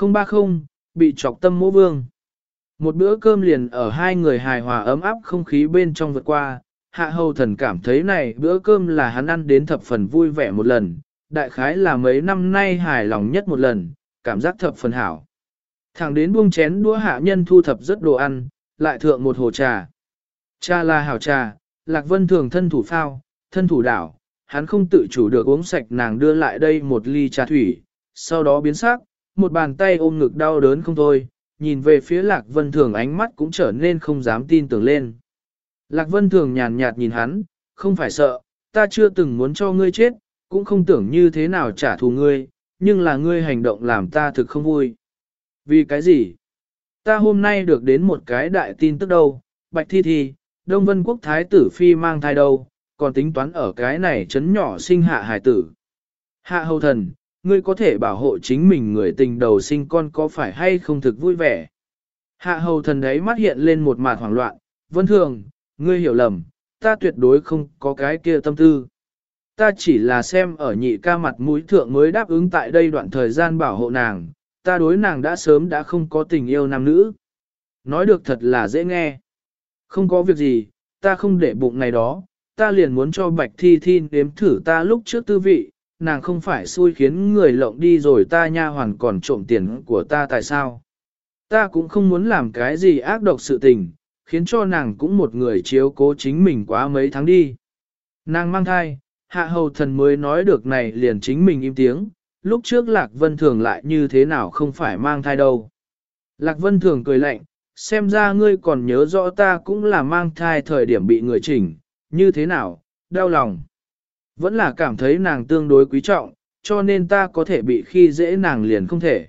Không ba không, bị chọc tâm mỗ vương. Một bữa cơm liền ở hai người hài hòa ấm áp không khí bên trong vượt qua, hạ hầu thần cảm thấy này bữa cơm là hắn ăn đến thập phần vui vẻ một lần, đại khái là mấy năm nay hài lòng nhất một lần, cảm giác thập phần hảo. Thẳng đến buông chén đũa hạ nhân thu thập rất đồ ăn, lại thượng một hồ trà. Cha là hảo trà, Lạc Vân thường thân thủ phao, thân thủ đảo, hắn không tự chủ được uống sạch nàng đưa lại đây một ly trà thủy, sau đó biến sắc, một bàn tay ôm ngực đau đớn không thôi, nhìn về phía Lạc Vân thường ánh mắt cũng trở nên không dám tin tưởng lên. Lạc Vân thường nhàn nhạt nhìn hắn, không phải sợ, ta chưa từng muốn cho ngươi chết, cũng không tưởng như thế nào trả thù ngươi, nhưng là ngươi hành động làm ta thực không vui. Vì cái gì? Ta hôm nay được đến một cái đại tin tức đâu, Bạch Thi Thi, Đông Vân Quốc Thái tử Phi mang thai đâu, còn tính toán ở cái này chấn nhỏ sinh hạ hải tử. Hạ hầu thần, ngươi có thể bảo hộ chính mình người tình đầu sinh con có phải hay không thực vui vẻ. Hạ hầu thần đấy mắt hiện lên một mặt hoảng loạn, vân thường, ngươi hiểu lầm, ta tuyệt đối không có cái kia tâm tư. Ta chỉ là xem ở nhị ca mặt mũi thượng mới đáp ứng tại đây đoạn thời gian bảo hộ nàng, ta đối nàng đã sớm đã không có tình yêu nam nữ. Nói được thật là dễ nghe. Không có việc gì, ta không để bụng này đó, ta liền muốn cho bạch thi thi nếm thử ta lúc trước tư vị, nàng không phải xui khiến người lộng đi rồi ta nha hoàn còn trộm tiền của ta tại sao. Ta cũng không muốn làm cái gì ác độc sự tình, khiến cho nàng cũng một người chiếu cố chính mình quá mấy tháng đi. Nàng mang thai, hạ hầu thần mới nói được này liền chính mình im tiếng, lúc trước Lạc Vân Thường lại như thế nào không phải mang thai đâu. Lạc Vân Thường cười lạnh, xem ra ngươi còn nhớ rõ ta cũng là mang thai thời điểm bị người chỉnh, như thế nào, đau lòng. Vẫn là cảm thấy nàng tương đối quý trọng, cho nên ta có thể bị khi dễ nàng liền không thể.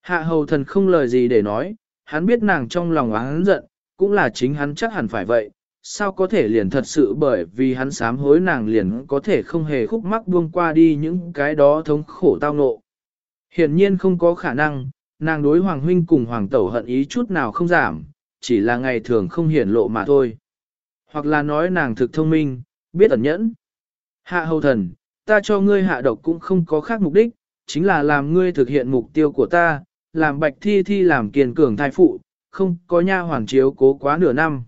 Hạ hầu thần không lời gì để nói, hắn biết nàng trong lòng hắn giận, cũng là chính hắn chắc hẳn phải vậy, sao có thể liền thật sự bởi vì hắn sám hối nàng liền có thể không hề khúc mắc buông qua đi những cái đó thống khổ tao nộ. Hiển nhiên không có khả năng, nàng đối hoàng huynh cùng hoàng tẩu hận ý chút nào không giảm, chỉ là ngày thường không hiển lộ mà thôi. Hoặc là nói nàng thực thông minh, biết ẩn nhẫn. Hạ hầu thần, ta cho ngươi hạ độc cũng không có khác mục đích, chính là làm ngươi thực hiện mục tiêu của ta, làm bạch thi thi làm kiên cường thai phụ, không có nha hoàn chiếu cố quá nửa năm.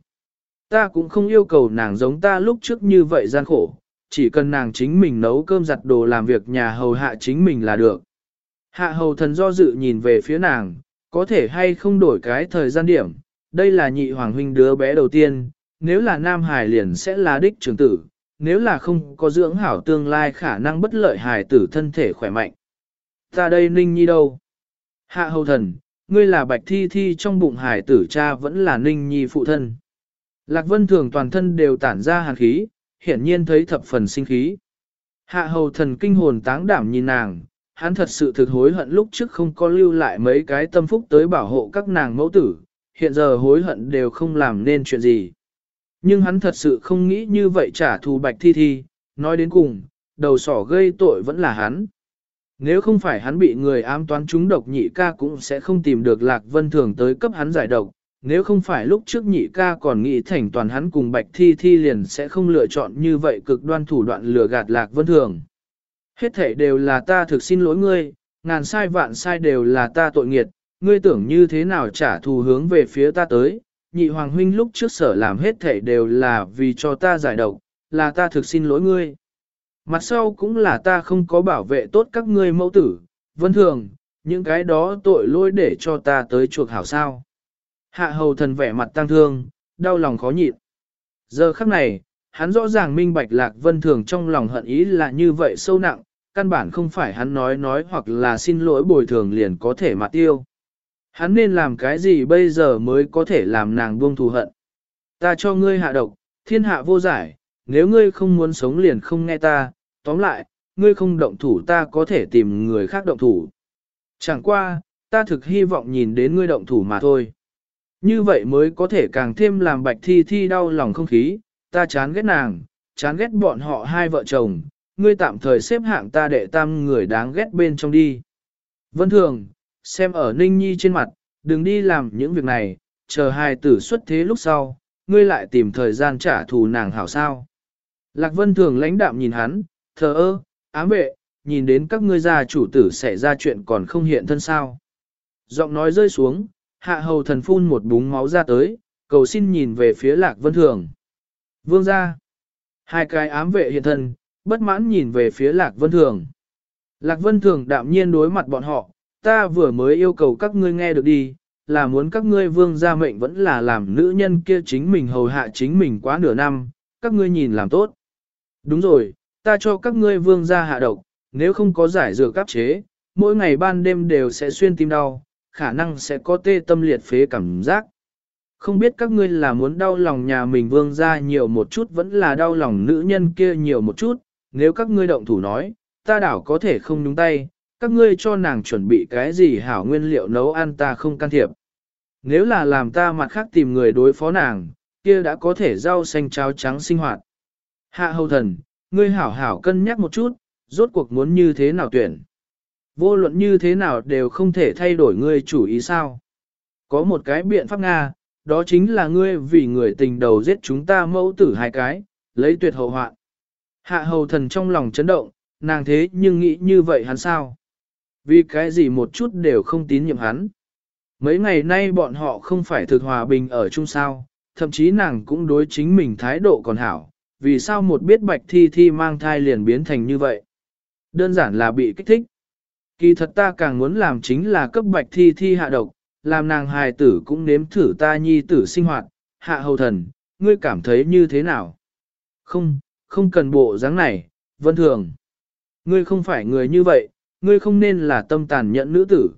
Ta cũng không yêu cầu nàng giống ta lúc trước như vậy gian khổ, chỉ cần nàng chính mình nấu cơm giặt đồ làm việc nhà hầu hạ chính mình là được. Hạ hầu thần do dự nhìn về phía nàng, có thể hay không đổi cái thời gian điểm, đây là nhị hoàng huynh đứa bé đầu tiên, nếu là nam hải liền sẽ là đích trưởng tử, nếu là không có dưỡng hảo tương lai khả năng bất lợi hài tử thân thể khỏe mạnh. Ta đây ninh nhi đâu? Hạ hầu thần, ngươi là bạch thi thi trong bụng hài tử cha vẫn là ninh nhi phụ thân. Lạc Vân Thường toàn thân đều tản ra hàn khí, hiển nhiên thấy thập phần sinh khí. Hạ hầu thần kinh hồn táng đảm nhìn nàng, hắn thật sự thực hối hận lúc trước không có lưu lại mấy cái tâm phúc tới bảo hộ các nàng mẫu tử, hiện giờ hối hận đều không làm nên chuyện gì. Nhưng hắn thật sự không nghĩ như vậy trả thù bạch thi thi, nói đến cùng, đầu sỏ gây tội vẫn là hắn. Nếu không phải hắn bị người ám toán trúng độc nhị ca cũng sẽ không tìm được Lạc Vân Thường tới cấp hắn giải độc, nếu không phải lúc trước nhị ca còn nghĩ thành toàn hắn cùng bạch thi thi liền sẽ không lựa chọn như vậy cực đoan thủ đoạn lừa gạt lạc vân thường. Hết thể đều là ta thực xin lỗi ngươi, ngàn sai vạn sai đều là ta tội nghiệt, ngươi tưởng như thế nào trả thù hướng về phía ta tới, nhị hoàng huynh lúc trước sở làm hết thể đều là vì cho ta giải độc, là ta thực xin lỗi ngươi. Mặt sau cũng là ta không có bảo vệ tốt các ngươi mẫu tử, vân thường, những cái đó tội lỗi để cho ta tới chuộc hảo sao. Hạ hầu thần vẻ mặt tăng thương, đau lòng khó nhịn. Giờ khắc này, hắn rõ ràng minh bạch lạc vân thường trong lòng hận ý là như vậy sâu nặng, căn bản không phải hắn nói nói hoặc là xin lỗi bồi thường liền có thể mà tiêu. Hắn nên làm cái gì bây giờ mới có thể làm nàng buông thù hận. Ta cho ngươi hạ độc, thiên hạ vô giải, nếu ngươi không muốn sống liền không nghe ta, tóm lại, ngươi không động thủ ta có thể tìm người khác động thủ. Chẳng qua, ta thực hy vọng nhìn đến ngươi động thủ mà thôi. Như vậy mới có thể càng thêm làm bạch thi thi đau lòng không khí, ta chán ghét nàng, chán ghét bọn họ hai vợ chồng, ngươi tạm thời xếp hạng ta đệ tam người đáng ghét bên trong đi. Vân thường, xem ở Ninh Nhi trên mặt, đừng đi làm những việc này, chờ hai tử xuất thế lúc sau, ngươi lại tìm thời gian trả thù nàng hảo sao. Lạc Vân thường lãnh đạm nhìn hắn, thờ ơ, ám vệ, nhìn đến các ngươi gia chủ tử xảy ra chuyện còn không hiện thân sao. Giọng nói rơi xuống, hạ hầu thần phun một búng máu ra tới, cầu xin nhìn về phía lạc vân thường. Vương ra. Hai cái ám vệ hiện thân, bất mãn nhìn về phía lạc vân thường. Lạc vân thường đạm nhiên đối mặt bọn họ, ta vừa mới yêu cầu các ngươi nghe được đi, là muốn các ngươi vương gia mệnh vẫn là làm nữ nhân kia chính mình hầu hạ chính mình quá nửa năm, các ngươi nhìn làm tốt. Đúng rồi, ta cho các ngươi vương gia hạ độc, nếu không có giải dược cấp chế, mỗi ngày ban đêm đều sẽ xuyên tim đau, khả năng sẽ có tê tâm liệt phế cảm giác. Không biết các ngươi là muốn đau lòng nhà mình vương gia nhiều một chút vẫn là đau lòng nữ nhân kia nhiều một chút, nếu các ngươi động thủ nói, ta đảo có thể không nhúng tay, các ngươi cho nàng chuẩn bị cái gì hảo nguyên liệu nấu ăn ta không can thiệp. Nếu là làm ta mặt khác tìm người đối phó nàng, kia đã có thể rau xanh cháo trắng sinh hoạt. Hạ hầu thần, ngươi hảo hảo cân nhắc một chút, rốt cuộc muốn như thế nào tuyển. Vô luận như thế nào đều không thể thay đổi ngươi chủ ý sao. Có một cái biện pháp Nga, đó chính là ngươi vì người tình đầu giết chúng ta mẫu tử hai cái, lấy tuyệt hậu hoạn. Hạ hầu thần trong lòng chấn động, nàng thế nhưng nghĩ như vậy hắn sao? Vì cái gì một chút đều không tín nhiệm hắn. Mấy ngày nay bọn họ không phải thực hòa bình ở chung sao, thậm chí nàng cũng đối chính mình thái độ còn hảo, vì sao một biết bạch thi thi mang thai liền biến thành như vậy. Đơn giản là bị kích thích. Kỳ thật ta càng muốn làm chính là cấp bạch thi thi hạ độc, làm nàng hài tử cũng nếm thử ta nhi tử sinh hoạt, hạ hầu thần, ngươi cảm thấy như thế nào? Không, không cần bộ dáng này, vân thường. Ngươi không phải người như vậy, ngươi không nên là tâm tàn nhẫn nữ tử.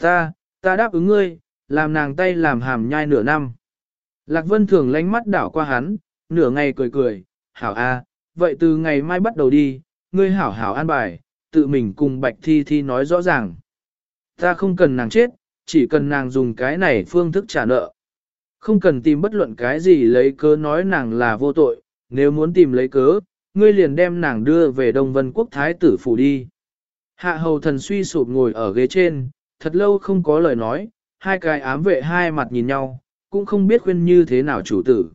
Ta, ta đáp ứng ngươi, làm nàng tay làm hàm nhai nửa năm. Lạc Vân thường lánh mắt đảo qua hắn, nửa ngày cười cười, hảo a, vậy từ ngày mai bắt đầu đi, ngươi hảo hảo an bài, tự mình cùng Bạch Thi Thi nói rõ ràng. Ta không cần nàng chết, chỉ cần nàng dùng cái này phương thức trả nợ. Không cần tìm bất luận cái gì lấy cớ nói nàng là vô tội, nếu muốn tìm lấy cớ, ngươi liền đem nàng đưa về Đông Vân Quốc Thái tử phủ đi. Hạ hầu thần suy sụp ngồi ở ghế trên, thật lâu không có lời nói, hai cái ám vệ hai mặt nhìn nhau, cũng không biết khuyên như thế nào chủ tử.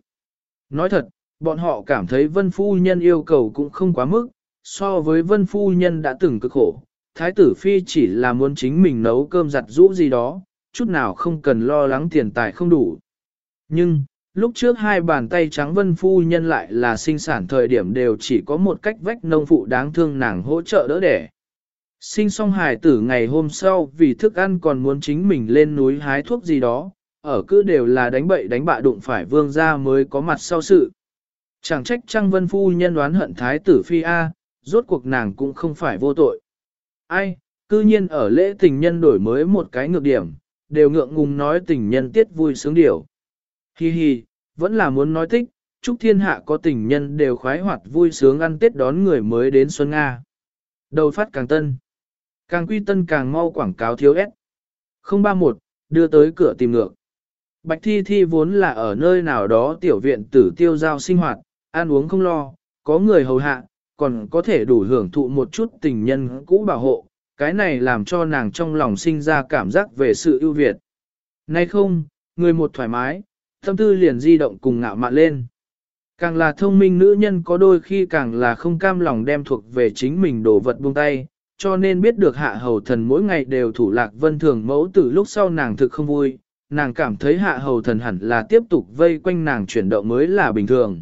Nói thật, bọn họ cảm thấy vân phu nhân yêu cầu cũng không quá mức, so với vân phu nhân đã từng cực khổ, thái tử phi chỉ là muốn chính mình nấu cơm giặt rũ gì đó, chút nào không cần lo lắng tiền tài không đủ. Nhưng, lúc trước hai bàn tay trắng vân phu nhân lại là sinh sản thời điểm đều chỉ có một cách vách nông phụ đáng thương nàng hỗ trợ đỡ đẻ. Sinh xong hài tử ngày hôm sau vì thức ăn còn muốn chính mình lên núi hái thuốc gì đó, ở cứ đều là đánh bậy đánh bạ đụng phải vương gia mới có mặt sau sự. Chẳng trách Trăng Vân Phu nhân đoán hận thái tử Phi A, rốt cuộc nàng cũng không phải vô tội. Ai, cư nhiên ở lễ tình nhân đổi mới một cái ngược điểm, đều ngượng ngùng nói tình nhân tiết vui sướng điều. Hi hi, vẫn là muốn nói thích, chúc thiên hạ có tình nhân đều khoái hoạt vui sướng ăn tết đón người mới đến Xuân Nga. Đầu phát càng tân. Càng quy tân càng mau quảng cáo thiếu ép. 031, đưa tới cửa tìm ngược. Bạch Thi Thi vốn là ở nơi nào đó tiểu viện tử tiêu giao sinh hoạt, ăn uống không lo, có người hầu hạ, còn có thể đủ hưởng thụ một chút tình nhân cũ bảo hộ, cái này làm cho nàng trong lòng sinh ra cảm giác về sự ưu việt. Nay không, người một thoải mái, tâm tư liền di động cùng ngạo mạn lên. Càng là thông minh nữ nhân có đôi khi càng là không cam lòng đem thuộc về chính mình đồ vật buông tay, cho nên biết được hạ hầu thần mỗi ngày đều thủ lạc vân thường mẫu từ lúc sau nàng thực không vui, nàng cảm thấy hạ hầu thần hẳn là tiếp tục vây quanh nàng chuyển động mới là bình thường.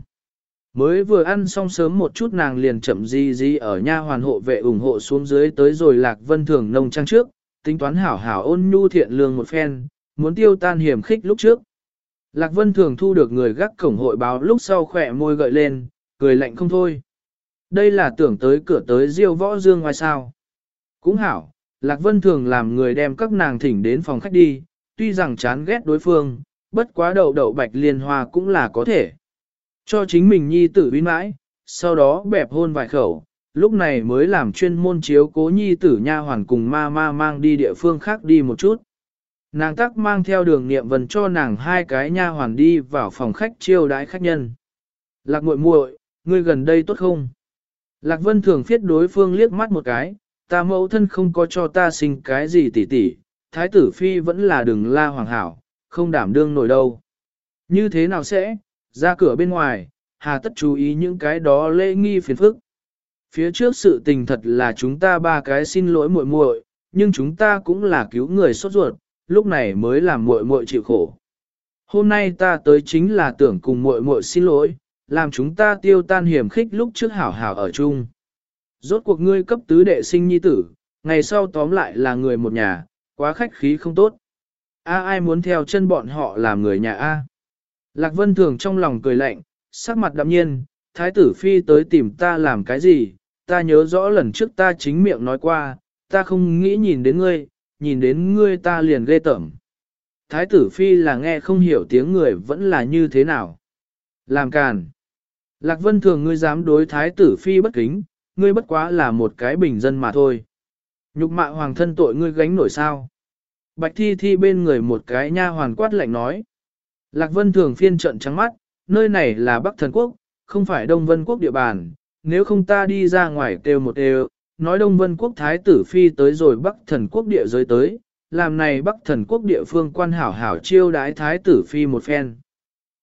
Mới vừa ăn xong sớm một chút nàng liền chậm di di ở nha hoàn hộ vệ ủng hộ xuống dưới tới rồi lạc vân thường nông trang trước, tính toán hảo hảo ôn nhu thiện lương một phen, muốn tiêu tan hiểm khích lúc trước. Lạc vân thường thu được người gác cổng hội báo lúc sau khỏe môi gợi lên, cười lạnh không thôi. Đây là tưởng tới cửa tới diêu võ dương ngoài sao. Cũng hảo, Lạc Vân thường làm người đem các nàng thỉnh đến phòng khách đi, tuy rằng chán ghét đối phương, bất quá đậu đậu bạch liên hoa cũng là có thể. Cho chính mình nhi tử biến mãi, sau đó bẹp hôn vài khẩu, lúc này mới làm chuyên môn chiếu cố nhi tử nha hoàn cùng ma ma mang đi địa phương khác đi một chút. Nàng tắc mang theo đường niệm vần cho nàng hai cái nha hoàn đi vào phòng khách chiêu đãi khách nhân. Lạc muội muội, ngươi gần đây tốt không? Lạc Vân thường phiết đối phương liếc mắt một cái, ta mẫu thân không có cho ta sinh cái gì tỉ tỉ, thái tử phi vẫn là đừng la hoàng hảo, không đảm đương nổi đâu. Như thế nào sẽ, ra cửa bên ngoài, hà tất chú ý những cái đó lễ nghi phiền phức. Phía trước sự tình thật là chúng ta ba cái xin lỗi muội muội, nhưng chúng ta cũng là cứu người sốt ruột, lúc này mới làm muội muội chịu khổ. Hôm nay ta tới chính là tưởng cùng muội muội xin lỗi, làm chúng ta tiêu tan hiểm khích lúc trước hảo hảo ở chung. Rốt cuộc ngươi cấp tứ đệ sinh nhi tử, ngày sau tóm lại là người một nhà, quá khách khí không tốt. A ai muốn theo chân bọn họ làm người nhà A. Lạc Vân Thường trong lòng cười lạnh, sắc mặt đạm nhiên, thái tử phi tới tìm ta làm cái gì, ta nhớ rõ lần trước ta chính miệng nói qua, ta không nghĩ nhìn đến ngươi, nhìn đến ngươi ta liền ghê tởm. Thái tử phi là nghe không hiểu tiếng người vẫn là như thế nào. Làm càn. Lạc Vân Thường ngươi dám đối thái tử phi bất kính, ngươi bất quá là một cái bình dân mà thôi. Nhục mạ hoàng thân tội ngươi gánh nổi sao. Bạch thi thi bên người một cái nha hoàn quát lạnh nói. Lạc Vân thường phiên trận trắng mắt, nơi này là Bắc Thần Quốc, không phải Đông Vân Quốc địa bàn, nếu không ta đi ra ngoài kêu một đều, nói Đông Vân Quốc Thái tử Phi tới rồi Bắc Thần Quốc địa giới tới, làm này Bắc Thần Quốc địa phương quan hảo hảo chiêu đái Thái tử Phi một phen.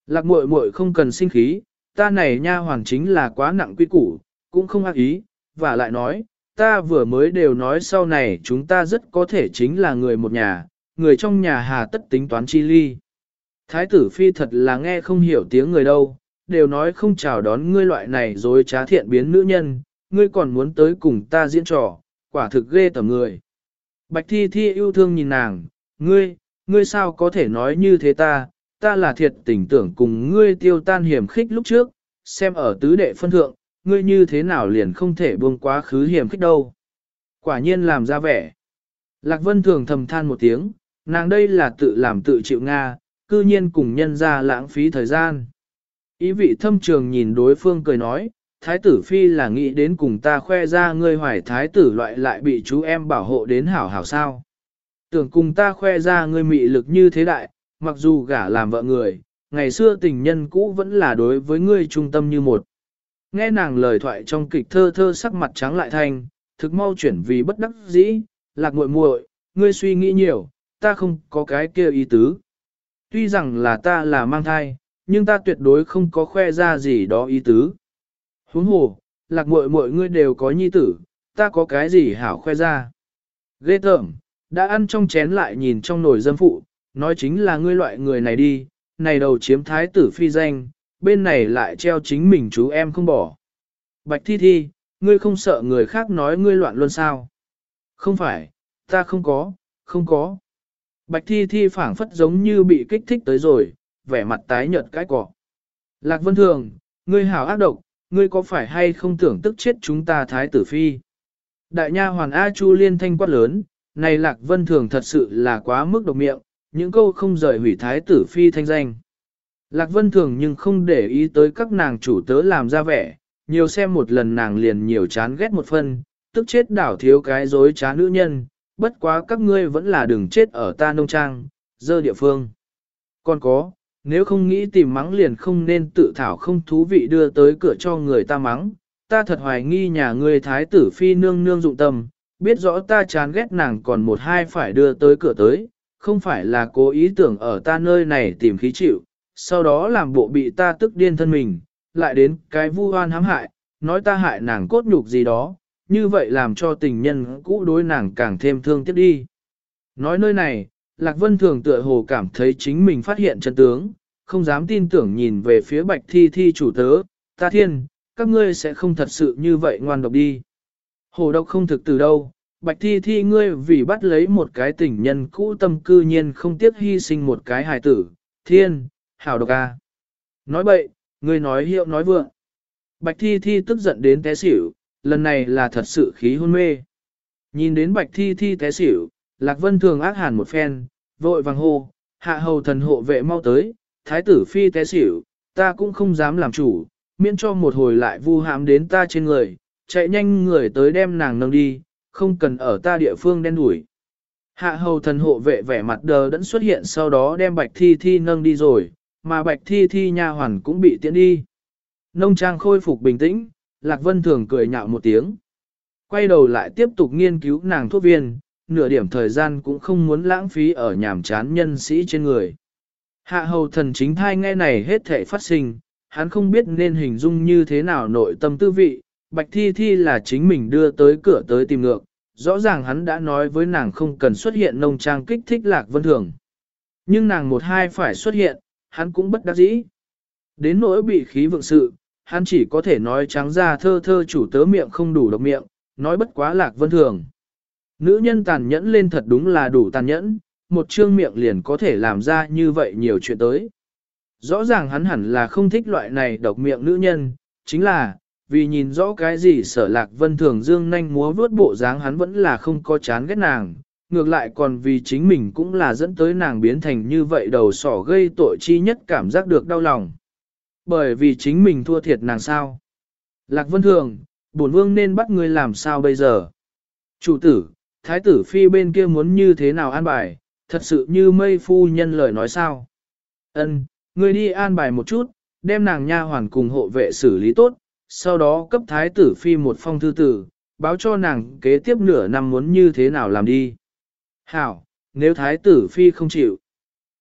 Lạc muội muội không cần sinh khí, ta này nha hoàn chính là quá nặng quy củ, cũng không ác ý, và lại nói, ta vừa mới đều nói sau này chúng ta rất có thể chính là người một nhà, người trong nhà hà tất tính toán chi ly. Thái tử phi thật là nghe không hiểu tiếng người đâu, đều nói không chào đón ngươi loại này rồi trá thiện biến nữ nhân, ngươi còn muốn tới cùng ta diễn trò, quả thực ghê tầm người. Bạch thi thi yêu thương nhìn nàng, ngươi, ngươi sao có thể nói như thế ta, ta là thiệt tình tưởng cùng ngươi tiêu tan hiểm khích lúc trước, xem ở tứ đệ phân thượng, ngươi như thế nào liền không thể buông quá khứ hiểm khích đâu. Quả nhiên làm ra vẻ. Lạc Vân thường thầm than một tiếng, nàng đây là tự làm tự chịu Nga, cư nhiên cùng nhân ra lãng phí thời gian. Ý vị thâm trường nhìn đối phương cười nói, thái tử phi là nghĩ đến cùng ta khoe ra ngươi hoài thái tử loại lại bị chú em bảo hộ đến hảo hảo sao. Tưởng cùng ta khoe ra ngươi mị lực như thế đại, mặc dù gả làm vợ người, ngày xưa tình nhân cũ vẫn là đối với ngươi trung tâm như một. Nghe nàng lời thoại trong kịch thơ thơ sắc mặt trắng lại thành thực mau chuyển vì bất đắc dĩ, lạc muội muội, ngươi suy nghĩ nhiều, ta không có cái kia ý tứ. Tuy rằng là ta là mang thai, nhưng ta tuyệt đối không có khoe ra gì đó ý tứ. Huống hồ, lạc muội muội ngươi đều có nhi tử, ta có cái gì hảo khoe ra. Ghê tởm, đã ăn trong chén lại nhìn trong nồi dâm phụ, nói chính là ngươi loại người này đi, này đầu chiếm thái tử phi danh, bên này lại treo chính mình chú em không bỏ. Bạch thi thi, ngươi không sợ người khác nói ngươi loạn luôn sao? Không phải, ta không có, không có. Bạch thi thi phảng phất giống như bị kích thích tới rồi, vẻ mặt tái nhợt cái cỏ. Lạc Vân Thường, ngươi hảo ác độc, ngươi có phải hay không tưởng tức chết chúng ta thái tử phi? Đại nha hoàn A Chu liên thanh quát lớn, này Lạc Vân Thường thật sự là quá mức độc miệng, những câu không rời hủy thái tử phi thanh danh. Lạc Vân Thường nhưng không để ý tới các nàng chủ tớ làm ra vẻ, nhiều xem một lần nàng liền nhiều chán ghét một phân, tức chết đảo thiếu cái dối trá nữ nhân, bất quá các ngươi vẫn là đừng chết ở ta nông trang, dơ địa phương. Còn có, nếu không nghĩ tìm mắng liền không nên tự thảo không thú vị đưa tới cửa cho người ta mắng, ta thật hoài nghi nhà ngươi thái tử phi nương nương dụng tâm, biết rõ ta chán ghét nàng còn một hai phải đưa tới cửa tới, không phải là cố ý tưởng ở ta nơi này tìm khí chịu, sau đó làm bộ bị ta tức điên thân mình, lại đến cái vu oan hãm hại, nói ta hại nàng cốt nhục gì đó, như vậy làm cho tình nhân cũ đối nàng càng thêm thương tiếc đi. Nói nơi này, Lạc Vân Thường tựa hồ cảm thấy chính mình phát hiện chân tướng, không dám tin tưởng nhìn về phía bạch thi thi chủ tớ, ta thiên, các ngươi sẽ không thật sự như vậy ngoan độc đi. Hồ độc không thực từ đâu, bạch thi thi ngươi vì bắt lấy một cái tình nhân cũ tâm cư nhiên không tiếc hy sinh một cái hài tử, thiên, hảo độc a. Nói bậy, ngươi nói hiệu nói vượng. Bạch thi thi tức giận đến té xỉu, lần này là thật sự khí hôn mê. Nhìn đến bạch thi thi té xỉu, Lạc Vân thường ác hàn một phen, vội vàng hô, hạ hầu thần hộ vệ mau tới, thái tử phi té xỉu, ta cũng không dám làm chủ, miễn cho một hồi lại vu hãm đến ta trên người, chạy nhanh người tới đem nàng nâng đi, không cần ở ta địa phương đen đuổi. Hạ hầu thần hộ vệ vẻ mặt đờ đẫn xuất hiện sau đó đem bạch thi thi nâng đi rồi, mà bạch thi thi nha hoàn cũng bị tiễn đi. Nông trang khôi phục bình tĩnh, Lạc Vân Thường cười nhạo một tiếng. Quay đầu lại tiếp tục nghiên cứu nàng thuốc viên, nửa điểm thời gian cũng không muốn lãng phí ở nhàm chán nhân sĩ trên người. Hạ hầu thần chính thai nghe này hết thể phát sinh, hắn không biết nên hình dung như thế nào nội tâm tư vị, bạch thi thi là chính mình đưa tới cửa tới tìm ngược, rõ ràng hắn đã nói với nàng không cần xuất hiện nông trang kích thích Lạc Vân Thường. Nhưng nàng một hai phải xuất hiện, hắn cũng bất đắc dĩ. Đến nỗi bị khí vượng sự, hắn chỉ có thể nói trắng ra thơ thơ chủ tớ miệng không đủ độc miệng, nói bất quá Lạc Vân Thường. Nữ nhân tàn nhẫn lên thật đúng là đủ tàn nhẫn, một trương miệng liền có thể làm ra như vậy nhiều chuyện tới. Rõ ràng hắn hẳn là không thích loại này độc miệng nữ nhân, chính là, vì nhìn rõ cái gì sở lạc vân thường dương nhanh múa vướt bộ dáng hắn vẫn là không có chán ghét nàng, ngược lại còn vì chính mình cũng là dẫn tới nàng biến thành như vậy đầu sỏ gây tội chi nhất cảm giác được đau lòng. Bởi vì chính mình thua thiệt nàng sao. Lạc vân thường, bổn vương nên bắt người làm sao bây giờ? Chủ tử, thái tử phi bên kia muốn như thế nào an bài, thật sự như mây phu nhân lời nói sao? Ân, người đi an bài một chút, đem nàng nha hoàn cùng hộ vệ xử lý tốt, sau đó cấp thái tử phi một phong thư tử, báo cho nàng kế tiếp nửa năm muốn như thế nào làm đi. Hảo, nếu thái tử phi không chịu,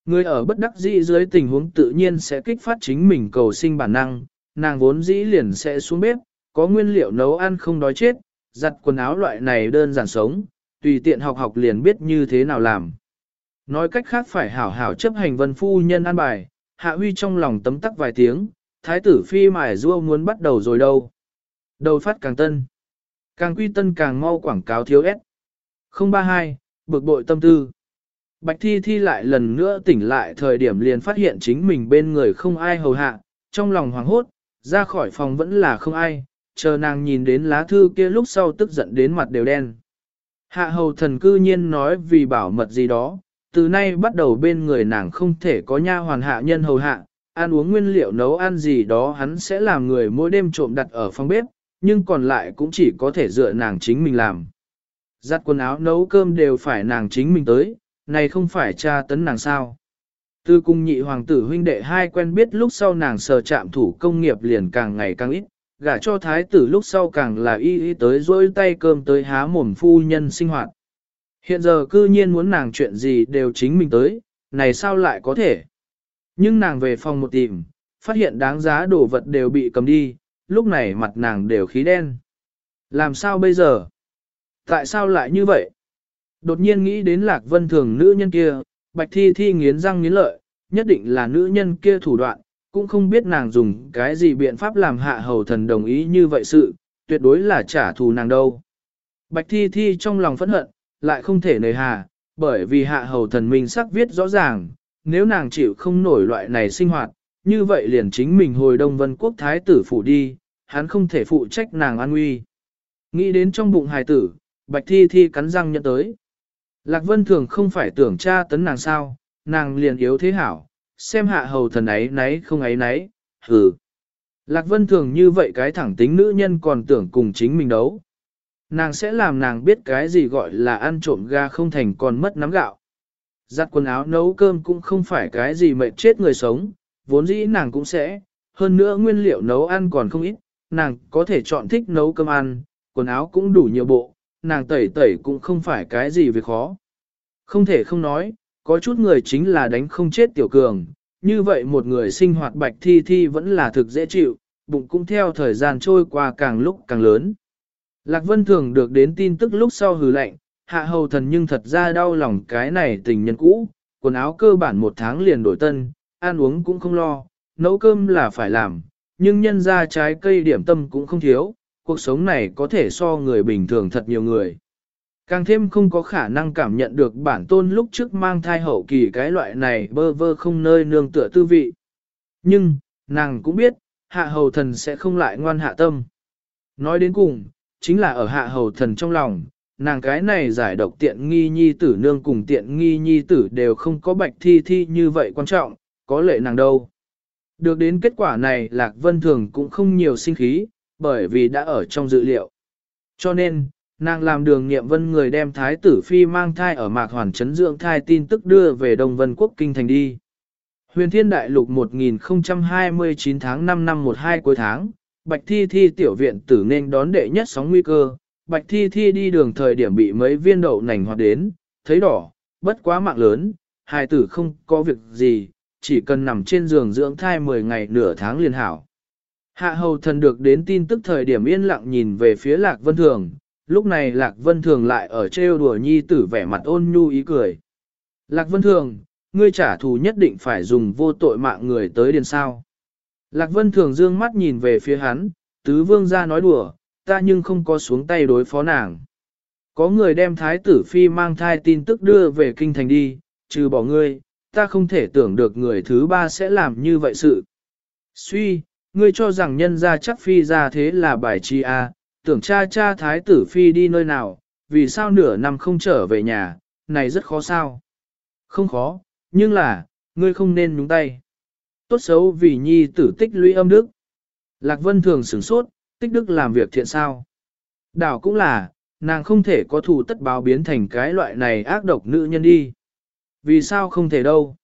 người ở bất đắc dĩ dưới tình huống tự nhiên sẽ kích phát chính mình cầu sinh bản năng, nàng vốn dĩ liền sẽ xuống bếp, có nguyên liệu nấu ăn không đói chết, giặt quần áo loại này đơn giản sống, tùy tiện học học liền biết như thế nào làm. Nói cách khác phải hảo hảo chấp hành vân phu nhân an bài, hạ huy trong lòng tấm tắc vài tiếng, thái tử phi mải rua muốn bắt đầu rồi đâu. Đầu phát càng tân. Càng quy tân càng mau quảng cáo thiếu ép. 032, bực bội tâm tư. Bạch thi thi lại lần nữa tỉnh lại thời điểm liền phát hiện chính mình bên người không ai hầu hạ, trong lòng hoảng hốt, ra khỏi phòng vẫn là không ai, chờ nàng nhìn đến lá thư kia lúc sau tức giận đến mặt đều đen. Hạ hầu thần cư nhiên nói vì bảo mật gì đó, từ nay bắt đầu bên người nàng không thể có nha hoàn hạ nhân hầu hạ, ăn uống nguyên liệu nấu ăn gì đó hắn sẽ làm người mỗi đêm trộm đặt ở phòng bếp, nhưng còn lại cũng chỉ có thể dựa nàng chính mình làm. Giặt quần áo nấu cơm đều phải nàng chính mình tới, này không phải cha tấn nàng sao. Từ cung nhị hoàng tử huynh đệ hai quen biết lúc sau nàng sờ chạm thủ công nghiệp liền càng ngày càng ít, gả cho thái tử lúc sau càng là y y tới dỗi tay cơm tới há mồm phu nhân sinh hoạt. Hiện giờ cư nhiên muốn nàng chuyện gì đều chính mình tới, này sao lại có thể? Nhưng nàng về phòng một tìm, phát hiện đáng giá đồ vật đều bị cầm đi, lúc này mặt nàng đều khí đen. Làm sao bây giờ? Tại sao lại như vậy? Đột nhiên nghĩ đến lạc vân thường nữ nhân kia, bạch thi thi nghiến răng nghiến lợi, nhất định là nữ nhân kia thủ đoạn, cũng không biết nàng dùng cái gì biện pháp làm hạ hầu thần đồng ý như vậy sự, tuyệt đối là trả thù nàng đâu. Bạch thi thi trong lòng phẫn hận, lại không thể nề hà, bởi vì hạ hầu thần mình sắc viết rõ ràng, nếu nàng chịu không nổi loại này sinh hoạt, như vậy liền chính mình hồi Đông Vân Quốc Thái tử phủ đi, hắn không thể phụ trách nàng an nguy. Nghĩ đến trong bụng hài tử, Bạch Thi Thi cắn răng nhận tới. Lạc Vân thường không phải tưởng tra tấn nàng sao, nàng liền yếu thế hảo, xem hạ hầu thần ấy nấy không ấy nấy, hừ. Lạc Vân thường như vậy cái thẳng tính nữ nhân còn tưởng cùng chính mình đấu. Nàng sẽ làm nàng biết cái gì gọi là ăn trộm ga không thành còn mất nắm gạo. Giặt quần áo nấu cơm cũng không phải cái gì mệt chết người sống, vốn dĩ nàng cũng sẽ, hơn nữa nguyên liệu nấu ăn còn không ít, nàng có thể chọn thích nấu cơm ăn, quần áo cũng đủ nhiều bộ, nàng tẩy tẩy cũng không phải cái gì việc khó. Không thể không nói, có chút người chính là đánh không chết tiểu cường, như vậy một người sinh hoạt bạch thi thi vẫn là thực dễ chịu, bụng cũng theo thời gian trôi qua càng lúc càng lớn. Lạc Vân Thường được đến tin tức lúc sau hừ lạnh, hạ hầu thần nhưng thật ra đau lòng cái này tình nhân cũ, quần áo cơ bản một tháng liền đổi tân, ăn uống cũng không lo, nấu cơm là phải làm, nhưng nhân ra trái cây điểm tâm cũng không thiếu, cuộc sống này có thể so người bình thường thật nhiều người. Càng thêm không có khả năng cảm nhận được bản tôn lúc trước mang thai hậu kỳ cái loại này bơ vơ không nơi nương tựa tư vị. Nhưng, nàng cũng biết, hạ hầu thần sẽ không lại ngoan hạ tâm. Nói đến cùng, chính là ở hạ hầu thần trong lòng, nàng cái này giải độc tiện nghi nhi tử nương cùng tiện nghi nhi tử đều không có bạch thi thi như vậy quan trọng, có lệ nàng đâu. Được đến kết quả này Lạc Vân Thường cũng không nhiều sinh khí, bởi vì đã ở trong dự liệu. Cho nên, nàng làm đường nghiệm vân người đem thái tử phi mang thai ở mạc hoàn chấn dưỡng thai tin tức đưa về Đông Vân Quốc Kinh Thành đi. Huyền Thiên Đại Lục 1029 tháng 5 năm 12 cuối tháng, Bạch Thi Thi tiểu viện tử nên đón đệ nhất sóng nguy cơ, Bạch Thi Thi đi đường thời điểm bị mấy viên đậu nành hoạt đến, thấy đỏ, bất quá mạng lớn, hài tử không có việc gì, chỉ cần nằm trên giường dưỡng thai 10 ngày nửa tháng liền hảo. Hạ hầu thần được đến tin tức thời điểm yên lặng nhìn về phía lạc vân thường, lúc này Lạc Vân Thường lại ở trêu đùa nhi tử vẻ mặt ôn nhu ý cười. Lạc Vân Thường, ngươi trả thù nhất định phải dùng vô tội mạng người tới điền sao. Lạc Vân Thường dương mắt nhìn về phía hắn, tứ vương ra nói đùa, ta nhưng không có xuống tay đối phó nàng. Có người đem thái tử phi mang thai tin tức đưa về kinh thành đi, trừ bỏ ngươi, ta không thể tưởng được người thứ ba sẽ làm như vậy sự. Suy, ngươi cho rằng nhân gia chắc phi ra thế là bài chi a, à, tưởng cha cha thái tử phi đi nơi nào, vì sao nửa năm không trở về nhà, này rất khó sao. Không khó, nhưng là, ngươi không nên nhúng tay. Tốt xấu vì nhi tử tích lũy âm đức. Lạc Vân thường sửng sốt, tích đức làm việc thiện sao. Đảo cũng là, nàng không thể có thù tất báo biến thành cái loại này ác độc nữ nhân đi. Vì sao không thể đâu?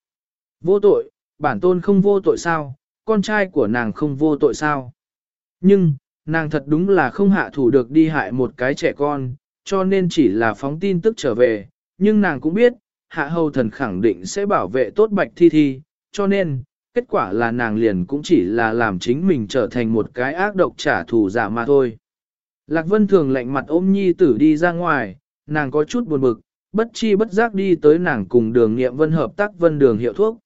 Vô tội, bản tôn không vô tội sao, con trai của nàng không vô tội sao? Nhưng, nàng thật đúng là không hạ thủ được đi hại một cái trẻ con, cho nên chỉ là phóng tin tức trở về, nhưng nàng cũng biết, hạ hầu thần khẳng định sẽ bảo vệ tốt bạch thi thi, cho nên, kết quả là nàng liền cũng chỉ là làm chính mình trở thành một cái ác độc trả thù giả mà thôi. Lạc Vân thường lạnh mặt ôm nhi tử đi ra ngoài, nàng có chút buồn bực, bất chi bất giác đi tới nàng cùng đường nghiệm vân hợp tác vân đường hiệu thuốc.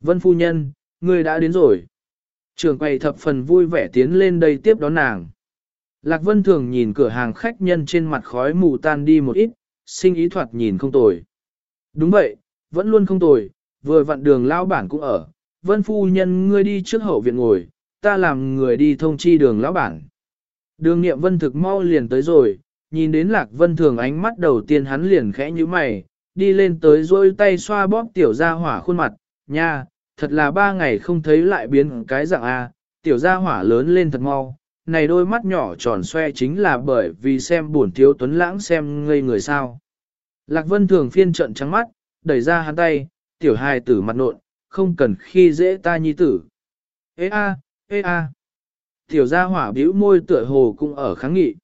Vân phu nhân, người đã đến rồi. Trường quầy thập phần vui vẻ tiến lên đây tiếp đón nàng. Lạc Vân thường nhìn cửa hàng khách nhân trên mặt khói mù tan đi một ít, sinh ý thoạt nhìn không tồi. Đúng vậy, vẫn luôn không tồi, vừa vặn đường lao bản cũng ở. Vân phu nhân ngươi đi trước hậu viện ngồi, ta làm người đi thông chi đường lão bản. Đường nghiệm vân thực mau liền tới rồi, nhìn đến lạc vân thường ánh mắt đầu tiên hắn liền khẽ như mày, đi lên tới rôi tay xoa bóp tiểu ra hỏa khuôn mặt, nha, thật là ba ngày không thấy lại biến cái dạng A, tiểu gia hỏa lớn lên thật mau, này đôi mắt nhỏ tròn xoe chính là bởi vì xem buồn thiếu tuấn lãng xem ngây người sao. Lạc vân thường phiên trận trắng mắt, đẩy ra hắn tay, tiểu hài tử mặt nộn, không cần khi dễ ta nhi tử. Ê a, ê a. Tiểu gia hỏa bĩu môi tựa hồ cũng ở kháng nghị.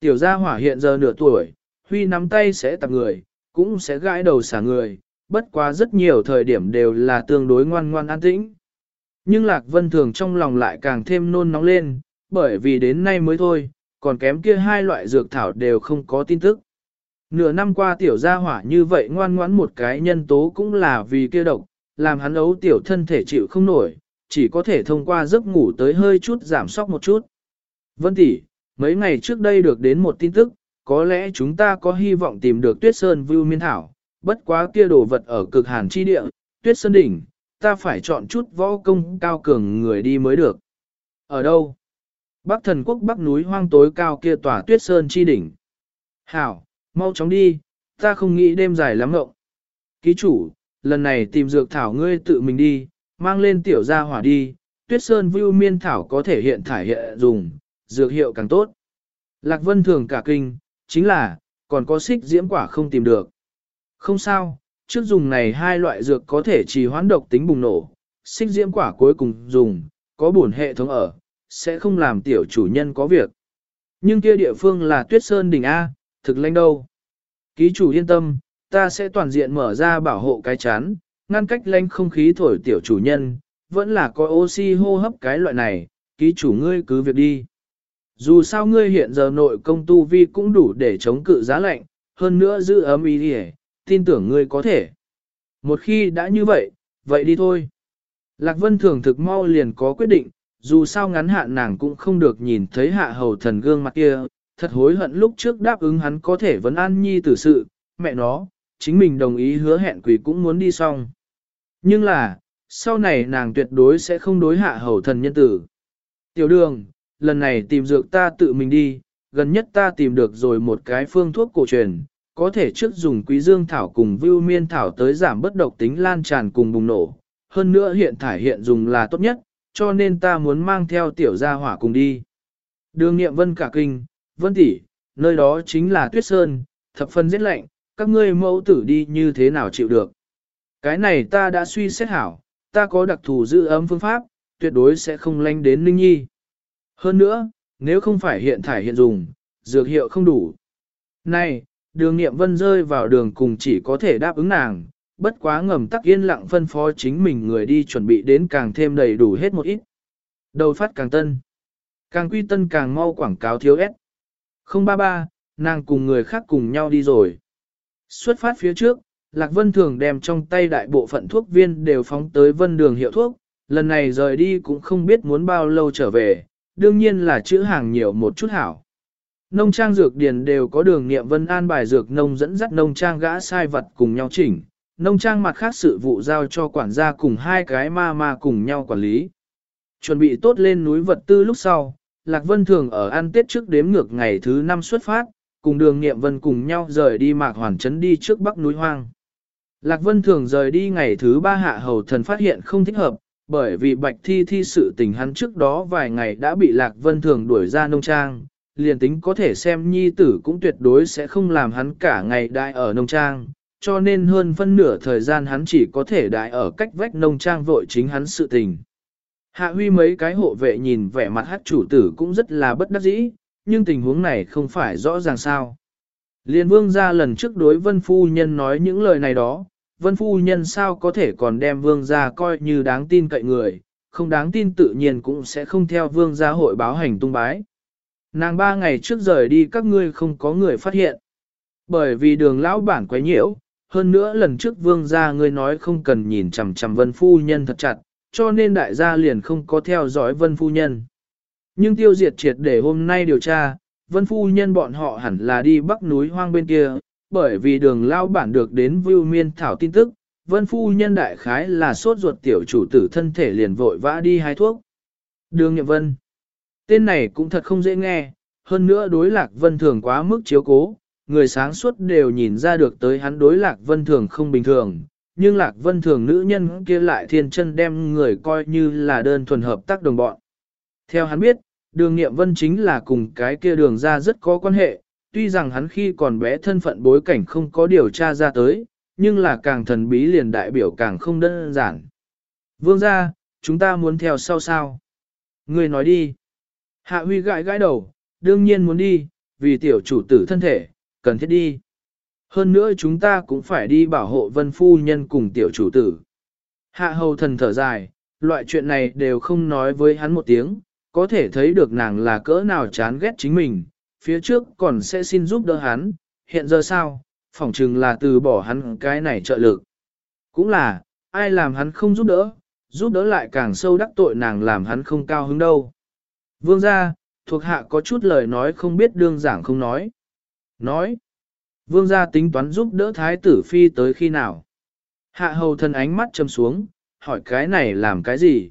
Tiểu gia hỏa hiện giờ nửa tuổi, huy nắm tay sẽ tập người, cũng sẽ gãi đầu xả người, bất quá rất nhiều thời điểm đều là tương đối ngoan ngoan an tĩnh. Nhưng Lạc Vân Thường trong lòng lại càng thêm nôn nóng lên, bởi vì đến nay mới thôi, còn kém kia hai loại dược thảo đều không có tin tức. Nửa năm qua tiểu gia hỏa như vậy ngoan ngoãn một cái nhân tố cũng là vì kia độc, làm hắn ấu tiểu thân thể chịu không nổi, chỉ có thể thông qua giấc ngủ tới hơi chút giảm sóc một chút. Vân tỷ, mấy ngày trước đây được đến một tin tức, có lẽ chúng ta có hy vọng tìm được tuyết sơn vưu miên thảo, bất quá kia đồ vật ở cực hàn chi địa, tuyết sơn đỉnh, ta phải chọn chút võ công cao cường người đi mới được. Ở đâu? Bắc thần quốc bắc núi hoang tối cao kia tòa tuyết sơn chi đỉnh. Hảo, mau chóng đi, ta không nghĩ đêm dài lắm ngộng. Ký chủ, lần này tìm dược thảo ngươi tự mình đi, mang lên tiểu gia hỏa đi, tuyết sơn vưu miên thảo có thể hiện thải hiện dùng, dược hiệu càng tốt. Lạc Vân thường cả kinh, chính là, còn có xích diễm quả không tìm được. Không sao, trước dùng này hai loại dược có thể trì hoãn độc tính bùng nổ, xích diễm quả cuối cùng dùng, có bổn hệ thống ở, sẽ không làm tiểu chủ nhân có việc. Nhưng kia địa phương là tuyết sơn đỉnh A, thực lãnh đâu. Ký chủ yên tâm, ta sẽ toàn diện mở ra bảo hộ cái chán, ngăn cách lãnh không khí thổi tiểu chủ nhân, vẫn là có oxy hô hấp cái loại này, ký chủ ngươi cứ việc đi. Dù sao ngươi hiện giờ nội công tu vi cũng đủ để chống cự giá lạnh, hơn nữa giữ ấm ý hề, tin tưởng ngươi có thể. Một khi đã như vậy, vậy đi thôi. Lạc Vân thường thực mau liền có quyết định, dù sao ngắn hạn nàng cũng không được nhìn thấy hạ hầu thần gương mặt kia, thật hối hận lúc trước đáp ứng hắn có thể vấn an nhi tử sự, mẹ nó, chính mình đồng ý hứa hẹn quỷ cũng muốn đi xong. Nhưng là, sau này nàng tuyệt đối sẽ không đối hạ hầu thần nhân tử. Tiểu đường, lần này tìm dược ta tự mình đi, gần nhất ta tìm được rồi một cái phương thuốc cổ truyền, có thể trước dùng quý dương thảo cùng vưu miên thảo tới giảm bất độc tính lan tràn cùng bùng nổ. Hơn nữa hiện thải hiện dùng là tốt nhất, cho nên ta muốn mang theo tiểu gia hỏa cùng đi. Đường nghiệm vân cả kinh, vân tỷ, nơi đó chính là tuyết sơn, thập phân rất lạnh, các ngươi mẫu tử đi như thế nào chịu được. Cái này ta đã suy xét hảo, ta có đặc thù giữ ấm phương pháp, tuyệt đối sẽ không lanh đến Ninh Nhi. Hơn nữa, nếu không phải hiện thải hiện dùng, dược hiệu không đủ. Này, đường nghiệm vân rơi vào đường cùng chỉ có thể đáp ứng nàng, bất quá ngầm tắc yên lặng phân phó chính mình người đi chuẩn bị đến càng thêm đầy đủ hết một ít. Đầu phát càng tân, càng quy tân càng mau quảng cáo thiếu ép. 033, nàng cùng người khác cùng nhau đi rồi. Xuất phát phía trước, Lạc Vân thường đem trong tay đại bộ phận thuốc viên đều phóng tới vân đường hiệu thuốc, lần này rời đi cũng không biết muốn bao lâu trở về, đương nhiên là chữ hàng nhiều một chút hảo. Nông trang dược điền đều có đường nghiệm vân an bài dược nông dẫn dắt nông trang gã sai vật cùng nhau chỉnh, nông trang mặt khác sự vụ giao cho quản gia cùng hai cái ma ma cùng nhau quản lý. Chuẩn bị tốt lên núi vật tư lúc sau, Lạc Vân thường ở ăn tết trước đếm ngược ngày thứ năm xuất phát, cùng đường nghiệm vân cùng nhau rời đi mạc hoàn trấn đi trước bắc núi hoang. Lạc Vân thường rời đi ngày thứ ba hạ hầu thần phát hiện không thích hợp, bởi vì bạch thi thi sự tình hắn trước đó vài ngày đã bị Lạc Vân thường đuổi ra nông trang, liền tính có thể xem nhi tử cũng tuyệt đối sẽ không làm hắn cả ngày đại ở nông trang, cho nên hơn phân nửa thời gian hắn chỉ có thể đại ở cách vách nông trang vội chính hắn sự tình. Hạ huy mấy cái hộ vệ nhìn vẻ mặt hát chủ tử cũng rất là bất đắc dĩ, nhưng tình huống này không phải rõ ràng sao. Liên vương ra lần trước đối vân phu nhân nói những lời này đó, vân phu nhân sao có thể còn đem vương ra coi như đáng tin cậy người, không đáng tin tự nhiên cũng sẽ không theo vương gia hội báo hành tung bái. Nàng ba ngày trước rời đi các ngươi không có người phát hiện. Bởi vì đường lão bản quấy nhiễu, hơn nữa lần trước vương gia ngươi nói không cần nhìn chằm chằm vân phu nhân thật chặt, cho nên đại gia liền không có theo dõi vân phu nhân. Nhưng tiêu diệt triệt để hôm nay điều tra, vân phu nhân bọn họ hẳn là đi bắc núi hoang bên kia, bởi vì đường lao bản được đến vưu miên thảo tin tức, vân phu nhân đại khái là sốt ruột tiểu chủ tử thân thể liền vội vã đi hái thuốc. Đường nhậm vân. Tên này cũng thật không dễ nghe, hơn nữa đối lạc vân thường quá mức chiếu cố, người sáng suốt đều nhìn ra được tới hắn đối lạc vân thường không bình thường, nhưng lạc vân thường nữ nhân kia lại thiên chân đem người coi như là đơn thuần hợp tác đồng bọn. Theo hắn biết, đường nghiệm vân chính là cùng cái kia đường ra rất có quan hệ, tuy rằng hắn khi còn bé thân phận bối cảnh không có điều tra ra tới, nhưng là càng thần bí liền đại biểu càng không đơn giản. Vương ra, chúng ta muốn theo sau sao? Người nói đi. Hạ huy gãi gãi đầu, đương nhiên muốn đi, vì tiểu chủ tử thân thể, cần thiết đi. Hơn nữa chúng ta cũng phải đi bảo hộ vân phu nhân cùng tiểu chủ tử. Hạ hầu thần thở dài, loại chuyện này đều không nói với hắn một tiếng, có thể thấy được nàng là cỡ nào chán ghét chính mình, phía trước còn sẽ xin giúp đỡ hắn, hiện giờ sao, phỏng chừng là từ bỏ hắn cái này trợ lực. Cũng là, ai làm hắn không giúp đỡ, giúp đỡ lại càng sâu đắc tội nàng làm hắn không cao hứng đâu. Vương gia, thuộc hạ có chút lời nói không biết đương giảng không nói. Nói, vương gia tính toán giúp đỡ thái tử phi tới khi nào. Hạ hầu thân ánh mắt châm xuống, hỏi cái này làm cái gì?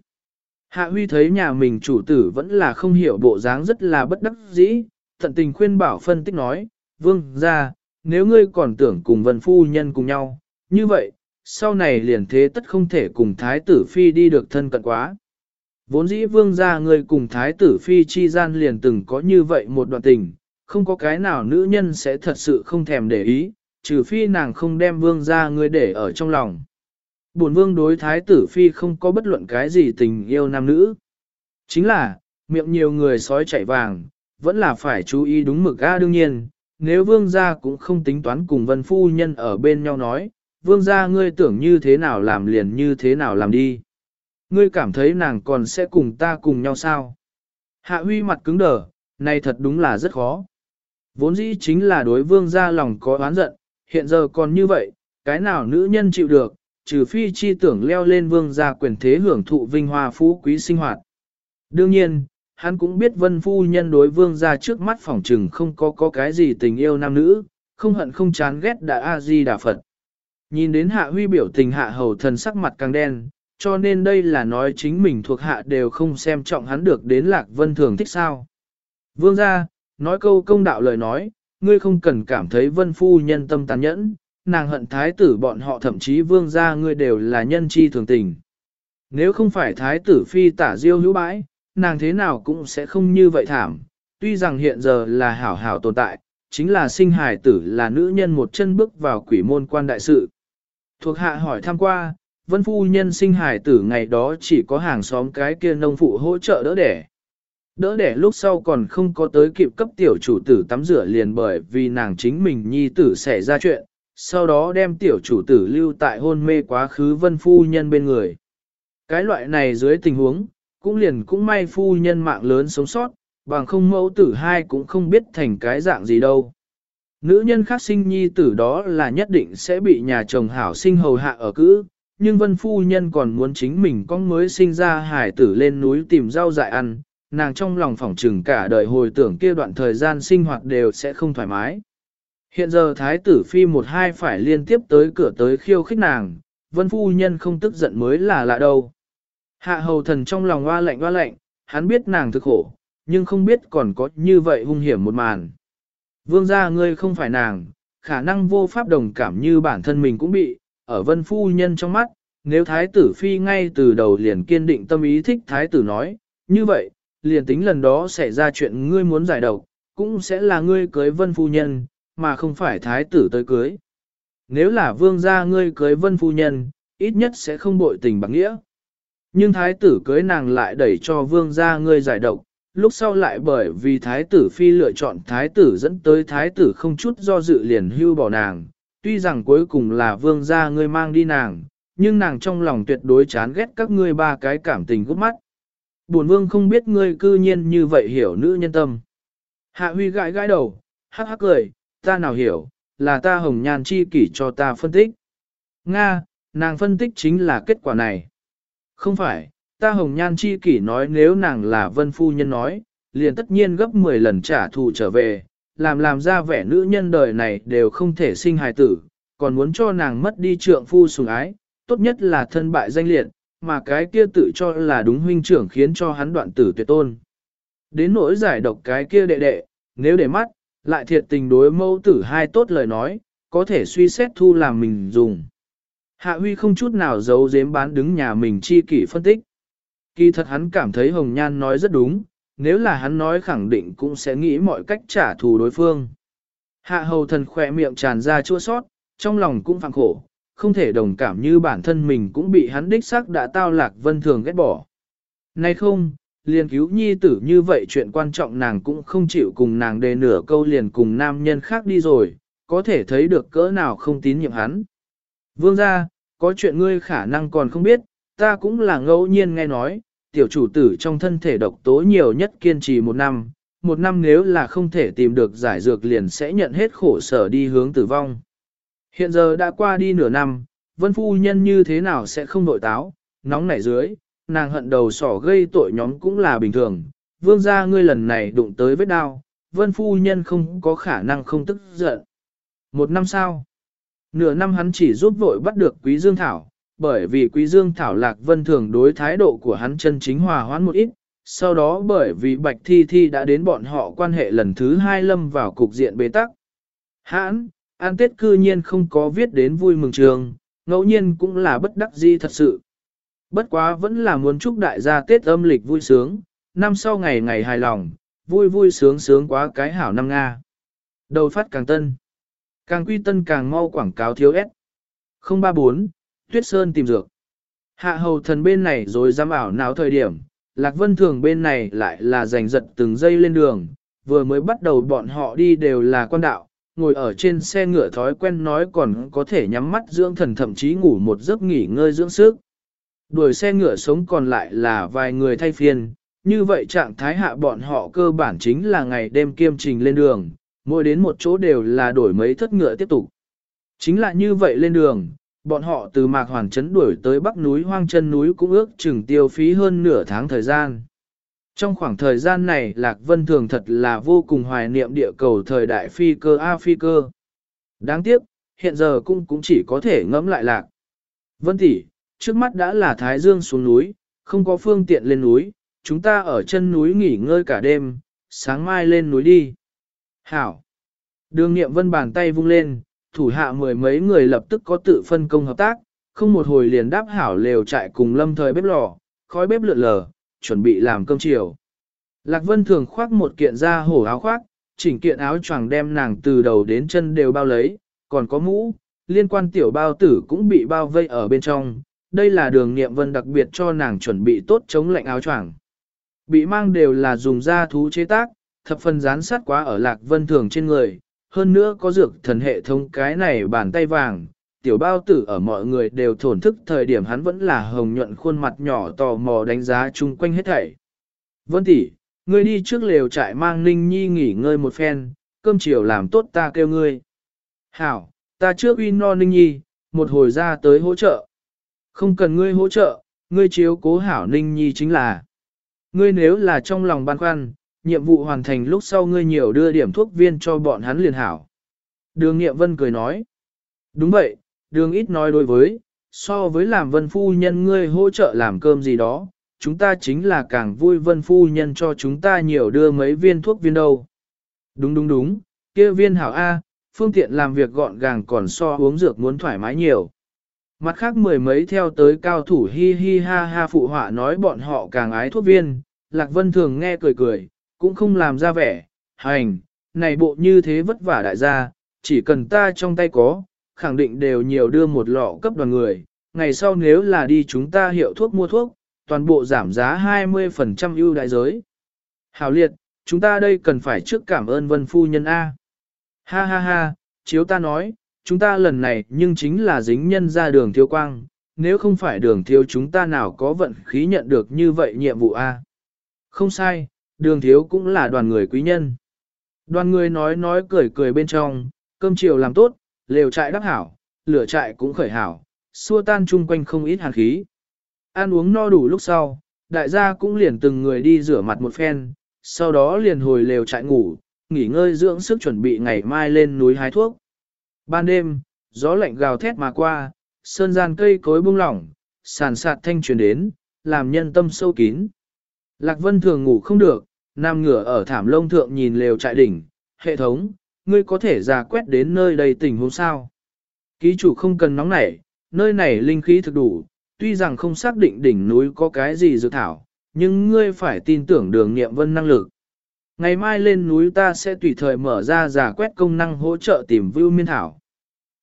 Hạ huy thấy nhà mình chủ tử vẫn là không hiểu bộ dáng rất là bất đắc dĩ, thận tình khuyên bảo phân tích nói, vương gia, nếu ngươi còn tưởng cùng vân phu nhân cùng nhau, như vậy, sau này liền thế tất không thể cùng thái tử phi đi được thân cận quá. Vốn dĩ vương gia người cùng thái tử phi chi gian liền từng có như vậy một đoạn tình, không có cái nào nữ nhân sẽ thật sự không thèm để ý, trừ phi nàng không đem vương gia người để ở trong lòng. Bổn vương đối thái tử phi không có bất luận cái gì tình yêu nam nữ. Chính là, miệng nhiều người sói chạy vàng, vẫn là phải chú ý đúng mực a đương nhiên, nếu vương gia cũng không tính toán cùng vân phu nhân ở bên nhau nói, vương gia ngươi tưởng như thế nào làm liền như thế nào làm đi. Ngươi cảm thấy nàng còn sẽ cùng ta cùng nhau sao? Hạ huy mặt cứng đờ, này thật đúng là rất khó. Vốn dĩ chính là đối vương gia lòng có oán giận, hiện giờ còn như vậy, cái nào nữ nhân chịu được, trừ phi chi tưởng leo lên vương gia quyền thế hưởng thụ vinh hoa phú quý sinh hoạt. Đương nhiên, hắn cũng biết vân phu nhân đối vương gia trước mắt phỏng trừng không có có cái gì tình yêu nam nữ, không hận không chán ghét đã A-di đà Phật. Nhìn đến hạ huy biểu tình hạ hầu thần sắc mặt càng đen, cho nên đây là nói chính mình thuộc hạ đều không xem trọng hắn được đến lạc vân thường thích sao. Vương gia, nói câu công đạo lời nói, ngươi không cần cảm thấy vân phu nhân tâm tàn nhẫn, nàng hận thái tử bọn họ thậm chí vương gia ngươi đều là nhân chi thường tình. Nếu không phải thái tử phi tả diêu hữu bãi, nàng thế nào cũng sẽ không như vậy thảm. Tuy rằng hiện giờ là hảo hảo tồn tại, chính là sinh hài tử là nữ nhân một chân bước vào quỷ môn quan đại sự. Thuộc hạ hỏi thăm qua, vân phu nhân sinh hài tử ngày đó chỉ có hàng xóm cái kia nông phụ hỗ trợ đỡ đẻ. Đỡ đẻ lúc sau còn không có tới kịp cấp tiểu chủ tử tắm rửa liền bởi vì nàng chính mình nhi tử xảy ra chuyện, sau đó đem tiểu chủ tử lưu tại hôn mê quá khứ vân phu nhân bên người. Cái loại này dưới tình huống, cũng liền cũng may phu nhân mạng lớn sống sót, bằng không mẫu tử hai cũng không biết thành cái dạng gì đâu. Nữ nhân khác sinh nhi tử đó là nhất định sẽ bị nhà chồng hảo sinh hầu hạ ở cữ, nhưng vân phu nhân còn muốn chính mình con mới sinh ra hải tử lên núi tìm rau dại ăn, nàng trong lòng phỏng trừng cả đời hồi tưởng kia đoạn thời gian sinh hoạt đều sẽ không thoải mái. Hiện giờ thái tử phi một hai phải liên tiếp tới cửa tới khiêu khích nàng, vân phu nhân không tức giận mới là lạ đâu. Hạ hầu thần trong lòng hoa lạnh hoa lạnh, hắn biết nàng thực khổ, nhưng không biết còn có như vậy hung hiểm một màn. Vương gia ngươi không phải nàng, khả năng vô pháp đồng cảm như bản thân mình cũng bị, ở vân phu nhân trong mắt, nếu thái tử phi ngay từ đầu liền kiên định tâm ý thích thái tử nói, như vậy, liền tính lần đó xảy ra chuyện ngươi muốn giải độc, cũng sẽ là ngươi cưới vân phu nhân, mà không phải thái tử tới cưới. Nếu là vương gia ngươi cưới vân phu nhân, ít nhất sẽ không bội tình bằng nghĩa. Nhưng thái tử cưới nàng lại đẩy cho vương gia ngươi giải độc, lúc sau lại bởi vì thái tử phi lựa chọn thái tử dẫn tới thái tử không chút do dự liền hưu bỏ nàng, tuy rằng cuối cùng là vương gia ngươi mang đi nàng, nhưng nàng trong lòng tuyệt đối chán ghét các ngươi ba cái cảm tình gút mắt. Bổn vương không biết ngươi cư nhiên như vậy hiểu nữ nhân tâm. Hạ huy gãi gãi đầu, hắc hắc cười, ta nào hiểu, là ta hồng nhan chi kỷ cho ta phân tích. Nga, nàng phân tích chính là kết quả này. Không phải, ta hồng nhan chi kỷ nói nếu nàng là vân phu nhân nói, liền tất nhiên gấp 10 lần trả thù trở về, làm làm ra vẻ nữ nhân đời này đều không thể sinh hài tử, còn muốn cho nàng mất đi trượng phu sủng ái, tốt nhất là thân bại danh liệt, mà cái kia tự cho là đúng huynh trưởng khiến cho hắn đoạn tử tuyệt tôn. Đến nỗi giải độc cái kia đệ đệ, nếu để mắt, lại thiệt tình đối mâu tử hai tốt lời nói, có thể suy xét thu làm mình dùng. Hạ huy không chút nào giấu giếm bán đứng nhà mình chi kỷ phân tích. Kỳ thật hắn cảm thấy Hồng Nhan nói rất đúng, nếu là hắn nói khẳng định cũng sẽ nghĩ mọi cách trả thù đối phương. Hạ hầu thần khỏe miệng tràn ra chua sót, trong lòng cũng phàng khổ, không thể đồng cảm như bản thân mình cũng bị hắn đích xác đã tao lạc vân thường ghét bỏ. Nay không, liền cứu nhi tử như vậy chuyện quan trọng nàng cũng không chịu cùng nàng đề nửa câu liền cùng nam nhân khác đi rồi, có thể thấy được cỡ nào không tín nhiệm hắn. Vương ra, có chuyện ngươi khả năng còn không biết, ta cũng là ngẫu nhiên nghe nói, tiểu chủ tử trong thân thể độc tố nhiều nhất kiên trì một năm, một năm nếu là không thể tìm được giải dược liền sẽ nhận hết khổ sở đi hướng tử vong. Hiện giờ đã qua đi nửa năm, vân phu nhân như thế nào sẽ không nội táo, nóng nảy dưới, nàng hận đầu sỏ gây tội nhóm cũng là bình thường, vương gia ngươi lần này đụng tới vết đau, vân phu nhân không có khả năng không tức giận. Một năm sau, nửa năm hắn chỉ giúp vội bắt được quý dương thảo, bởi vì quý dương thảo lạc vân thường đối thái độ của hắn chân chính hòa hoãn một ít, sau đó bởi vì bạch thi thi đã đến bọn họ quan hệ lần thứ hai lâm vào cục diện bế tắc. Hãn, an tết cư nhiên không có viết đến vui mừng trường, ngẫu nhiên cũng là bất đắc dĩ thật sự. Bất quá vẫn là muốn chúc đại gia Tết âm lịch vui sướng, năm sau ngày ngày hài lòng, vui vui sướng sướng quá cái hảo năm Nga. Đầu phát càng tân. Càng quy tân càng mau quảng cáo thiếu S. 034, Tuyết Sơn tìm dược. Hạ hầu thần bên này rồi dám ảo nào thời điểm, Lạc Vân Thường bên này lại là giành giật từng giây lên đường, vừa mới bắt đầu bọn họ đi đều là quan đạo, ngồi ở trên xe ngựa thói quen nói còn có thể nhắm mắt dưỡng thần thậm chí ngủ một giấc nghỉ ngơi dưỡng sức. Đuổi xe ngựa sống còn lại là vài người thay phiên, như vậy trạng thái hạ bọn họ cơ bản chính là ngày đêm kiêm trình lên đường, mỗi đến một chỗ đều là đổi mấy thất ngựa tiếp tục. Chính là như vậy lên đường, bọn họ từ Mạc Hoàn Trấn đuổi tới Bắc núi Hoang Chân núi cũng ước chừng tiêu phí hơn nửa tháng thời gian. Trong khoảng thời gian này Lạc Vân Thường thật là vô cùng hoài niệm địa cầu thời đại phi cơ A phi cơ. Đáng tiếc, hiện giờ cũng cũng chỉ có thể ngẫm lại lạc. Vân tỷ, trước mắt đã là Thái Dương xuống núi, không có phương tiện lên núi, chúng ta ở chân núi nghỉ ngơi cả đêm, sáng mai lên núi đi. Hảo. Đường nghiệm vân bàn tay vung lên, thủ hạ mười mấy người lập tức có tự phân công hợp tác, không một hồi liền đáp hảo lều trại cùng lâm thời bếp lò, khói bếp lượn lờ, chuẩn bị làm cơm chiều. Lạc Vân thường khoác một kiện da hổ áo khoác, chỉnh kiện áo choàng đem nàng từ đầu đến chân đều bao lấy, còn có mũ, liên quan tiểu bao tử cũng bị bao vây ở bên trong. Đây là đường nghiệm vân đặc biệt cho nàng chuẩn bị tốt chống lạnh áo choàng. Bị mang đều là dùng da thú chế tác, thập phần dán sát quá ở lạc vân thường trên người, hơn nữa có dược thần hệ thống cái này bàn tay vàng, tiểu bao tử ở mọi người đều thổn thức thời điểm hắn vẫn là hồng nhuận khuôn mặt nhỏ tò mò đánh giá chung quanh hết thảy. Vân tỷ, ngươi đi trước lều trại mang Ninh Nhi nghỉ ngơi một phen, cơm chiều làm tốt ta kêu ngươi. Hảo, ta trước uy no ninh nhi, một hồi ra tới hỗ trợ. Không cần ngươi hỗ trợ, ngươi chiếu cố hảo ninh nhi chính là. Ngươi nếu là trong lòng băn khoăn, nhiệm vụ hoàn thành lúc sau ngươi nhiều đưa điểm thuốc viên cho bọn hắn liền hảo. Đường Nghiệm Vân cười nói. Đúng vậy, đường ít nói đối với, so với làm vân phu nhân ngươi hỗ trợ làm cơm gì đó, chúng ta chính là càng vui vân phu nhân cho chúng ta nhiều đưa mấy viên thuốc viên đâu. Đúng đúng đúng, kia viên hảo A, phương tiện làm việc gọn gàng còn so uống dược muốn thoải mái nhiều. Mặt khác mười mấy theo tới cao thủ hi hi ha ha phụ họa nói bọn họ càng ái thuốc viên, Lạc Vân thường nghe cười cười, cũng không làm ra vẻ, hành, này bộ như thế vất vả đại gia, chỉ cần ta trong tay có, khẳng định đều nhiều đưa một lọ cấp đoàn người, ngày sau nếu là đi chúng ta hiệu thuốc mua thuốc, toàn bộ giảm giá 20% ưu đại giới. Hảo liệt, chúng ta đây cần phải trước cảm ơn vân phu nhân A. Ha ha ha, chiếu ta nói, chúng ta lần này nhưng chính là dính nhân ra đường thiếu quang, nếu không phải đường thiếu chúng ta nào có vận khí nhận được như vậy nhiệm vụ A. Không sai, đường thiếu cũng là đoàn người quý nhân. Đoàn người nói nói cười cười bên trong, cơm chiều làm tốt, lều trại đắc hảo, lửa trại cũng khởi hảo, xua tan chung quanh không ít hàn khí. Ăn uống no đủ lúc sau, đại gia cũng liền từng người đi rửa mặt một phen, sau đó liền hồi lều trại ngủ, nghỉ ngơi dưỡng sức chuẩn bị ngày mai lên núi hái thuốc. Ban đêm, gió lạnh gào thét mà qua, sơn gian cây cối bung lỏng, sàn sạt thanh truyền đến, làm nhân tâm sâu kín. Lạc Vân thường ngủ không được, Nam ngửa ở thảm lông thượng nhìn lều trại đỉnh, hệ thống, ngươi có thể ra quét đến nơi đây tình huống sao. Ký chủ không cần nóng nảy, nơi này linh khí thực đủ, tuy rằng không xác định đỉnh núi có cái gì dự thảo, nhưng ngươi phải tin tưởng đường nghiệm vân năng lực. Ngày mai lên núi ta sẽ tùy thời mở ra giả quét công năng hỗ trợ tìm Vưu miên thảo.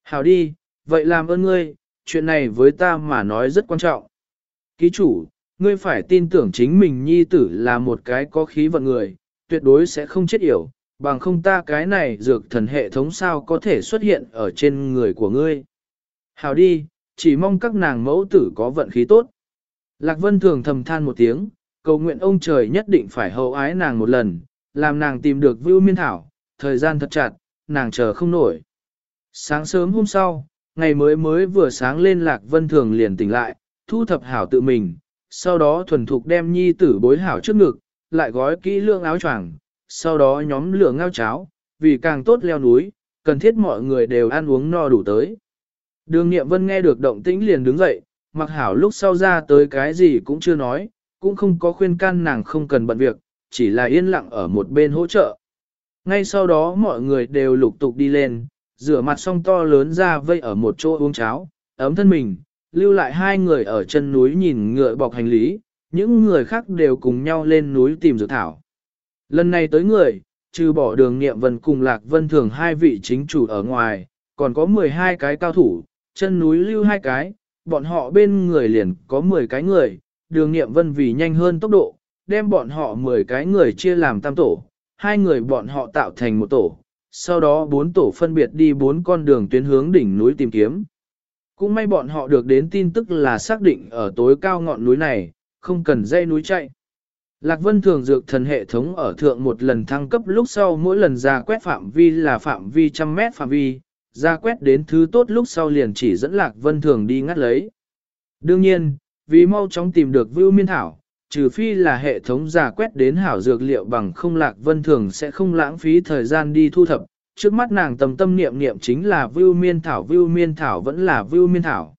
Hảo đi, vậy làm ơn ngươi, chuyện này với ta mà nói rất quan trọng. Ký chủ, ngươi phải tin tưởng chính mình nhi tử là một cái có khí vận người, tuyệt đối sẽ không chết yểu, bằng không ta cái này dược thần hệ thống sao có thể xuất hiện ở trên người của ngươi. Hảo đi, chỉ mong các nàng mẫu tử có vận khí tốt. Lạc Vân thường thầm than một tiếng, cầu nguyện ông trời nhất định phải hậu ái nàng một lần, làm nàng tìm được Vưu Miên Thảo, thời gian thật chặt, nàng chờ không nổi. Sáng sớm hôm sau, ngày mới mới vừa sáng lên Lạc Vân thường liền tỉnh lại, thu thập hảo tự mình, sau đó thuần thục đem nhi tử bối hảo trước ngực, lại gói kỹ lương áo choàng, sau đó nhóm lửa ngao cháo, vì càng tốt leo núi, cần thiết mọi người đều ăn uống no đủ tới. Đường Nghiệm Vân nghe được động tĩnh liền đứng dậy, mặc hảo lúc sau ra tới cái gì cũng chưa nói, cũng không có khuyên can nàng không cần bận việc, chỉ là yên lặng ở một bên hỗ trợ. Ngay sau đó mọi người đều lục tục đi lên, rửa mặt xong to lớn ra vây ở một chỗ uống cháo, ấm thân mình, lưu lại hai người ở chân núi nhìn ngựa bọc hành lý, những người khác đều cùng nhau lên núi tìm dược thảo. Lần này tới người, trừ bỏ đường nghiệm vân cùng lạc vân thường hai vị chính chủ ở ngoài, còn có 12 cái cao thủ, chân núi lưu hai cái, bọn họ bên người liền có 10 cái người, đường nghiệm vân vì nhanh hơn tốc độ, đem bọn họ 10 cái người chia làm tam tổ, hai người bọn họ tạo thành một tổ, sau đó bốn tổ phân biệt đi bốn con đường tuyến hướng đỉnh núi tìm kiếm. Cũng may bọn họ được đến tin tức là xác định ở tối cao ngọn núi này, không cần dây núi chạy. Lạc Vân thường dược thần hệ thống ở thượng một lần thăng cấp lúc sau mỗi lần ra quét phạm vi là phạm vi trăm mét phạm vi, ra quét đến thứ tốt lúc sau liền chỉ dẫn Lạc Vân thường đi ngắt lấy. Đương nhiên, vì mau chóng tìm được Vưu Miên Thảo, trừ phi là hệ thống giả quét đến hảo dược liệu bằng không Lạc Vân thường sẽ không lãng phí thời gian đi thu thập, trước mắt nàng tầm tâm niệm niệm chính là Vưu Miên Thảo Vưu Miên Thảo vẫn là Vưu Miên Thảo.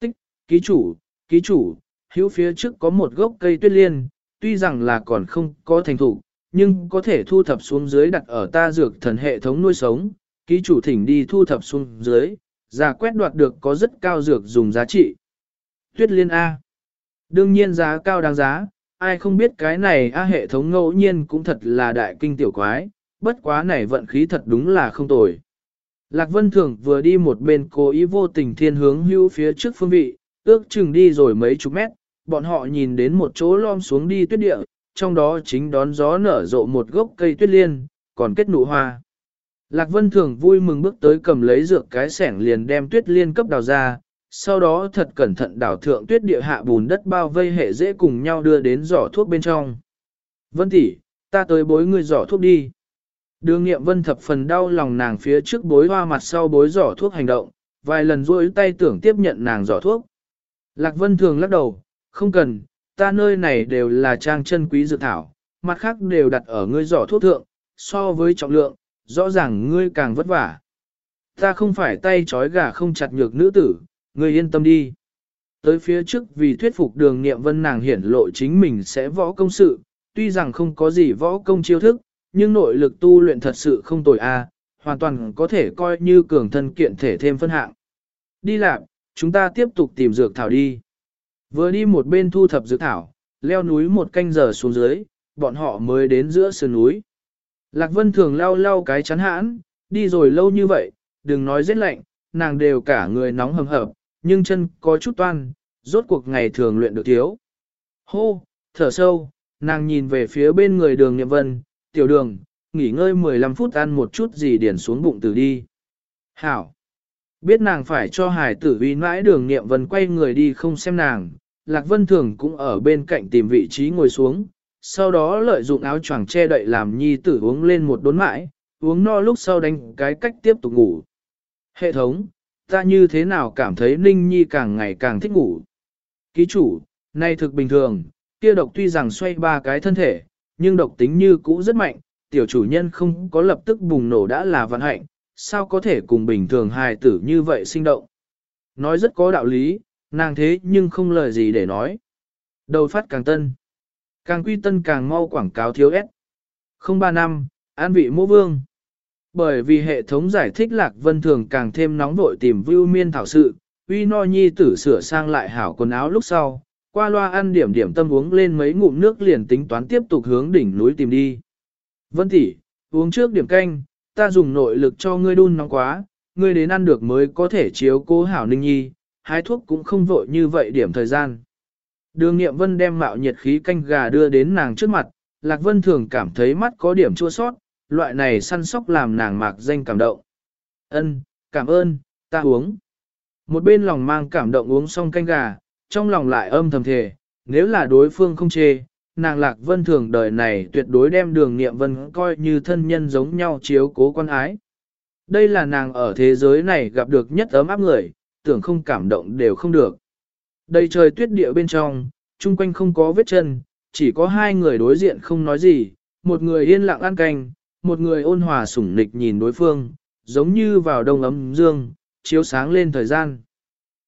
Tích, ký chủ, ký chủ, hữu phía trước có một gốc cây tuyết liên, tuy rằng là còn không có thành thủ, nhưng có thể thu thập xuống dưới đặt ở ta dược thần hệ thống nuôi sống, ký chủ thỉnh đi thu thập xuống dưới, giả quét đoạt được có rất cao dược dùng giá trị. Tuyết liên A. Đương nhiên giá cao đáng giá, ai không biết cái này A hệ thống ngẫu nhiên cũng thật là đại kinh tiểu quái, bất quá này vận khí thật đúng là không tồi. Lạc Vân Thường vừa đi một bên cố ý vô tình thiên hướng hưu phía trước phương vị, ước chừng đi rồi mấy chục mét, bọn họ nhìn đến một chỗ lom xuống đi tuyết địa, trong đó chính đón gió nở rộ một gốc cây tuyết liên, còn kết nụ hoa. Lạc Vân Thường vui mừng bước tới cầm lấy dược cái sẻng liền đem tuyết liên cấp đào ra, sau đó thật cẩn thận đào thượng tuyết địa hạ bùn đất bao vây hệ dễ cùng nhau đưa đến giỏ thuốc bên trong. Vân tỷ, ta tới bối ngươi giỏ thuốc đi. Đường nghiệm vân thập phần đau lòng nàng phía trước bối hoa mặt sau bối giỏ thuốc hành động, vài lần rôi tay tưởng tiếp nhận nàng giỏ thuốc. Lạc vân thường lắc đầu, không cần, ta nơi này đều là trang chân quý dược thảo, mặt khác đều đặt ở ngươi giỏ thuốc thượng, so với trọng lượng, rõ ràng ngươi càng vất vả. Ta không phải tay trói gà không chặt nhược nữ tử, ngươi yên tâm đi. Tới phía trước vì thuyết phục đường nghiệm vân nàng hiển lộ chính mình sẽ võ công sự, tuy rằng không có gì võ công chiêu thức, nhưng nội lực tu luyện thật sự không tồi a, hoàn toàn có thể coi như cường thân kiện thể thêm phân hạng. Đi làm, chúng ta tiếp tục tìm dược thảo đi. Vừa đi một bên thu thập dược thảo, leo núi một canh giờ xuống dưới, bọn họ mới đến giữa sườn núi. Lạc Vân thường lau lau cái chắn hãn, đi rồi lâu như vậy, đừng nói rét lạnh, nàng đều cả người nóng hầm hập, nhưng chân có chút toan, rốt cuộc ngày thường luyện được thiếu. Hô, thở sâu, nàng nhìn về phía bên người đường niệm vân, tiểu đường, nghỉ ngơi 15 phút ăn một chút gì điển xuống bụng từ đi. Hảo! Biết nàng phải cho hải tử uy mãi đường nghiệm vân quay người đi không xem nàng, Lạc Vân Thường cũng ở bên cạnh tìm vị trí ngồi xuống, sau đó lợi dụng áo choàng che đậy làm nhi tử uống lên một đốn mãi, uống no lúc sau đánh cái cách tiếp tục ngủ. Hệ thống, ta như thế nào cảm thấy Ninh Nhi càng ngày càng thích ngủ. Ký chủ, nay thực bình thường, kia độc tuy rằng xoay ba cái thân thể, nhưng độc tính như cũ rất mạnh, tiểu chủ nhân không có lập tức bùng nổ đã là vận hạnh, sao có thể cùng bình thường hài tử như vậy sinh động. Nói rất có đạo lý, nàng thế nhưng không lời gì để nói. Đầu phát càng tân. Càng quy tân càng mau quảng cáo thiếu ép. 03 năm, an vị mô vương. Bởi vì hệ thống giải thích lạc vân thường càng thêm nóng vội tìm vưu miên thảo sự, uy no nhi tử sửa sang lại hảo quần áo lúc sau, qua loa ăn điểm điểm tâm uống lên mấy ngụm nước liền tính toán tiếp tục hướng đỉnh núi tìm đi. Vân tỷ, uống trước điểm canh, ta dùng nội lực cho ngươi đun nóng quá, ngươi đến ăn được mới có thể chiếu cố hảo ninh nhi, hái thuốc cũng không vội như vậy điểm thời gian. Đường nghiệm vân đem mạo nhiệt khí canh gà đưa đến nàng trước mặt, Lạc Vân thường cảm thấy mắt có điểm chua sót, loại này săn sóc làm nàng mạc danh cảm động. Ân, cảm ơn, ta uống. Một bên lòng mang cảm động uống xong canh gà, trong lòng lại âm thầm thề, nếu là đối phương không chê, nàng Lạc Vân thường đời này tuyệt đối đem đường nghiệm vân coi như thân nhân giống nhau chiếu cố quan ái. Đây là nàng ở thế giới này gặp được nhất ấm áp người, tưởng không cảm động đều không được. Đầy trời tuyết địa bên trong, chung quanh không có vết chân, chỉ có hai người đối diện không nói gì, một người yên lặng ăn canh, một người ôn hòa sủng nịch nhìn đối phương, giống như vào đông ấm dương, chiếu sáng lên thời gian.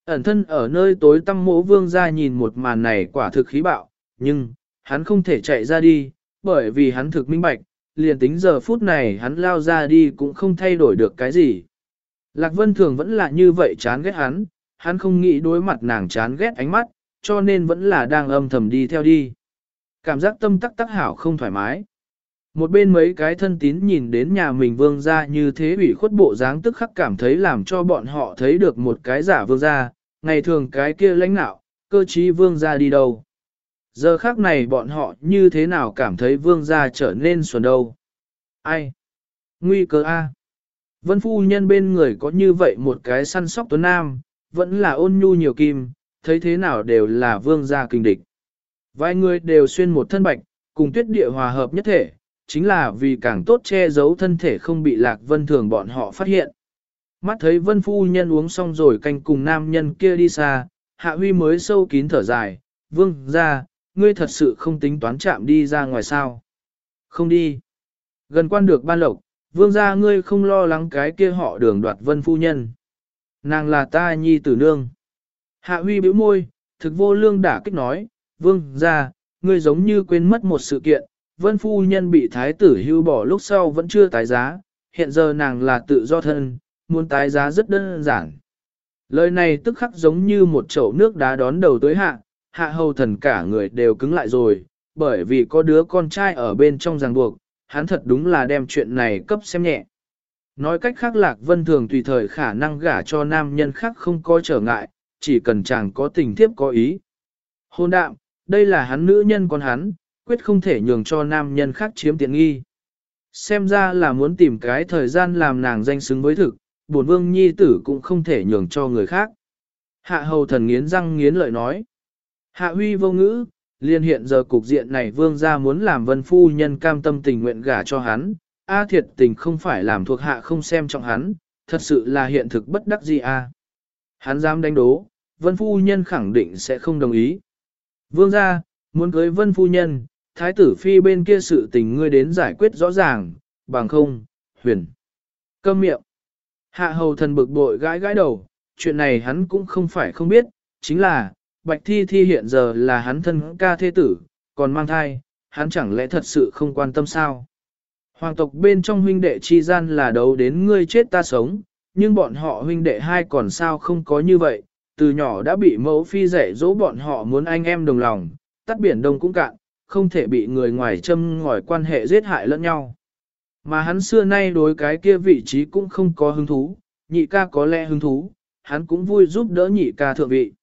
Ẩn thân ở nơi tối tăm mỗ vương ra nhìn một màn này quả thực khí bạo, nhưng, hắn không thể chạy ra đi, bởi vì hắn thực minh bạch, liền tính giờ phút này hắn lao ra đi cũng không thay đổi được cái gì. Lạc Vân Thường vẫn là như vậy chán ghét hắn, hắn không nghĩ đối mặt nàng chán ghét ánh mắt, cho nên vẫn là đang âm thầm đi theo đi. Cảm giác tâm tắc tắc hảo không thoải mái. Một bên mấy cái thân tín nhìn đến nhà mình vương gia như thế ủy khuất bộ dáng tức khắc cảm thấy làm cho bọn họ thấy được một cái giả vương gia, ngày thường cái kia lãnh nạo, cơ trí vương gia đi đâu. Giờ khác này bọn họ như thế nào cảm thấy vương gia trở nên xuẩn đâu. Ai? Nguy cơ A. Vân phu nhân bên người có như vậy một cái săn sóc tuấn nam, vẫn là ôn nhu nhiều kim, thấy thế nào đều là vương gia kinh địch. Vài người đều xuyên một thân bạch, cùng tuyết địa hòa hợp nhất thể, chính là vì càng tốt che giấu thân thể không bị lạc vân thường bọn họ phát hiện. Mắt thấy vân phu nhân uống xong rồi canh cùng nam nhân kia đi xa, hạ huy mới sâu kín thở dài, vương ra, ngươi thật sự không tính toán chạm đi ra ngoài sao. Không đi. Gần quan được ban lộc, vương ra ngươi không lo lắng cái kia họ đường đoạt vân phu nhân. Nàng là ta nhi tử nương. Hạ huy bĩu môi, thực vô lương đả kích nói, vương ra, ngươi giống như quên mất một sự kiện, vân phu nhân bị thái tử hưu bỏ lúc sau vẫn chưa tái giá, hiện giờ nàng là tự do thân, muốn tái giá rất đơn giản. Lời này tức khắc giống như một chậu nước đá đón đầu tới hạ, hạ hầu thần cả người đều cứng lại rồi, bởi vì có đứa con trai ở bên trong ràng buộc, hắn thật đúng là đem chuyện này cấp xem nhẹ. Nói cách khác lạc vân thường tùy thời khả năng gả cho nam nhân khác không có trở ngại, chỉ cần chàng có tình thiếp có ý. Hôn đạm, đây là hắn nữ nhân con hắn, quyết không thể nhường cho nam nhân khác chiếm tiện nghi. Xem ra là muốn tìm cái thời gian làm nàng danh xứng với thực, bổn vương nhi tử cũng không thể nhường cho người khác. Hạ hầu thần nghiến răng nghiến lợi nói. Hạ huy vô ngữ, liên hiện giờ cục diện này vương gia muốn làm vân phu nhân cam tâm tình nguyện gả cho hắn, A thiệt tình không phải làm thuộc hạ không xem trọng hắn, thật sự là hiện thực bất đắc gì a. Hắn dám đánh đố, vân phu nhân khẳng định sẽ không đồng ý. Vương gia, muốn cưới vân phu nhân, thái tử phi bên kia sự tình ngươi đến giải quyết rõ ràng, bằng không, huyền. Câm miệng. Hạ hầu thần bực bội gãi gãi đầu, chuyện này hắn cũng không phải không biết, chính là, bạch thi thi hiện giờ là hắn thân ca thế tử, còn mang thai, hắn chẳng lẽ thật sự không quan tâm sao? Hoàng tộc bên trong huynh đệ chi gian là đấu đến ngươi chết ta sống, nhưng bọn họ huynh đệ hai còn sao không có như vậy, từ nhỏ đã bị mẫu phi dạy dỗ bọn họ muốn anh em đồng lòng, tắt biển đông cũng cạn, không thể bị người ngoài châm ngòi quan hệ giết hại lẫn nhau. Mà hắn xưa nay đối cái kia vị trí cũng không có hứng thú, nhị ca có lẽ hứng thú, hắn cũng vui giúp đỡ nhị ca thượng vị.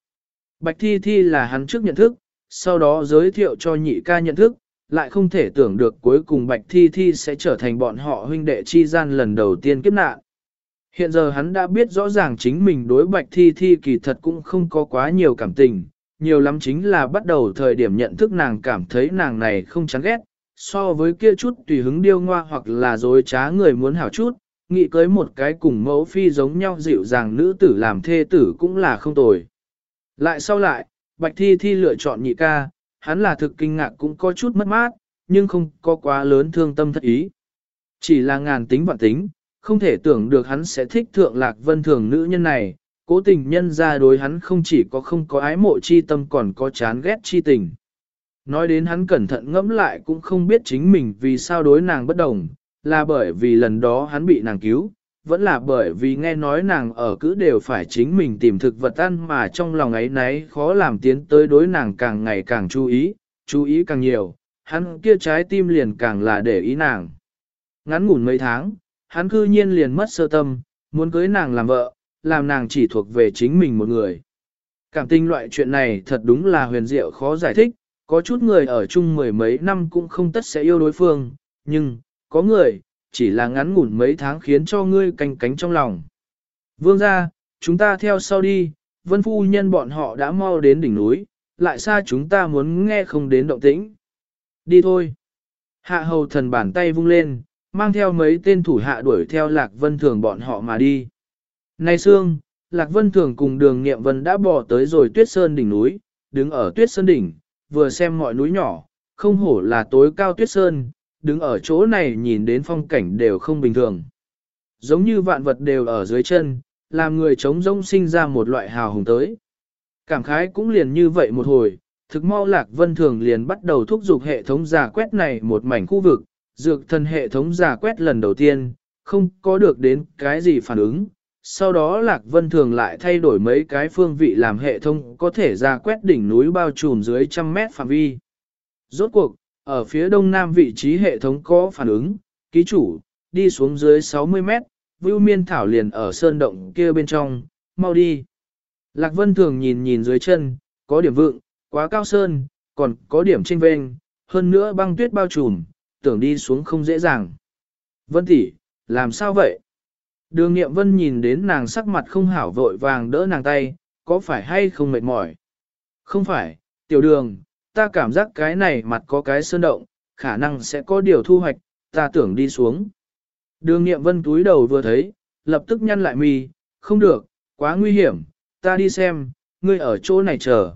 Bạch Thi Thi là hắn trước nhận thức, sau đó giới thiệu cho nhị ca nhận thức, lại không thể tưởng được cuối cùng Bạch Thi Thi sẽ trở thành bọn họ huynh đệ chi gian lần đầu tiên kiếp nạn. Hiện giờ hắn đã biết rõ ràng chính mình đối Bạch Thi Thi kỳ thật cũng không có quá nhiều cảm tình, nhiều lắm chính là bắt đầu thời điểm nhận thức nàng cảm thấy nàng này không chán ghét, so với kia chút tùy hứng điêu ngoa hoặc là dối trá người muốn hảo chút, nghĩ cưới một cái cùng mẫu phi giống nhau dịu dàng nữ tử làm thê tử cũng là không tồi. Lại sau lại, Bạch Thi Thi lựa chọn nhị ca, hắn là thực kinh ngạc cũng có chút mất mát, nhưng không có quá lớn thương tâm thất ý. Chỉ là ngàn tính vạn tính, không thể tưởng được hắn sẽ thích thượng lạc vân thường nữ nhân này, cố tình nhân ra đối hắn không chỉ có không có ái mộ chi tâm còn có chán ghét chi tình. Nói đến hắn cẩn thận ngẫm lại cũng không biết chính mình vì sao đối nàng bất đồng, là bởi vì lần đó hắn bị nàng cứu, vẫn là bởi vì nghe nói nàng ở cứ đều phải chính mình tìm thực vật ăn mà trong lòng ấy nấy khó làm tiến tới đối nàng càng ngày càng chú ý, chú ý càng nhiều, hắn kia trái tim liền càng là để ý nàng. Ngắn ngủn mấy tháng, hắn cư nhiên liền mất sơ tâm, muốn cưới nàng làm vợ, làm nàng chỉ thuộc về chính mình một người. Cảm tình loại chuyện này thật đúng là huyền diệu khó giải thích, có chút người ở chung mười mấy năm cũng không tất sẽ yêu đối phương, nhưng, có người, chỉ là ngắn ngủn mấy tháng khiến cho ngươi canh cánh trong lòng. Vương ra, chúng ta theo sau đi, vân phu nhân bọn họ đã mau đến đỉnh núi, lại xa chúng ta muốn nghe không đến động tĩnh. Đi thôi. Hạ hầu thần bàn tay vung lên, mang theo mấy tên thủ hạ đuổi theo lạc vân thường bọn họ mà đi. Nay xương, Lạc Vân Thường cùng đường Nghiệm Vân đã bỏ tới rồi tuyết sơn đỉnh núi, đứng ở tuyết sơn đỉnh, vừa xem mọi núi nhỏ, không hổ là tối cao tuyết sơn, đứng ở chỗ này nhìn đến phong cảnh đều không bình thường. Giống như vạn vật đều ở dưới chân, làm người trống rỗng sinh ra một loại hào hùng tới. Cảm khái cũng liền như vậy một hồi, thực mau lạc vân thường liền bắt đầu thúc giục hệ thống giả quét này một mảnh khu vực, dược thần hệ thống giả quét lần đầu tiên, không có được đến cái gì phản ứng. Sau đó Lạc Vân Thường lại thay đổi mấy cái phương vị làm hệ thống có thể ra quét đỉnh núi bao trùm dưới trăm mét phạm vi. Rốt cuộc, ở phía đông nam vị trí hệ thống có phản ứng, ký chủ, đi xuống dưới 60 mét, Vưu Miên Thảo liền ở sơn động kia bên trong, mau đi. Lạc Vân thường nhìn nhìn dưới chân, có điểm vượng, quá cao sơn, còn có điểm tranh vênh, hơn nữa băng tuyết bao trùm, tưởng đi xuống không dễ dàng. Vân tỷ, làm sao vậy? Đường Nghiệm Vân nhìn đến nàng sắc mặt không hảo vội vàng đỡ nàng tay, có phải hay không mệt mỏi? Không phải, tiểu đường, ta cảm giác cái này mặt có cái sơn động, khả năng sẽ có điều thu hoạch, ta tưởng đi xuống. Đường nghiệm vân túi đầu vừa thấy, lập tức nhăn lại mi, không được, quá nguy hiểm, ta đi xem, ngươi ở chỗ này chờ.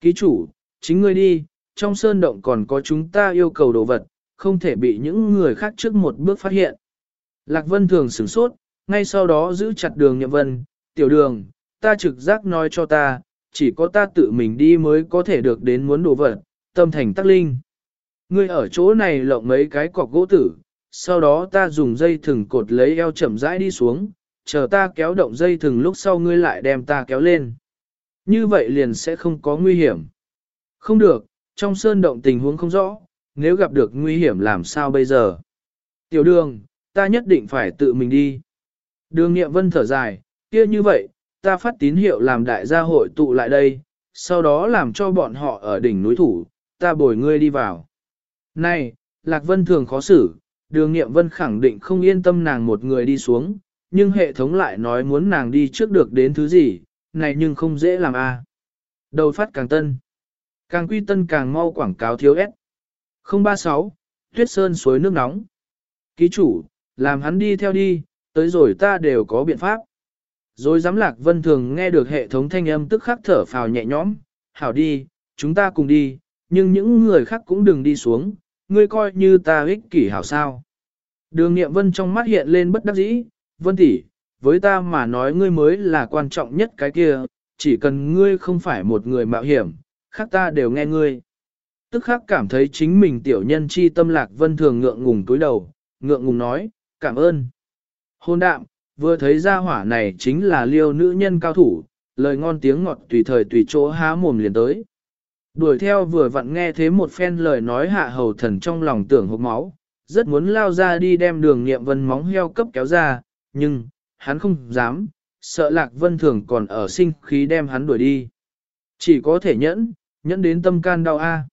Ký chủ, chính ngươi đi, trong sơn động còn có chúng ta yêu cầu đồ vật, không thể bị những người khác trước một bước phát hiện. Lạc Vân thường sửng sốt, ngay sau đó giữ chặt đường nhậm vân, tiểu đường, ta trực giác nói cho ta, chỉ có ta tự mình đi mới có thể được đến muốn đồ vật, tâm thành tắc linh. Ngươi ở chỗ này lộng mấy cái cọc gỗ tử, sau đó ta dùng dây thừng cột lấy eo chậm rãi đi xuống, chờ ta kéo động dây thừng lúc sau ngươi lại đem ta kéo lên. Như vậy liền sẽ không có nguy hiểm. Không được, trong sơn động tình huống không rõ, nếu gặp được nguy hiểm làm sao bây giờ? Tiểu đường, ta nhất định phải tự mình đi. Đường nghiệm vân thở dài, kia như vậy, ta phát tín hiệu làm đại gia hội tụ lại đây, sau đó làm cho bọn họ ở đỉnh núi thủ, ta bồi ngươi đi vào. Này, Lạc Vân thường khó xử, đường nghiệm vân khẳng định không yên tâm nàng một người đi xuống, nhưng hệ thống lại nói muốn nàng đi trước được đến thứ gì, này nhưng không dễ làm a. À. Đầu phát càng tân, càng quy tân càng mau quảng cáo thiếu S. 036, Tuyết Sơn suối nước nóng. Ký chủ, làm hắn đi theo đi, tới rồi ta đều có biện pháp. Rồi giám lạc vân thường nghe được hệ thống thanh âm tức khắc thở phào nhẹ nhõm, hảo đi, chúng ta cùng đi, nhưng những người khác cũng đừng đi xuống, ngươi coi như ta ích kỷ hảo sao. Đường nghiệm vân trong mắt hiện lên bất đắc dĩ, vân tỷ, với ta mà nói ngươi mới là quan trọng nhất cái kia, chỉ cần ngươi không phải một người mạo hiểm, khác ta đều nghe ngươi. Tức khắc cảm thấy chính mình tiểu nhân chi tâm lạc vân thường ngượng ngùng túi đầu, ngượng ngùng nói, cảm ơn. Hôn đạm, vừa thấy ra hỏa này chính là liêu nữ nhân cao thủ, lời ngon tiếng ngọt tùy thời tùy chỗ há mồm liền tới. Đuổi theo vừa vặn nghe thế một phen lời nói hạ hầu thần trong lòng tưởng hộp máu, rất muốn lao ra đi đem đường nghiệm vân móng heo cấp kéo ra, nhưng, hắn không dám, sợ lạc vân thường còn ở sinh khí đem hắn đuổi đi. Chỉ có thể nhẫn, nhẫn đến tâm can đau A.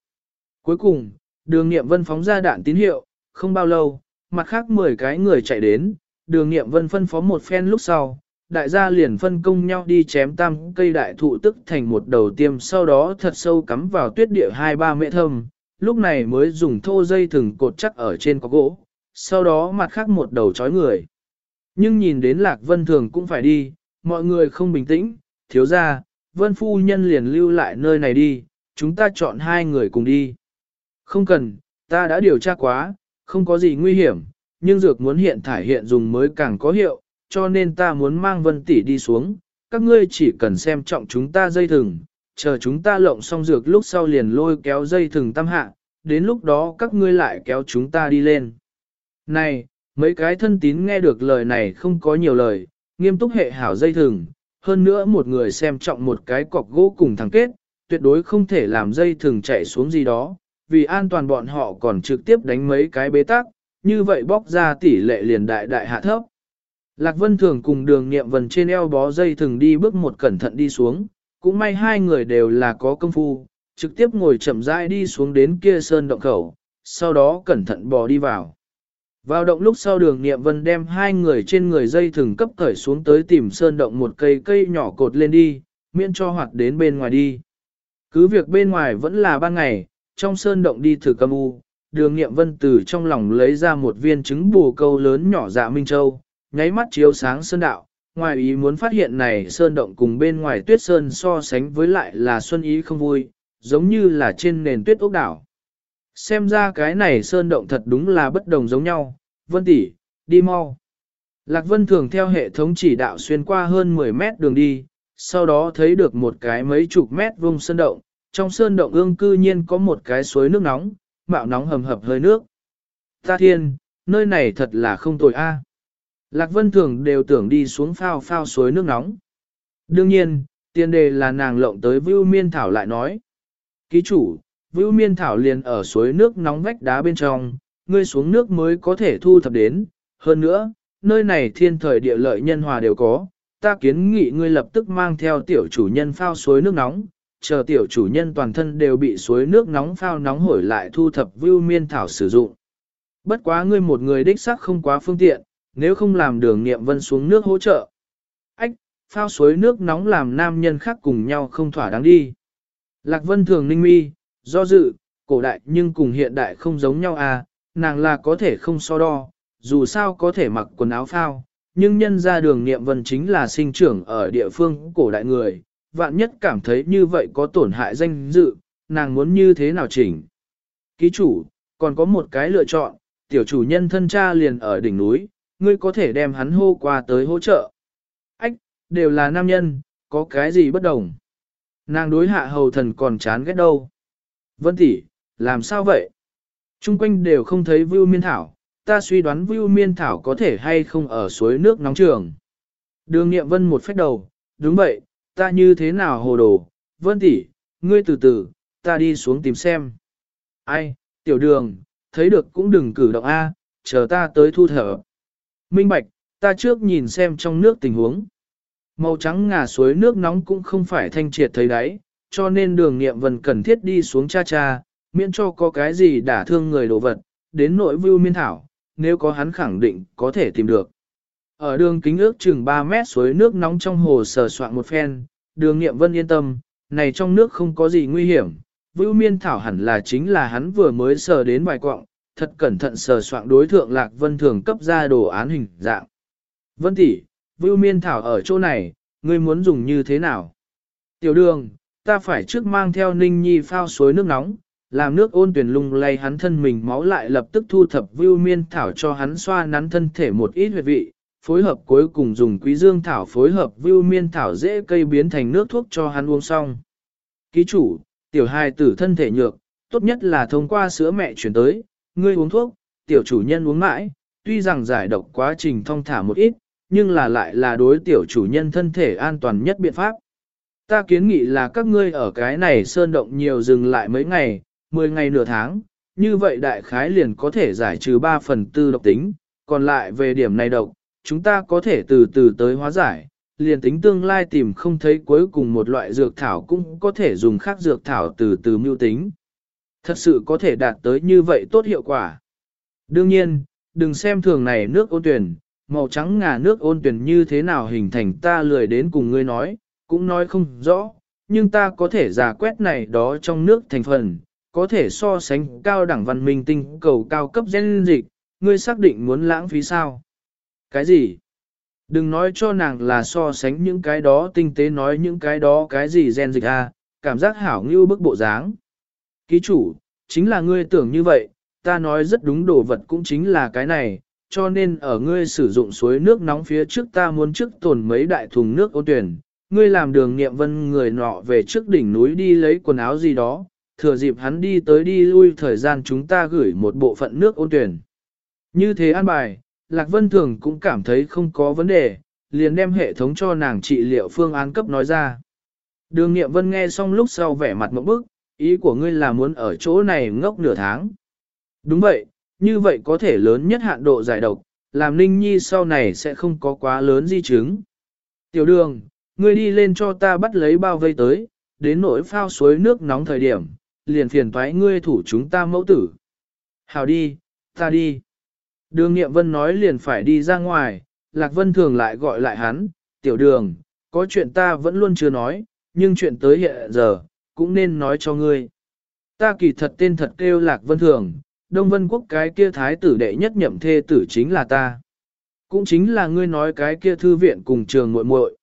Cuối cùng, đường nghiệm vân phóng ra đạn tín hiệu, không bao lâu, mặt khác 10 cái người chạy đến, đường nghiệm vân phân phó một phen lúc sau, đại gia liền phân công nhau đi chém tam cây đại thụ tức thành một đầu tiêm sau đó thật sâu cắm vào tuyết địa hai ba mễ thâm, lúc này mới dùng thô dây thừng cột chắc ở trên có gỗ, sau đó mặt khác một đầu chói người. Nhưng nhìn đến lạc vân thường cũng phải đi, mọi người không bình tĩnh, thiếu ra, vân phu nhân liền lưu lại nơi này đi, chúng ta chọn hai người cùng đi. Không cần, ta đã điều tra quá, không có gì nguy hiểm, nhưng dược muốn hiện thải hiện dùng mới càng có hiệu, cho nên ta muốn mang vân tỷ đi xuống, các ngươi chỉ cần xem trọng chúng ta dây thừng, chờ chúng ta lộng xong dược lúc sau liền lôi kéo dây thừng tam hạ, đến lúc đó các ngươi lại kéo chúng ta đi lên. Này, mấy cái thân tín nghe được lời này không có nhiều lời, nghiêm túc hệ hảo dây thừng, hơn nữa một người xem trọng một cái cọc gỗ cùng thằng kết, tuyệt đối không thể làm dây thừng chạy xuống gì đó, vì an toàn bọn họ còn trực tiếp đánh mấy cái bế tắc, như vậy bóc ra tỷ lệ liền đại đại hạ thấp. Lạc Vân Thường cùng đường nghiệm vần trên eo bó dây thừng đi bước một cẩn thận đi xuống, cũng may hai người đều là có công phu, trực tiếp ngồi chậm rãi đi xuống đến kia sơn động khẩu, sau đó cẩn thận bò đi vào. Vào động lúc sau đường nghiệm vân đem hai người trên người dây thừng cấp cởi xuống tới tìm sơn động một cây cây nhỏ cột lên đi, miễn cho hoạt đến bên ngoài đi. Cứ việc bên ngoài vẫn là ban ngày, trong sơn động đi thử cầm u, đường nghiệm vân từ trong lòng lấy ra một viên trứng bù câu lớn nhỏ dạ Minh Châu, nháy mắt chiếu sáng sơn đạo, ngoài ý muốn phát hiện này sơn động cùng bên ngoài tuyết sơn so sánh với lại là xuân ý không vui, giống như là trên nền tuyết ốc đảo. Xem ra cái này sơn động thật đúng là bất đồng giống nhau, vân tỷ, đi mau. Lạc Vân thường theo hệ thống chỉ đạo xuyên qua hơn 10 mét đường đi, sau đó thấy được một cái mấy chục mét vuông sơn động, trong sơn động ương cư nhiên có một cái suối nước nóng, mạo nóng hầm hập hơi nước. Ta thiên, nơi này thật là không tồi a. Lạc Vân Thường đều tưởng đi xuống phao phao suối nước nóng. Đương nhiên, tiền đề là nàng lộng tới Vưu Miên Thảo lại nói. Ký chủ, Vưu Miên Thảo liền ở suối nước nóng vách đá bên trong, ngươi xuống nước mới có thể thu thập đến. Hơn nữa, nơi này thiên thời địa lợi nhân hòa đều có, ta kiến nghị ngươi lập tức mang theo tiểu chủ nhân phao suối nước nóng, chờ tiểu chủ nhân toàn thân đều bị suối nước nóng phao nóng hổi lại thu thập Vưu Miên Thảo sử dụng. Bất quá ngươi một người đích xác không quá phương tiện, nếu không làm đường nghiệm vân xuống nước hỗ trợ. Ách, phao suối nước nóng làm nam nhân khác cùng nhau không thỏa đáng đi. Lạc vân thường ninh mi, do dự, cổ đại nhưng cùng hiện đại không giống nhau à, nàng là có thể không so đo, dù sao có thể mặc quần áo phao, nhưng nhân ra đường nghiệm vân chính là sinh trưởng ở địa phương cổ đại người, vạn nhất cảm thấy như vậy có tổn hại danh dự, nàng muốn như thế nào chỉnh. Ký chủ, còn có một cái lựa chọn, tiểu chủ nhân thân cha liền ở đỉnh núi, ngươi có thể đem hắn hô qua tới hỗ trợ. Ách, đều là nam nhân, có cái gì bất đồng. Nàng đối hạ hầu thần còn chán ghét đâu. Vân tỷ, làm sao vậy? Trung quanh đều không thấy Vưu Miên Thảo, ta suy đoán Vưu Miên Thảo có thể hay không ở suối nước nóng trường. Đường Nghiệm Vân một phép đầu, đúng vậy, ta như thế nào hồ đồ, Vân tỷ, ngươi từ từ, ta đi xuống tìm xem. Ai, tiểu đường, thấy được cũng đừng cử động A, chờ ta tới thu thở. Minh Bạch, ta trước nhìn xem trong nước tình huống. Màu trắng ngà suối nước nóng cũng không phải thanh triệt thấy đáy, cho nên đường nghiệm vần cần thiết đi xuống cha cha, miễn cho có cái gì đả thương người đồ vật, đến nội vưu miên thảo, nếu có hắn khẳng định có thể tìm được. Ở đường kính ước chừng 3 mét suối nước nóng trong hồ sờ soạn một phen, đường nghiệm vân yên tâm, này trong nước không có gì nguy hiểm, Vưu miên thảo hẳn là chính là hắn vừa mới sờ đến vài quọng, thật cẩn thận sờ soạn đối thượng Lạc Vân Thường cấp ra đồ án hình dạng. Vân tỷ, Vưu Miên Thảo ở chỗ này, ngươi muốn dùng như thế nào? Tiểu đường, ta phải trước mang theo Ninh Nhi phao suối nước nóng, làm nước ôn tuyển lung lay hắn thân mình máu lại lập tức thu thập Vưu Miên Thảo cho hắn xoa nắn thân thể một ít huyệt vị, phối hợp cuối cùng dùng quý dương thảo phối hợp Vưu Miên Thảo dễ cây biến thành nước thuốc cho hắn uống xong. Ký chủ, tiểu hài tử thân thể nhược, tốt nhất là thông qua sữa mẹ chuyển tới, ngươi uống thuốc, tiểu chủ nhân uống mãi, tuy rằng giải độc quá trình thông thả một ít, nhưng là lại là đối tiểu chủ nhân thân thể an toàn nhất biện pháp. Ta kiến nghị là các ngươi ở cái này sơn động nhiều dừng lại mấy ngày, 10 ngày nửa tháng, như vậy đại khái liền có thể giải trừ 3 phần tư độc tính, còn lại về điểm này độc, chúng ta có thể từ từ tới hóa giải, liền tính tương lai tìm không thấy cuối cùng một loại dược thảo cũng có thể dùng khác dược thảo từ từ mưu tính. Thật sự có thể đạt tới như vậy tốt hiệu quả. Đương nhiên, đừng xem thường này nước ôn tuyển, màu trắng ngà nước ôn tuyển như thế nào hình thành ta lười đến cùng ngươi nói, cũng nói không rõ, nhưng ta có thể giả quét này đó trong nước thành phần, có thể so sánh cao đẳng văn minh tinh cầu cao cấp gen dịch, ngươi xác định muốn lãng phí sao? Cái gì? Đừng nói cho nàng là so sánh những cái đó tinh tế nói những cái đó cái gì gen dịch a, à, cảm giác hảo như bức bộ dáng. Ký chủ, chính là ngươi tưởng như vậy, ta nói rất đúng đồ vật cũng chính là cái này, cho nên ở ngươi sử dụng suối nước nóng phía trước ta muốn trước tồn mấy đại thùng nước ô tuyển, ngươi làm đường nghiệm vân người nọ về trước đỉnh núi đi lấy quần áo gì đó, thừa dịp hắn đi tới đi lui thời gian chúng ta gửi một bộ phận nước ôn tuyển. Như thế an bài, Lạc Vân Thường cũng cảm thấy không có vấn đề, liền đem hệ thống cho nàng trị liệu phương án cấp nói ra. Đường Nghiệm Vân nghe xong lúc sau vẻ mặt một bức, ý của ngươi là muốn ở chỗ này ngốc nửa tháng. Đúng vậy, như vậy có thể lớn nhất hạn độ giải độc, làm Ninh Nhi sau này sẽ không có quá lớn di chứng. Tiểu đường, ngươi đi lên cho ta bắt lấy bao vây tới, đến nỗi phao suối nước nóng thời điểm, liền phiền thoái ngươi thủ chúng ta mẫu tử. Hào đi, ta đi. Đường Nghiệm Vân nói liền phải đi ra ngoài, Lạc Vân thường lại gọi lại hắn, tiểu đường, có chuyện ta vẫn luôn chưa nói, nhưng chuyện tới hiện giờ, cũng nên nói cho ngươi. Ta kỳ thật tên thật kêu Lạc Vân Thường, Đông Vân Quốc cái kia thái tử đệ nhất nhậm thê tử chính là ta. Cũng chính là ngươi nói cái kia thư viện cùng trường muội muội.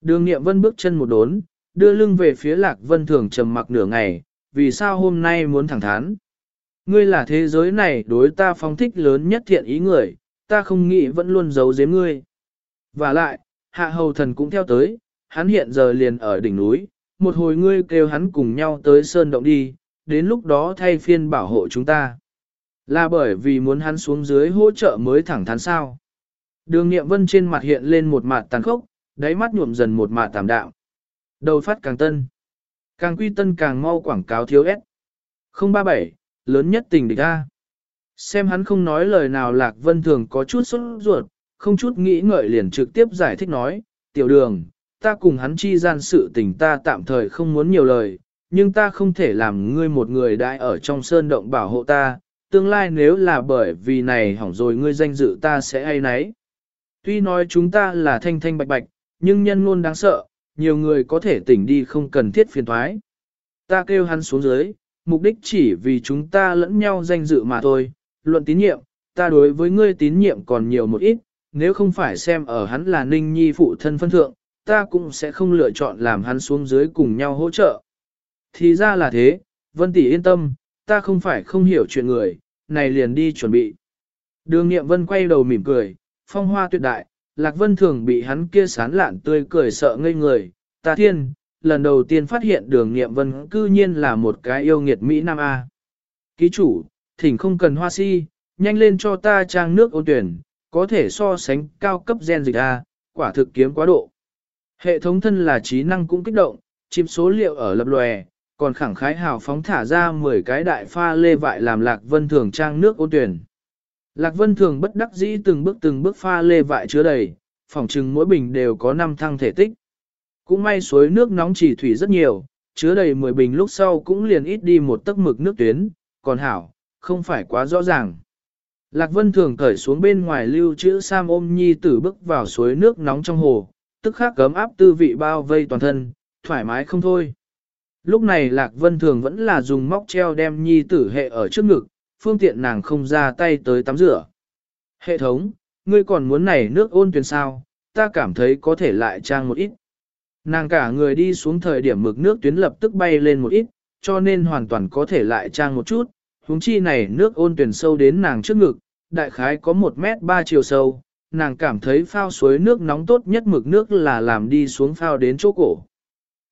Đường Nghiệm Vân bước chân một đốn, đưa lưng về phía Lạc Vân Thường trầm mặc nửa ngày, vì sao hôm nay muốn thẳng thắn? Ngươi là thế giới này đối ta phóng thích lớn nhất thiện ý người, ta không nghĩ vẫn luôn giấu giếm ngươi. Và lại, hạ hầu thần cũng theo tới, hắn hiện giờ liền ở đỉnh núi, một hồi ngươi kêu hắn cùng nhau tới sơn động đi, đến lúc đó thay phiên bảo hộ chúng ta. Là bởi vì muốn hắn xuống dưới hỗ trợ mới thẳng thắn sao. Đường nghiệm vân trên mặt hiện lên một mặt tàn khốc, đáy mắt nhuộm dần một mặt tạm đạo. Đầu phát càng tân. Càng quy tân càng mau quảng cáo thiếu S. 037, lớn nhất tình địch A. Xem hắn không nói lời nào Lạc Vân Thường có chút sốt ruột, không chút nghĩ ngợi liền trực tiếp giải thích nói, tiểu đường, ta cùng hắn chi gian sự tình ta tạm thời không muốn nhiều lời, nhưng ta không thể làm ngươi một người đại ở trong sơn động bảo hộ ta, tương lai nếu là bởi vì này hỏng rồi ngươi danh dự ta sẽ ai nấy. Tuy nói chúng ta là thanh thanh bạch bạch, nhưng nhân luôn đáng sợ, nhiều người có thể tỉnh đi không cần thiết phiền thoái. Ta kêu hắn xuống dưới, mục đích chỉ vì chúng ta lẫn nhau danh dự mà thôi, luận tín nhiệm, ta đối với ngươi tín nhiệm còn nhiều một ít, nếu không phải xem ở hắn là ninh nhi phụ thân phân thượng, ta cũng sẽ không lựa chọn làm hắn xuống dưới cùng nhau hỗ trợ. Thì ra là thế, Vân Tỷ yên tâm, ta không phải không hiểu chuyện người, này liền đi chuẩn bị. Đường Nghiệm Vân quay đầu mỉm cười, phong hoa tuyệt đại, Lạc Vân thường bị hắn kia sán lạn tươi cười sợ ngây người, ta thiên, lần đầu tiên phát hiện đường Nghiệm Vân cư nhiên là một cái yêu nghiệt Mỹ Nam A. Ký chủ, thỉnh không cần hoa si, nhanh lên cho ta trang nước ôn tuyển, có thể so sánh cao cấp gen dịch A, quả thực kiếm quá độ. Hệ thống thân là trí năng cũng kích động, chìm số liệu ở lập lòe, còn khẳng khái hào phóng thả ra 10 cái đại pha lê vại làm Lạc Vân Thường trang nước ôn tuyển. Lạc Vân Thường bất đắc dĩ từng bước từng bước pha lê vại chứa đầy, phòng trừng mỗi bình đều có 5 thăng thể tích. Cũng may suối nước nóng chỉ thủy rất nhiều, chứa đầy 10 bình lúc sau cũng liền ít đi một tấc mực nước tuyến, còn hảo, không phải quá rõ ràng. Lạc Vân Thường cởi xuống bên ngoài lưu chữ Sam ôm nhi tử bước vào suối nước nóng trong hồ, tức khắc cấm áp tư vị bao vây toàn thân, thoải mái không thôi. Lúc này Lạc Vân Thường vẫn là dùng móc treo đem nhi tử hệ ở trước ngực, phương tiện nàng không ra tay tới tắm rửa. Hệ thống, ngươi còn muốn này nước ôn tuyển sao, ta cảm thấy có thể lại trang một ít. Nàng cả người đi xuống thời điểm mực nước tuyến lập tức bay lên một ít, cho nên hoàn toàn có thể lại trang một chút, Húng chi này nước ôn tuyển sâu đến nàng trước ngực, đại khái có 1 mét 3 chiều sâu, nàng cảm thấy phao suối nước nóng tốt nhất mực nước là làm đi xuống phao đến chỗ cổ.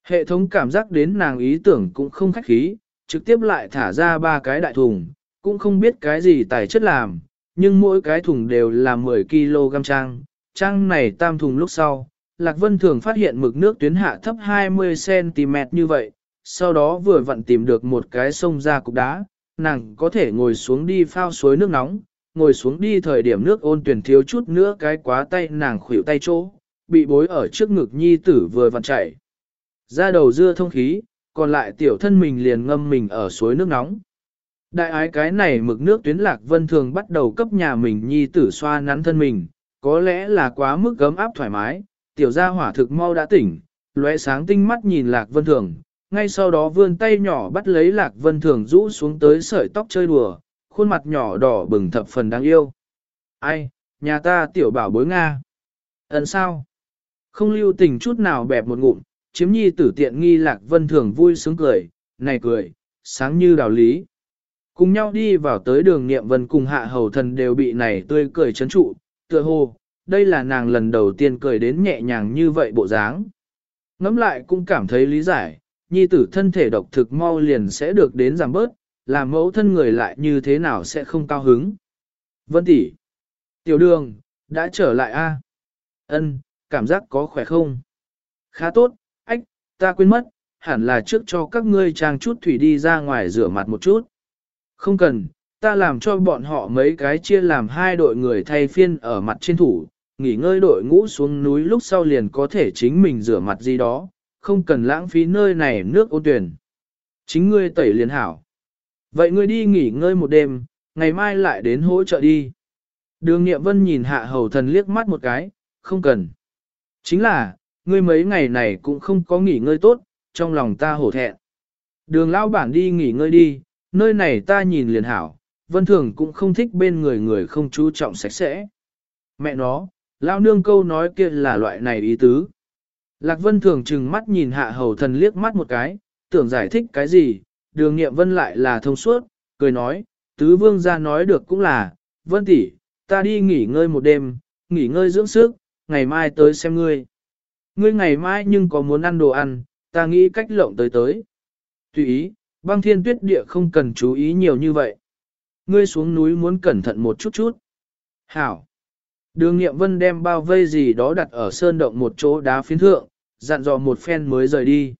Hệ thống cảm giác đến nàng ý tưởng cũng không khách khí, trực tiếp lại thả ra ba cái đại thùng, cũng không biết cái gì tài chất làm, nhưng mỗi cái thùng đều là 10 kg trang, trang này tam thùng lúc sau. Lạc Vân thường phát hiện mực nước tuyến hạ thấp 20cm như vậy, sau đó vừa vặn tìm được một cái sông ra cục đá, nàng có thể ngồi xuống đi phao suối nước nóng, ngồi xuống đi thời điểm nước ôn tuyển thiếu chút nữa cái quá tay nàng khuỷu tay chỗ, bị bối ở trước ngực nhi tử vừa vặn chạy. Ra đầu dưa thông khí, còn lại tiểu thân mình liền ngâm mình ở suối nước nóng. Đại ái cái này mực nước tuyến lạc vân thường bắt đầu cấp nhà mình nhi tử xoa nắn thân mình, có lẽ là quá mức gấm áp thoải mái, tiểu gia hỏa thực mau đã tỉnh, lóe sáng tinh mắt nhìn lạc vân thường, ngay sau đó vươn tay nhỏ bắt lấy lạc vân thường rũ xuống tới sợi tóc chơi đùa, khuôn mặt nhỏ đỏ bừng thập phần đáng yêu. Ai, nhà ta tiểu bảo bối Nga. Ấn sao? Không lưu tình chút nào bẹp một ngụm, chiếm nhi tử tiện nghi lạc vân thường vui sướng cười, này cười, sáng như đào lý. Cùng nhau đi vào tới đường niệm vân cùng hạ hầu thần đều bị này tươi cười chấn trụ, tựa hồ, đây là nàng lần đầu tiên cười đến nhẹ nhàng như vậy bộ dáng. Ngắm lại cũng cảm thấy lý giải, nhi tử thân thể độc thực mau liền sẽ được đến giảm bớt, làm mẫu thân người lại như thế nào sẽ không cao hứng. Vân tỷ, tiểu đường, đã trở lại a? Ân, cảm giác có khỏe không? Khá tốt, ách, ta quên mất, hẳn là trước cho các ngươi trang chút thủy đi ra ngoài rửa mặt một chút. Không cần, ta làm cho bọn họ mấy cái chia làm hai đội người thay phiên ở mặt trên thủ, nghỉ ngơi đội ngũ xuống núi lúc sau liền có thể chính mình rửa mặt gì đó, không cần lãng phí nơi này nước ô tuyển. Chính ngươi tẩy liền hảo. Vậy ngươi đi nghỉ ngơi một đêm, ngày mai lại đến hỗ trợ đi. Đường Nghiệm Vân nhìn hạ hầu thần liếc mắt một cái, không cần. Chính là, ngươi mấy ngày này cũng không có nghỉ ngơi tốt, trong lòng ta hổ thẹn. Đường lão bản đi nghỉ ngơi đi, nơi này ta nhìn liền hảo, vân thường cũng không thích bên người người không chú trọng sạch sẽ. Mẹ nó, lão nương câu nói kia là loại này ý tứ. Lạc vân thường trừng mắt nhìn hạ hầu thần liếc mắt một cái, tưởng giải thích cái gì, đường nghiệm vân lại là thông suốt, cười nói, tứ vương ra nói được cũng là, vân tỷ, ta đi nghỉ ngơi một đêm, nghỉ ngơi dưỡng sức, ngày mai tới xem ngươi. Ngươi ngày mai nhưng có muốn ăn đồ ăn, ta nghĩ cách lộng tới tới. Tùy ý, băng thiên tuyết địa không cần chú ý nhiều như vậy. Ngươi xuống núi muốn cẩn thận một chút chút. Hảo. Đường nghiệm vân đem bao vây gì đó đặt ở sơn động một chỗ đá phiến thượng, dặn dò một phen mới rời đi.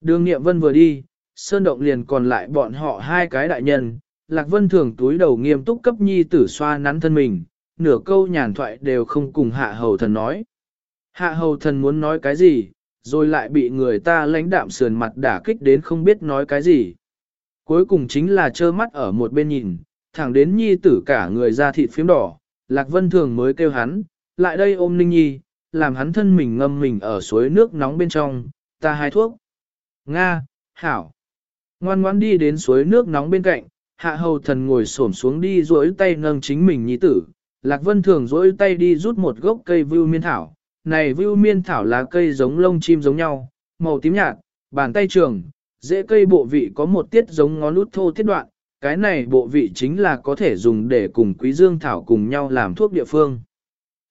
Đường nghiệm vân vừa đi, sơn động liền còn lại bọn họ hai cái đại nhân, Lạc Vân thường túi đầu nghiêm túc cấp nhi tử xoa nắn thân mình, nửa câu nhàn thoại đều không cùng hạ hầu thần nói. Hạ hầu thần muốn nói cái gì, rồi lại bị người ta lãnh đạm sườn mặt đả kích đến không biết nói cái gì. Cuối cùng chính là trơ mắt ở một bên nhìn, thẳng đến nhi tử cả người ra thịt phím đỏ, Lạc Vân thường mới kêu hắn, lại đây ôm Ninh Nhi, làm hắn thân mình ngâm mình ở suối nước nóng bên trong, ta hai thuốc. Nga, Hảo. Ngoan ngoan đi đến suối nước nóng bên cạnh, hạ hầu thần ngồi xổm xuống đi duỗi tay nâng chính mình nhi tử. Lạc Vân thường duỗi tay đi rút một gốc cây vưu miên thảo. Này vưu miên thảo là cây giống lông chim giống nhau, màu tím nhạt, bàn tay trường, dễ cây bộ vị có một tiết giống ngón út thô tiết đoạn. Cái này bộ vị chính là có thể dùng để cùng quý dương thảo cùng nhau làm thuốc địa phương.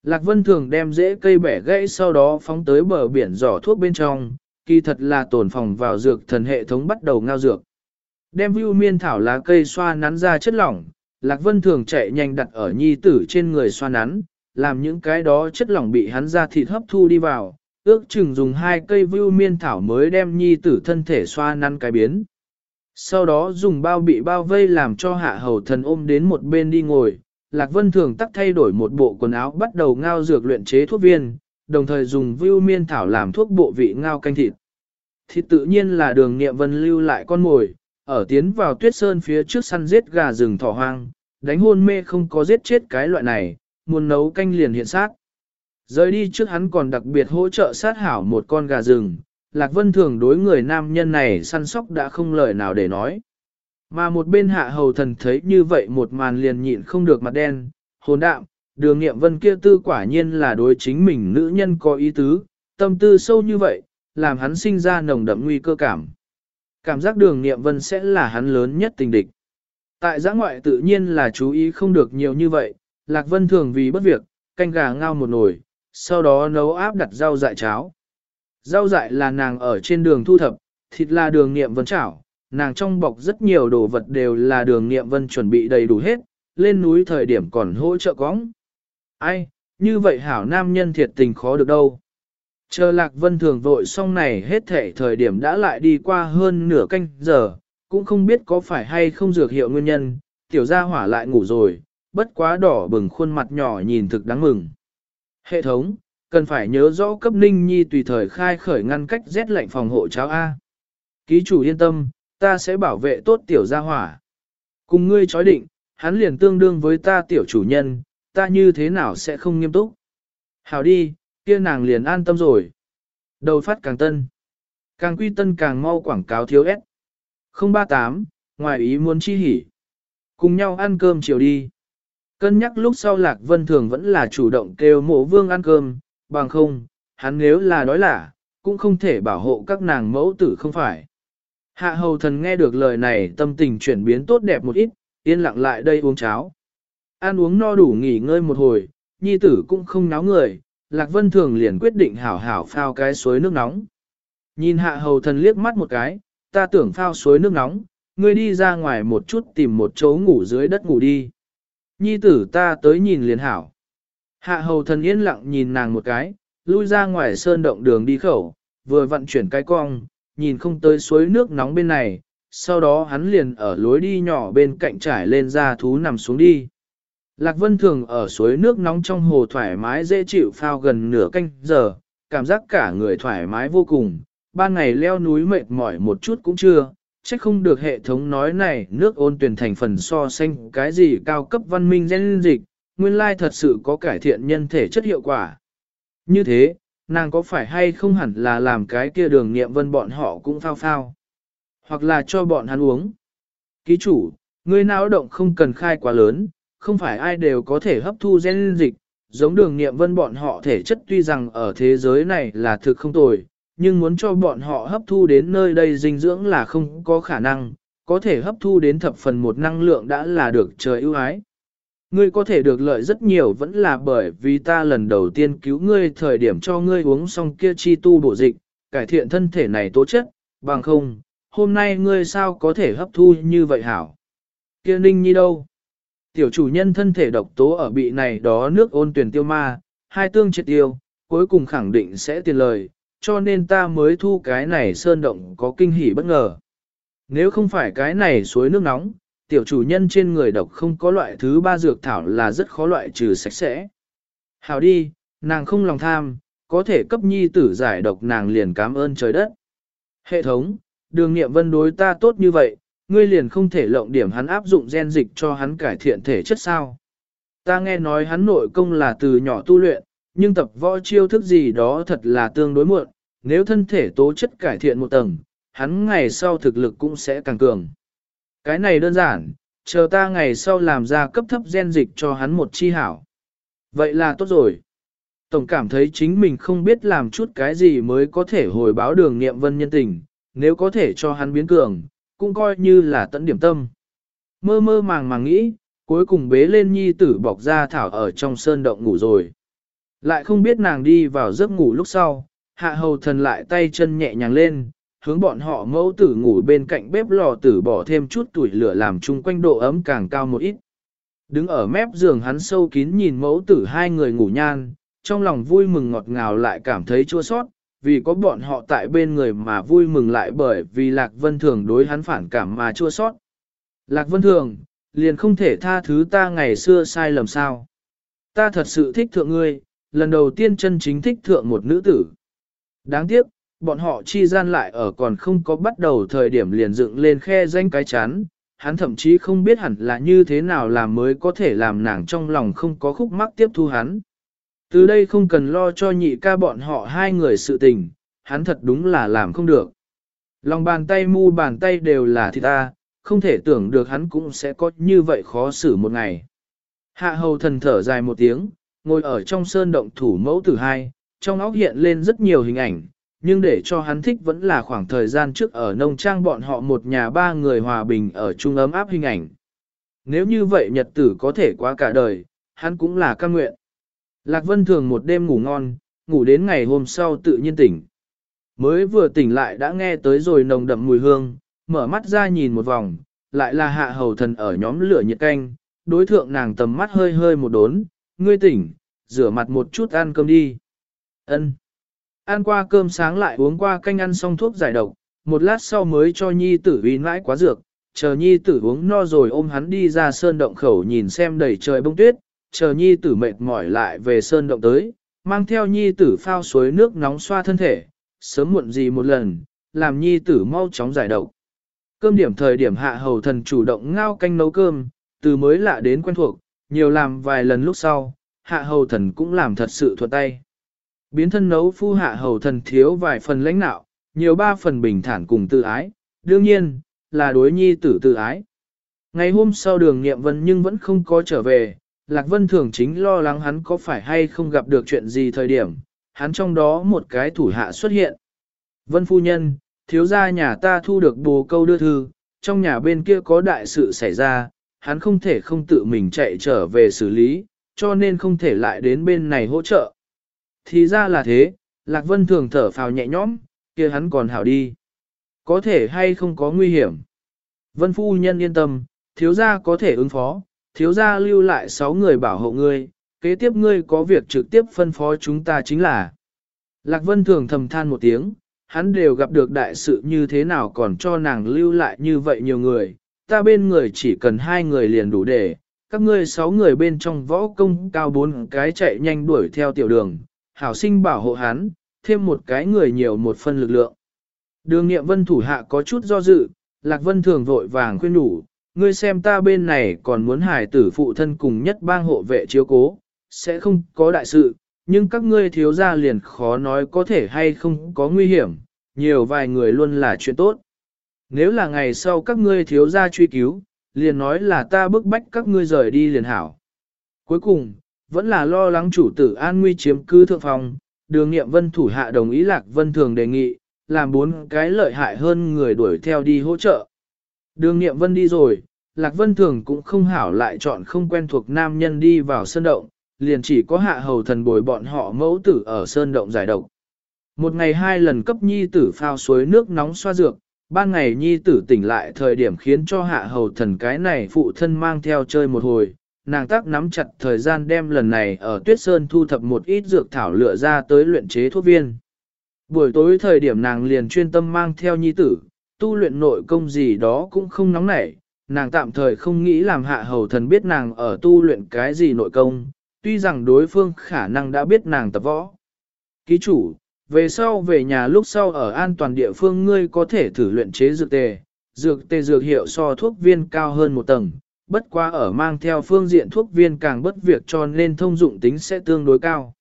Lạc Vân thường đem rễ cây bẻ gãy sau đó phóng tới bờ biển giỏ thuốc bên trong, kỳ thật là tổn phòng vào dược thần hệ thống bắt đầu ngao dược. Đem view miên thảo lá cây xoa nắn ra chất lỏng, Lạc Vân thường chạy nhanh đặt ở nhi tử trên người xoa nắn, làm những cái đó chất lỏng bị hắn ra thịt hấp thu đi vào, ước chừng dùng hai cây view miên thảo mới đem nhi tử thân thể xoa nắn cái biến. Sau đó dùng bao bị bao vây làm cho hạ hầu thần ôm đến một bên đi ngồi, Lạc Vân thường tắt thay đổi một bộ quần áo bắt đầu ngao dược luyện chế thuốc viên, đồng thời dùng view miên thảo làm thuốc bộ vị ngao canh thịt. Thịt tự nhiên là đường nghiệm vân lưu lại con mồi, ở tiến vào tuyết sơn phía trước săn giết gà rừng thỏ hoang, đánh hôn mê không có giết chết cái loại này, muốn nấu canh liền hiện sát. Rời đi trước hắn còn đặc biệt hỗ trợ sát hảo một con gà rừng, Lạc Vân thường đối người nam nhân này săn sóc đã không lời nào để nói. Mà một bên hạ hầu thần thấy như vậy một màn liền nhịn không được mặt đen, hồn đạm, đường nghiệm vân kia tư quả nhiên là đối chính mình nữ nhân có ý tứ, tâm tư sâu như vậy, làm hắn sinh ra nồng đậm nguy cơ cảm. Cảm giác đường nghiệm vân sẽ là hắn lớn nhất tình địch. Tại giã ngoại tự nhiên là chú ý không được nhiều như vậy, Lạc Vân thường vì bất việc, canh gà ngao một nồi, sau đó nấu áp đặt rau dại cháo. Rau dại là nàng ở trên đường thu thập, thịt là đường nghiệm vân chảo, nàng trong bọc rất nhiều đồ vật đều là đường nghiệm vân chuẩn bị đầy đủ hết, lên núi thời điểm còn hỗ trợ cóng. Ai, như vậy hảo nam nhân thiệt tình khó được đâu. Chờ lạc vân thường vội xong này hết thể thời điểm đã lại đi qua hơn nửa canh giờ, cũng không biết có phải hay không dược hiệu nguyên nhân, tiểu gia hỏa lại ngủ rồi, bất quá đỏ bừng khuôn mặt nhỏ nhìn thực đáng mừng. Hệ thống, cần phải nhớ rõ cấp ninh nhi tùy thời khai khởi ngăn cách rét lạnh phòng hộ cháo A. Ký chủ yên tâm, ta sẽ bảo vệ tốt tiểu gia hỏa. Cùng ngươi chói định, hắn liền tương đương với ta tiểu chủ nhân, ta như thế nào sẽ không nghiêm túc. Hảo đi, kia nàng liền an tâm rồi. Đầu phát càng tân. Càng quy tân càng mau quảng cáo thiếu ép. 038, ngoài ý muốn chi hỉ. Cùng nhau ăn cơm chiều đi. Cân nhắc lúc sau Lạc Vân Thường vẫn là chủ động kêu mộ vương ăn cơm, bằng không, hắn nếu là đói lả, cũng không thể bảo hộ các nàng mẫu tử không phải. Hạ hầu thần nghe được lời này tâm tình chuyển biến tốt đẹp một ít, yên lặng lại đây uống cháo. Ăn uống no đủ nghỉ ngơi một hồi, nhi tử cũng không náo người, Lạc Vân Thường liền quyết định hảo hảo phao cái suối nước nóng. Nhìn hạ hầu thần liếc mắt một cái, ta tưởng phao suối nước nóng, ngươi đi ra ngoài một chút tìm một chỗ ngủ dưới đất ngủ đi. Nhi tử ta tới nhìn liền hảo. Hạ hầu thần yên lặng nhìn nàng một cái, lui ra ngoài sơn động đường đi khẩu, vừa vận chuyển cái cong, nhìn không tới suối nước nóng bên này, sau đó hắn liền ở lối đi nhỏ bên cạnh trải lên ra thú nằm xuống đi. Lạc Vân thường ở suối nước nóng trong hồ thoải mái dễ chịu phao gần nửa canh giờ, cảm giác cả người thoải mái vô cùng, ban ngày leo núi mệt mỏi một chút cũng chưa, chắc không được hệ thống nói này nước ôn tuyển thành phần so xanh cái gì cao cấp văn minh gen dịch, nguyên lai thật sự có cải thiện nhân thể chất hiệu quả. Như thế, nàng có phải hay không hẳn là làm cái kia đường nghiệm vân bọn họ cũng phao phao, hoặc là cho bọn hắn uống. Ký chủ, người não động không cần khai quá lớn, không phải ai đều có thể hấp thu gen dịch, giống đường nghiệm vân bọn họ thể chất tuy rằng ở thế giới này là thực không tồi, nhưng muốn cho bọn họ hấp thu đến nơi đây dinh dưỡng là không có khả năng, có thể hấp thu đến thập phần một năng lượng đã là được trời ưu ái. Ngươi có thể được lợi rất nhiều vẫn là bởi vì ta lần đầu tiên cứu ngươi thời điểm cho ngươi uống xong kia chi tu bổ dịch, cải thiện thân thể này tố chất, bằng không, hôm nay ngươi sao có thể hấp thu như vậy hảo. Kia ninh nhi đâu? Tiểu chủ nhân thân thể độc tố ở bị này đó nước ôn tuyển tiêu ma, hai tương triệt tiêu, cuối cùng khẳng định sẽ tiền lời, cho nên ta mới thu cái này sơn động có kinh hỉ bất ngờ. Nếu không phải cái này suối nước nóng, tiểu chủ nhân trên người độc không có loại thứ ba dược thảo là rất khó loại trừ sạch sẽ. Hào đi, nàng không lòng tham, có thể cấp nhi tử giải độc nàng liền cảm ơn trời đất. Hệ thống, đường nghiệm vân đối ta tốt như vậy, ngươi liền không thể lộng điểm hắn áp dụng gen dịch cho hắn cải thiện thể chất sao. Ta nghe nói hắn nội công là từ nhỏ tu luyện, nhưng tập võ chiêu thức gì đó thật là tương đối muộn, nếu thân thể tố chất cải thiện một tầng, hắn ngày sau thực lực cũng sẽ càng cường. Cái này đơn giản, chờ ta ngày sau làm ra cấp thấp gen dịch cho hắn một chi hảo. Vậy là tốt rồi. Tổng cảm thấy chính mình không biết làm chút cái gì mới có thể hồi báo đường nghiệm vân nhân tình, nếu có thể cho hắn biến cường, cũng coi như là tận điểm tâm. Mơ mơ màng màng nghĩ, cuối cùng bế lên nhi tử bọc ra thảo ở trong sơn động ngủ rồi. Lại không biết nàng đi vào giấc ngủ lúc sau, hạ hầu thần lại tay chân nhẹ nhàng lên, hướng bọn họ mẫu tử ngủ bên cạnh bếp lò tử bỏ thêm chút tuổi lửa làm chung quanh độ ấm càng cao một ít. Đứng ở mép giường hắn sâu kín nhìn mẫu tử hai người ngủ nhan, trong lòng vui mừng ngọt ngào lại cảm thấy chua sót, vì có bọn họ tại bên người mà vui mừng lại bởi vì Lạc Vân Thường đối hắn phản cảm mà chua sót. Lạc Vân Thường, liền không thể tha thứ ta ngày xưa sai lầm sao. Ta thật sự thích thượng ngươi, lần đầu tiên chân chính thích thượng một nữ tử. Đáng tiếc, bọn họ chi gian lại ở còn không có bắt đầu thời điểm liền dựng lên khe danh cái chán, hắn thậm chí không biết hẳn là như thế nào làm mới có thể làm nàng trong lòng không có khúc mắc tiếp thu hắn. Từ đây không cần lo cho nhị ca bọn họ hai người sự tình, hắn thật đúng là làm không được. Lòng bàn tay mu bàn tay đều là thịt ta, không thể tưởng được hắn cũng sẽ có như vậy khó xử một ngày. Hạ hầu thần thở dài một tiếng, ngồi ở trong sơn động thủ mẫu tử hai, trong óc hiện lên rất nhiều hình ảnh, nhưng để cho hắn thích vẫn là khoảng thời gian trước ở nông trang bọn họ một nhà ba người hòa bình ở chung ấm áp hình ảnh. Nếu như vậy nhật tử có thể qua cả đời, hắn cũng là căn nguyện. Lạc Vân thường một đêm ngủ ngon, ngủ đến ngày hôm sau tự nhiên tỉnh. Mới vừa tỉnh lại đã nghe tới rồi nồng đậm mùi hương, mở mắt ra nhìn một vòng, lại là hạ hầu thần ở nhóm lửa nhiệt canh, đối thượng nàng tầm mắt hơi hơi một đốn, ngươi tỉnh, rửa mặt một chút ăn cơm đi. Ân. Ăn qua cơm sáng lại uống qua canh ăn xong thuốc giải độc, một lát sau mới cho nhi tử uy mãi quá dược, chờ nhi tử uống no rồi ôm hắn đi ra sơn động khẩu nhìn xem đầy trời bông tuyết, chờ nhi tử mệt mỏi lại về sơn động tới, mang theo nhi tử phao suối nước nóng xoa thân thể, sớm muộn gì một lần, làm nhi tử mau chóng giải độc. Cơm điểm thời điểm hạ hầu thần chủ động ngao canh nấu cơm, từ mới lạ đến quen thuộc, nhiều làm vài lần lúc sau, hạ hầu thần cũng làm thật sự thuận tay. Biến thân nấu phu hạ hầu thần thiếu vài phần lãnh nạo, nhiều ba phần bình thản cùng tự ái, đương nhiên, là đối nhi tử tự ái. Ngày hôm sau đường nghiệm vân nhưng vẫn không có trở về, Lạc Vân thường chính lo lắng hắn có phải hay không gặp được chuyện gì thời điểm, hắn trong đó một cái thủ hạ xuất hiện. Vân phu nhân, thiếu gia nhà ta thu được bồ câu đưa thư, trong nhà bên kia có đại sự xảy ra, hắn không thể không tự mình chạy trở về xử lý, cho nên không thể lại đến bên này hỗ trợ. Thì ra là thế, Lạc Vân thường thở phào nhẹ nhõm, kia hắn còn hảo đi. Có thể hay không có nguy hiểm. Vân phu nhân yên tâm, thiếu gia có thể ứng phó, thiếu gia lưu lại 6 người bảo hộ ngươi, kế tiếp ngươi có việc trực tiếp phân phó chúng ta chính là. Lạc Vân thường thầm than một tiếng, hắn đều gặp được đại sự như thế nào còn cho nàng lưu lại như vậy nhiều người, ta bên người chỉ cần hai người liền đủ để, các ngươi sáu người bên trong võ công cao bốn cái chạy nhanh đuổi theo tiểu đường, hảo sinh bảo hộ hắn, thêm một cái người nhiều một phân lực lượng. Đường nghiệm vân thủ hạ có chút do dự, Lạc Vân thường vội vàng khuyên đủ, ngươi xem ta bên này còn muốn hải tử phụ thân cùng nhất bang hộ vệ chiếu cố, sẽ không có đại sự, nhưng các ngươi thiếu gia liền khó nói có thể hay không có nguy hiểm, nhiều vài người luôn là chuyện tốt. Nếu là ngày sau các ngươi thiếu gia truy cứu, liền nói là ta bức bách các ngươi rời đi liền hảo. Cuối cùng, vẫn là lo lắng chủ tử an nguy chiếm cư thượng phòng, đường nghiệm vân thủ hạ đồng ý lạc vân thường đề nghị, làm bốn cái lợi hại hơn người đuổi theo đi hỗ trợ. Đường nghiệm vân đi rồi, lạc vân thường cũng không hảo lại chọn không quen thuộc nam nhân đi vào sơn động, liền chỉ có hạ hầu thần bồi bọn họ mẫu tử ở sơn động giải độc. Một ngày hai lần cấp nhi tử phao suối nước nóng xoa dược, ban ngày nhi tử tỉnh lại thời điểm khiến cho hạ hầu thần cái này phụ thân mang theo chơi một hồi, nàng tác nắm chặt thời gian đem lần này ở tuyết sơn thu thập một ít dược thảo lựa ra tới luyện chế thuốc viên. Buổi tối thời điểm nàng liền chuyên tâm mang theo nhi tử, tu luyện nội công gì đó cũng không nóng nảy, nàng tạm thời không nghĩ làm hạ hầu thần biết nàng ở tu luyện cái gì nội công, tuy rằng đối phương khả năng đã biết nàng tập võ. Ký chủ, về sau về nhà lúc sau ở an toàn địa phương ngươi có thể thử luyện chế dược tề, dược tề dược hiệu so thuốc viên cao hơn một tầng, bất quá ở mang theo phương diện thuốc viên càng bất việc cho nên thông dụng tính sẽ tương đối cao.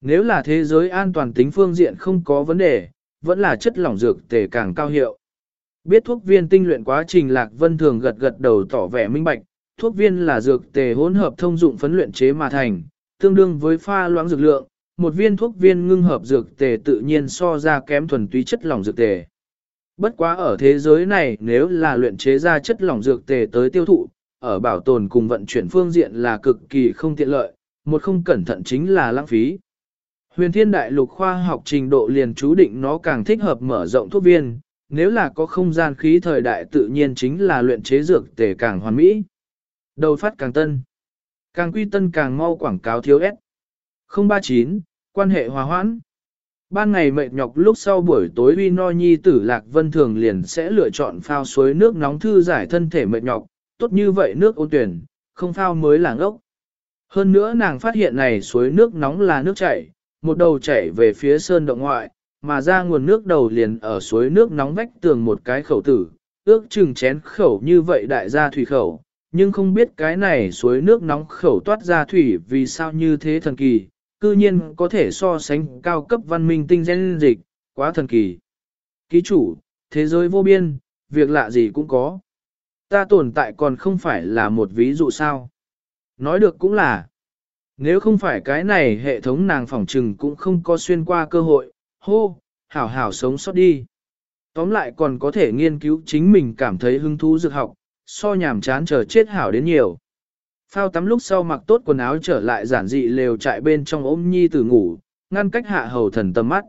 Nếu là thế giới an toàn tính phương diện không có vấn đề, vẫn là chất lỏng dược tề càng cao hiệu. Biết thuốc viên tinh luyện quá trình Lạc Vân thường gật gật đầu tỏ vẻ minh bạch, thuốc viên là dược tề hỗn hợp thông dụng phấn luyện chế mà thành, tương đương với pha loãng dược lượng, một viên thuốc viên ngưng hợp dược tề tự nhiên so ra kém thuần túy chất lỏng dược tề. Bất quá ở thế giới này nếu là luyện chế ra chất lỏng dược tề tới tiêu thụ, ở bảo tồn cùng vận chuyển phương diện là cực kỳ không tiện lợi, một không cẩn thận chính là lãng phí. Huyền thiên đại lục khoa học trình độ liền chú định nó càng thích hợp mở rộng thuốc viên, nếu là có không gian khí thời đại tự nhiên chính là luyện chế dược tề càng hoàn mỹ. Đầu phát càng tân. Càng quy tân càng mau quảng cáo thiếu ép. 039, quan hệ hòa hoãn. Ban ngày mệt nhọc lúc sau buổi tối uy no nhi tử lạc vân thường liền sẽ lựa chọn phao suối nước nóng thư giải thân thể mệt nhọc, tốt như vậy nước ôn tuyển, không phao mới là ngốc. Hơn nữa nàng phát hiện này suối nước nóng là nước chảy, một đầu chảy về phía sơn động ngoại, mà ra nguồn nước đầu liền ở suối nước nóng vách tường một cái khẩu tử, ước chừng chén khẩu như vậy đại gia thủy khẩu, nhưng không biết cái này suối nước nóng khẩu toát ra thủy vì sao như thế thần kỳ, cư nhiên có thể so sánh cao cấp văn minh tinh gen dịch, quá thần kỳ. Ký chủ, thế giới vô biên, việc lạ gì cũng có. Ta tồn tại còn không phải là một ví dụ sao. Nói được cũng là, nếu không phải cái này hệ thống nàng phỏng trừng cũng không có xuyên qua cơ hội, hô, hảo hảo sống sót đi. Tóm lại còn có thể nghiên cứu chính mình cảm thấy hứng thú dược học, so nhàm chán chờ chết hảo đến nhiều. Phao tắm lúc sau mặc tốt quần áo trở lại giản dị lều trại bên trong ôm nhi tử ngủ, ngăn cách hạ hầu thần tầm mắt.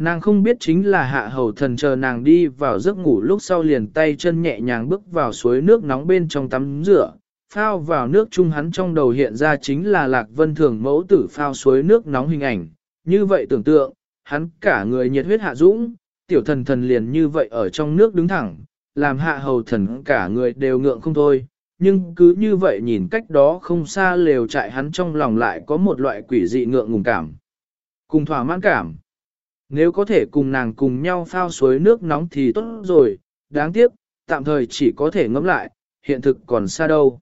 Nàng không biết chính là hạ hầu thần chờ nàng đi vào giấc ngủ lúc sau liền tay chân nhẹ nhàng bước vào suối nước nóng bên trong tắm rửa, phao vào nước chung hắn trong đầu hiện ra chính là lạc vân thường mẫu tử phao suối nước nóng hình ảnh. Như vậy tưởng tượng, hắn cả người nhiệt huyết hạ dũng, tiểu thần thần liền như vậy ở trong nước đứng thẳng, làm hạ hầu thần cả người đều ngượng không thôi. Nhưng cứ như vậy nhìn cách đó không xa lều trại hắn trong lòng lại có một loại quỷ dị ngượng ngùng cảm. Cùng thỏa mãn cảm. Nếu có thể cùng nàng cùng nhau phao suối nước nóng thì tốt rồi, đáng tiếc, tạm thời chỉ có thể ngẫm lại, hiện thực còn xa đâu.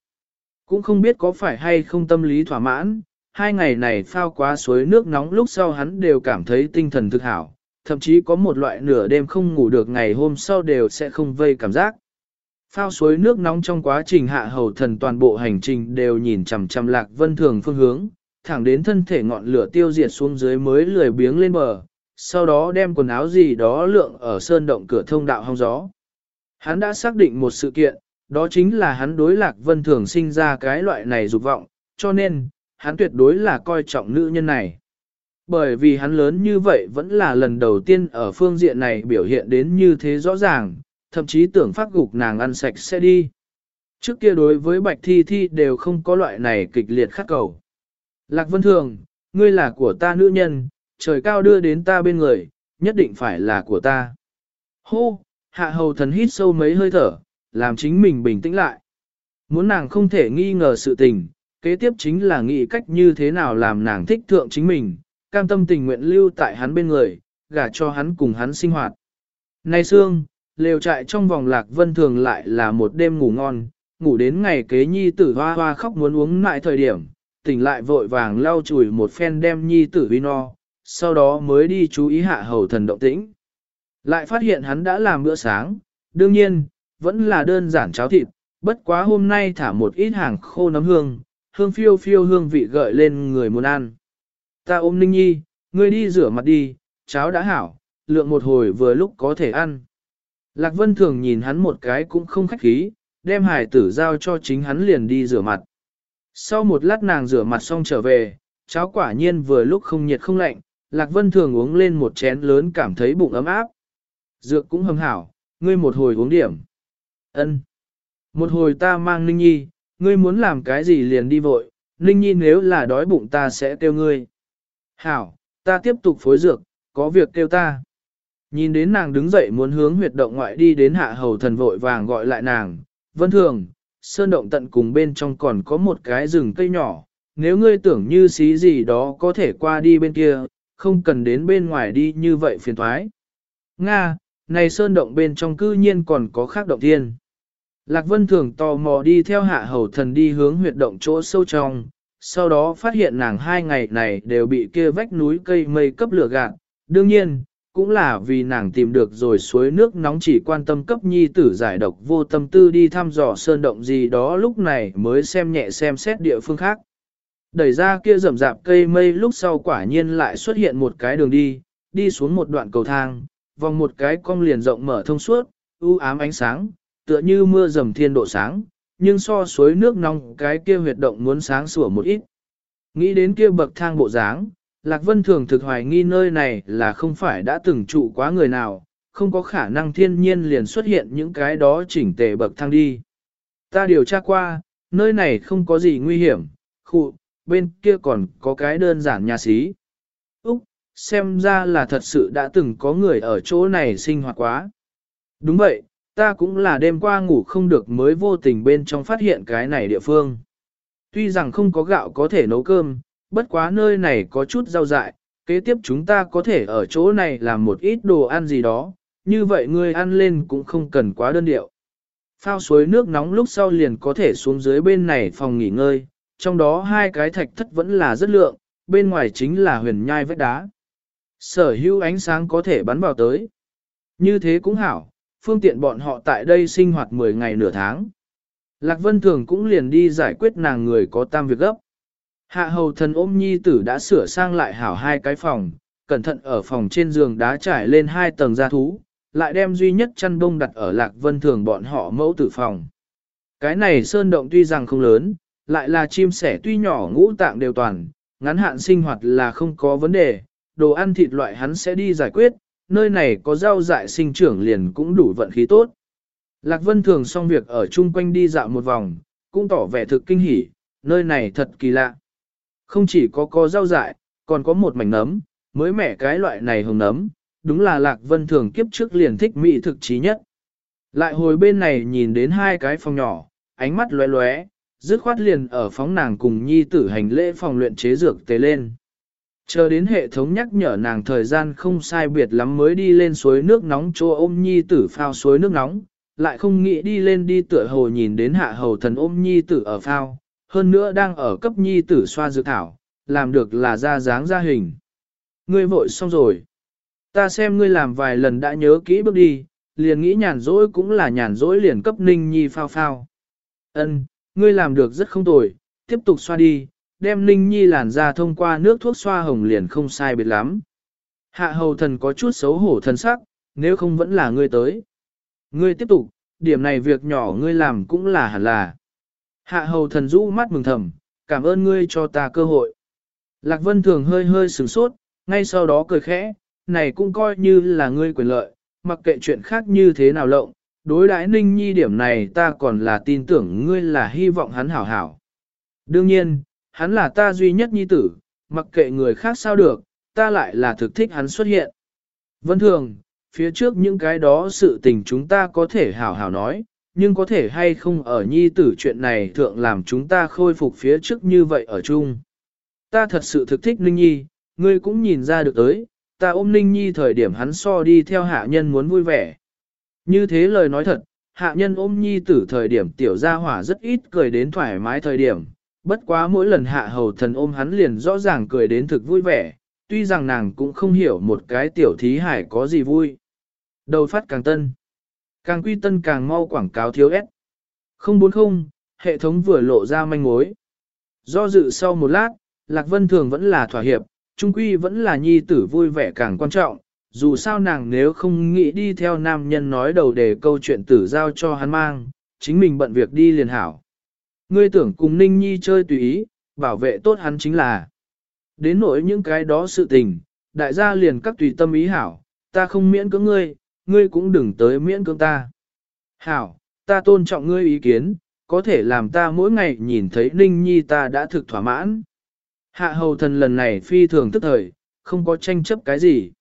Cũng không biết có phải hay không tâm lý thỏa mãn, hai ngày này phao quá suối nước nóng lúc sau hắn đều cảm thấy tinh thần thực hảo, thậm chí có một loại nửa đêm không ngủ được ngày hôm sau đều sẽ không vây cảm giác. Phao suối nước nóng trong quá trình hạ hầu thần toàn bộ hành trình đều nhìn chằm chằm lạc vân thường phương hướng, thẳng đến thân thể ngọn lửa tiêu diệt xuống dưới mới lười biếng lên bờ, sau đó đem quần áo gì đó lượng ở sơn động cửa thông đạo hong gió. Hắn đã xác định một sự kiện, đó chính là hắn đối lạc vân thường sinh ra cái loại này dục vọng, cho nên, hắn tuyệt đối là coi trọng nữ nhân này. Bởi vì hắn lớn như vậy vẫn là lần đầu tiên ở phương diện này biểu hiện đến như thế rõ ràng, thậm chí tưởng phát gục nàng ăn sạch sẽ đi. Trước kia đối với bạch thi thi đều không có loại này kịch liệt khắc cầu. Lạc Vân Thường, ngươi là của ta nữ nhân, trời cao đưa đến ta bên người, nhất định phải là của ta. Hô, hạ hầu thần hít sâu mấy hơi thở, làm chính mình bình tĩnh lại. Muốn nàng không thể nghi ngờ sự tình, kế tiếp chính là nghĩ cách như thế nào làm nàng thích thượng chính mình, cam tâm tình nguyện lưu tại hắn bên người, gả cho hắn cùng hắn sinh hoạt. Nay Sương, lều trại trong vòng lạc vân thường lại là một đêm ngủ ngon, ngủ đến ngày kế nhi tử hoa hoa khóc muốn uống lại thời điểm, tỉnh lại vội vàng lau chùi một phen đem nhi tử vi no, sau đó mới đi chú ý hạ hầu thần động tĩnh. Lại phát hiện hắn đã làm bữa sáng, đương nhiên, vẫn là đơn giản cháo thịt, bất quá hôm nay thả một ít hàng khô nấm hương, hương phiêu phiêu hương vị gợi lên người muốn ăn. Ta ôm Ninh Nhi, ngươi đi rửa mặt đi, cháo đã hảo, lượng một hồi vừa lúc có thể ăn. Lạc Vân thường nhìn hắn một cái cũng không khách khí, đem hải tử giao cho chính hắn liền đi rửa mặt. Sau một lát nàng rửa mặt xong trở về, cháo quả nhiên vừa lúc không nhiệt không lạnh, Lạc Vân thường uống lên một chén lớn cảm thấy bụng ấm áp. Dược cũng hầm hảo, ngươi một hồi uống điểm. Ân. Một hồi ta mang Ninh Nhi, ngươi muốn làm cái gì liền đi vội, Ninh Nhi nếu là đói bụng ta sẽ kêu ngươi. Hảo, ta tiếp tục phối dược, có việc kêu ta. Nhìn đến nàng đứng dậy muốn hướng huyệt động ngoại đi đến hạ hầu thần vội vàng gọi lại nàng, vân thường, sơn động tận cùng bên trong còn có một cái rừng cây nhỏ, nếu ngươi tưởng như xí gì đó có thể qua đi bên kia, không cần đến bên ngoài đi như vậy phiền thoái. Nga, này sơn động bên trong cư nhiên còn có khác động thiên. Lạc Vân Thường tò mò đi theo hạ hầu thần đi hướng huyệt động chỗ sâu trong, sau đó phát hiện nàng hai ngày này đều bị kia vách núi cây mây cấp lửa gạt. Đương nhiên, cũng là vì nàng tìm được rồi suối nước nóng chỉ quan tâm cấp nhi tử giải độc vô tâm tư đi thăm dò sơn động gì đó lúc này mới xem nhẹ xem xét địa phương khác. Đẩy ra kia rậm rạp cây mây lúc sau quả nhiên lại xuất hiện một cái đường đi, đi xuống một đoạn cầu thang, vòng một cái cong liền rộng mở thông suốt, u ám ánh sáng, tựa như mưa dầm thiên độ sáng, nhưng so suối nước nóng cái kia huyệt động muốn sáng sủa một ít. Nghĩ đến kia bậc thang bộ dáng, Lạc Vân thường thực hoài nghi nơi này là không phải đã từng trụ quá người nào, không có khả năng thiên nhiên liền xuất hiện những cái đó chỉnh tề bậc thang đi. Ta điều tra qua, nơi này không có gì nguy hiểm, khu, bên kia còn có cái đơn giản nhà xí. Úc, xem ra là thật sự đã từng có người ở chỗ này sinh hoạt quá. Đúng vậy, ta cũng là đêm qua ngủ không được mới vô tình bên trong phát hiện cái này địa phương. Tuy rằng không có gạo có thể nấu cơm, bất quá nơi này có chút rau dại, kế tiếp chúng ta có thể ở chỗ này làm một ít đồ ăn gì đó, như vậy ngươi ăn lên cũng không cần quá đơn điệu. Phao suối nước nóng lúc sau liền có thể xuống dưới bên này phòng nghỉ ngơi, trong đó hai cái thạch thất vẫn là rất lượng, bên ngoài chính là huyền nhai vách đá. Sở hữu ánh sáng có thể bắn vào tới. Như thế cũng hảo, phương tiện bọn họ tại đây sinh hoạt 10 ngày nửa tháng. Lạc Vân Thường cũng liền đi giải quyết nàng người có tam việc gấp. Hạ hầu thần ôm nhi tử đã sửa sang lại hảo hai cái phòng, cẩn thận ở phòng trên giường đá trải lên hai tầng gia thú, lại đem duy nhất chăn bông đặt ở Lạc Vân Thường bọn họ mẫu tử phòng. Cái này sơn động tuy rằng không lớn, lại là chim sẻ tuy nhỏ ngũ tạng đều toàn, ngắn hạn sinh hoạt là không có vấn đề, đồ ăn thịt loại hắn sẽ đi giải quyết, nơi này có rau dại sinh trưởng liền cũng đủ vận khí tốt. Lạc Vân thường xong việc ở chung quanh đi dạo một vòng, cũng tỏ vẻ thực kinh hỉ, nơi này thật kỳ lạ. Không chỉ có có rau dại, còn có một mảnh nấm, mới mẻ cái loại này hồng nấm, đúng là Lạc Vân thường kiếp trước liền thích mỹ thực trí nhất. Lại hồi bên này nhìn đến hai cái phòng nhỏ, ánh mắt lóe lóe, dứt khoát liền ở phóng nàng cùng nhi tử hành lễ phòng luyện chế dược tế lên. Chờ đến hệ thống nhắc nhở nàng thời gian không sai biệt lắm mới đi lên suối nước nóng cho ôm nhi tử phao suối nước nóng, lại không nghĩ đi lên đi tựa hồ nhìn đến hạ hầu thần ôm nhi tử ở phao, hơn nữa đang ở cấp nhi tử xoa dược thảo, làm được là ra dáng ra hình. Ngươi vội xong rồi. Ta xem ngươi làm vài lần đã nhớ kỹ bước đi, liền nghĩ nhàn rỗi cũng là nhàn rỗi liền cấp ninh nhi phao phao. Ân, ngươi làm được rất không tồi, tiếp tục xoa đi, đem ninh nhi làn ra thông qua nước thuốc xoa hồng liền không sai biệt lắm. Hạ hầu thần có chút xấu hổ thần sắc, nếu không vẫn là ngươi tới. Ngươi tiếp tục, điểm này việc nhỏ ngươi làm cũng là hẳn là. Hạ hầu thần rũ mắt mừng thầm, cảm ơn ngươi cho ta cơ hội. Lạc Vân Thường hơi hơi sửng sốt, ngay sau đó cười khẽ, này cũng coi như là ngươi quyền lợi, mặc kệ chuyện khác như thế nào lộng, đối đãi ninh nhi điểm này ta còn là tin tưởng ngươi là hy vọng hắn hảo hảo. Đương nhiên, hắn là ta duy nhất nhi tử, mặc kệ người khác sao được, ta lại là thực thích hắn xuất hiện. Vân thường, phía trước những cái đó sự tình chúng ta có thể hảo hảo nói, nhưng có thể hay không ở nhi tử chuyện này thượng làm chúng ta khôi phục phía trước như vậy ở chung. Ta thật sự thực thích Ninh Nhi, ngươi cũng nhìn ra được tới, ta ôm Ninh Nhi thời điểm hắn so đi theo hạ nhân muốn vui vẻ. Như thế lời nói thật, hạ nhân ôm Nhi tử thời điểm tiểu gia hỏa rất ít cười đến thoải mái thời điểm, bất quá mỗi lần hạ hầu thần ôm hắn liền rõ ràng cười đến thực vui vẻ, tuy rằng nàng cũng không hiểu một cái tiểu thí hải có gì vui. Đầu phát càng tân. Càng quy tân càng mau quảng cáo thiếu ép. 040, hệ thống vừa lộ ra manh mối. Do dự sau một lát, Lạc Vân Thường vẫn là thỏa hiệp, trung quy vẫn là nhi tử vui vẻ càng quan trọng. Dù sao nàng nếu không nghĩ đi theo nam nhân nói đầu để câu chuyện tử giao cho hắn mang, chính mình bận việc đi liền hảo. Ngươi tưởng cùng Ninh Nhi chơi tùy ý, bảo vệ tốt hắn chính là. Đến nỗi những cái đó sự tình, đại gia liền các tùy tâm ý hảo, ta không miễn cưỡng ngươi, ngươi cũng đừng tới miễn cưỡng ta. Hảo, ta tôn trọng ngươi ý kiến, có thể làm ta mỗi ngày nhìn thấy Ninh Nhi ta đã thực thỏa mãn. Hạ hầu thần lần này phi thường tức thời, không có tranh chấp cái gì.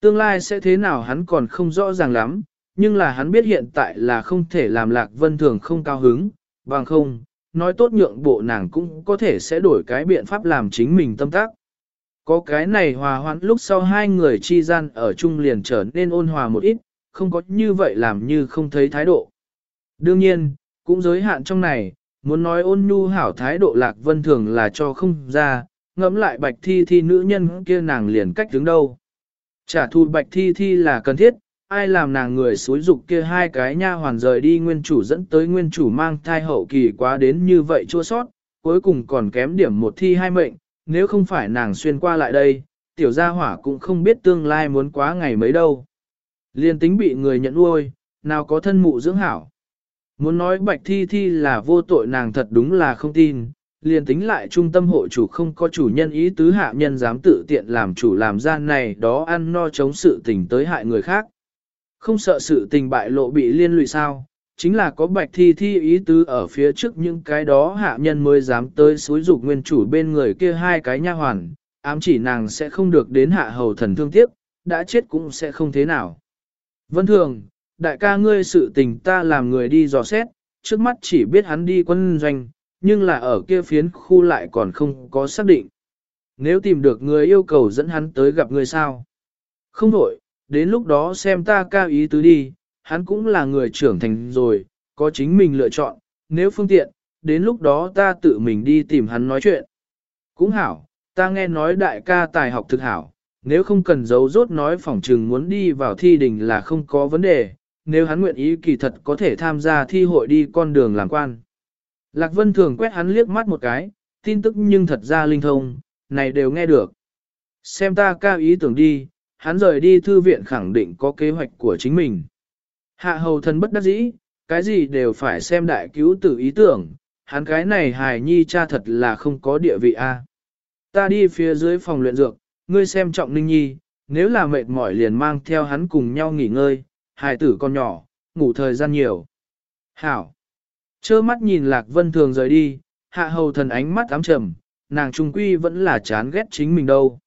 Tương lai sẽ thế nào hắn còn không rõ ràng lắm, nhưng là hắn biết hiện tại là không thể làm lạc vân thường không cao hứng, bằng không, nói tốt nhượng bộ nàng cũng có thể sẽ đổi cái biện pháp làm chính mình tâm tác. Có cái này hòa hoãn lúc sau hai người chi gian ở chung liền trở nên ôn hòa một ít, không có như vậy làm như không thấy thái độ. Đương nhiên, cũng giới hạn trong này, muốn nói ôn nhu hảo thái độ lạc vân thường là cho không ra, ngẫm lại bạch thi thi nữ nhân kia nàng liền cách đứng đâu. Trả thù bạch thi thi là cần thiết, ai làm nàng người xúi dục kia hai cái nha hoàn rời đi nguyên chủ dẫn tới nguyên chủ mang thai hậu kỳ quá đến như vậy chua sót, cuối cùng còn kém điểm một thi hai mệnh, nếu không phải nàng xuyên qua lại đây, tiểu gia hỏa cũng không biết tương lai muốn quá ngày mấy đâu. Liên tính bị người nhận nuôi, nào có thân mụ dưỡng hảo. Muốn nói bạch thi thi là vô tội nàng thật đúng là không tin, liền tính lại trung tâm hộ chủ không có chủ nhân ý tứ hạ nhân dám tự tiện làm chủ làm gian này đó ăn no chống sự tình tới hại người khác. Không sợ sự tình bại lộ bị liên lụy sao, chính là có bạch thi thi ý tứ ở phía trước những cái đó hạ nhân mới dám tới suối dục nguyên chủ bên người kia hai cái nha hoàn, ám chỉ nàng sẽ không được đến hạ hầu thần thương tiếc, đã chết cũng sẽ không thế nào. Vân thường, đại ca ngươi sự tình ta làm người đi dò xét, trước mắt chỉ biết hắn đi quân doanh, nhưng là ở kia phiến khu lại còn không có xác định. Nếu tìm được người yêu cầu dẫn hắn tới gặp người sao? Không đổi, đến lúc đó xem ta cao ý tứ đi, hắn cũng là người trưởng thành rồi, có chính mình lựa chọn, nếu phương tiện, đến lúc đó ta tự mình đi tìm hắn nói chuyện. Cũng hảo, ta nghe nói đại ca tài học thực hảo, nếu không cần giấu rốt nói phỏng trừng muốn đi vào thi đình là không có vấn đề, nếu hắn nguyện ý kỳ thật có thể tham gia thi hội đi con đường làm quan. Lạc Vân thường quét hắn liếc mắt một cái, tin tức nhưng thật ra linh thông, này đều nghe được. Xem ta cao ý tưởng đi, hắn rời đi thư viện khẳng định có kế hoạch của chính mình. Hạ hầu thần bất đắc dĩ, cái gì đều phải xem đại cứu tử ý tưởng, hắn cái này hài nhi cha thật là không có địa vị a. Ta đi phía dưới phòng luyện dược, ngươi xem trọng ninh nhi, nếu là mệt mỏi liền mang theo hắn cùng nhau nghỉ ngơi, hài tử con nhỏ, ngủ thời gian nhiều. Hảo! Chơ mắt nhìn Lạc Vân Thường rời đi, hạ hầu thần ánh mắt ám trầm, nàng trung quy vẫn là chán ghét chính mình đâu.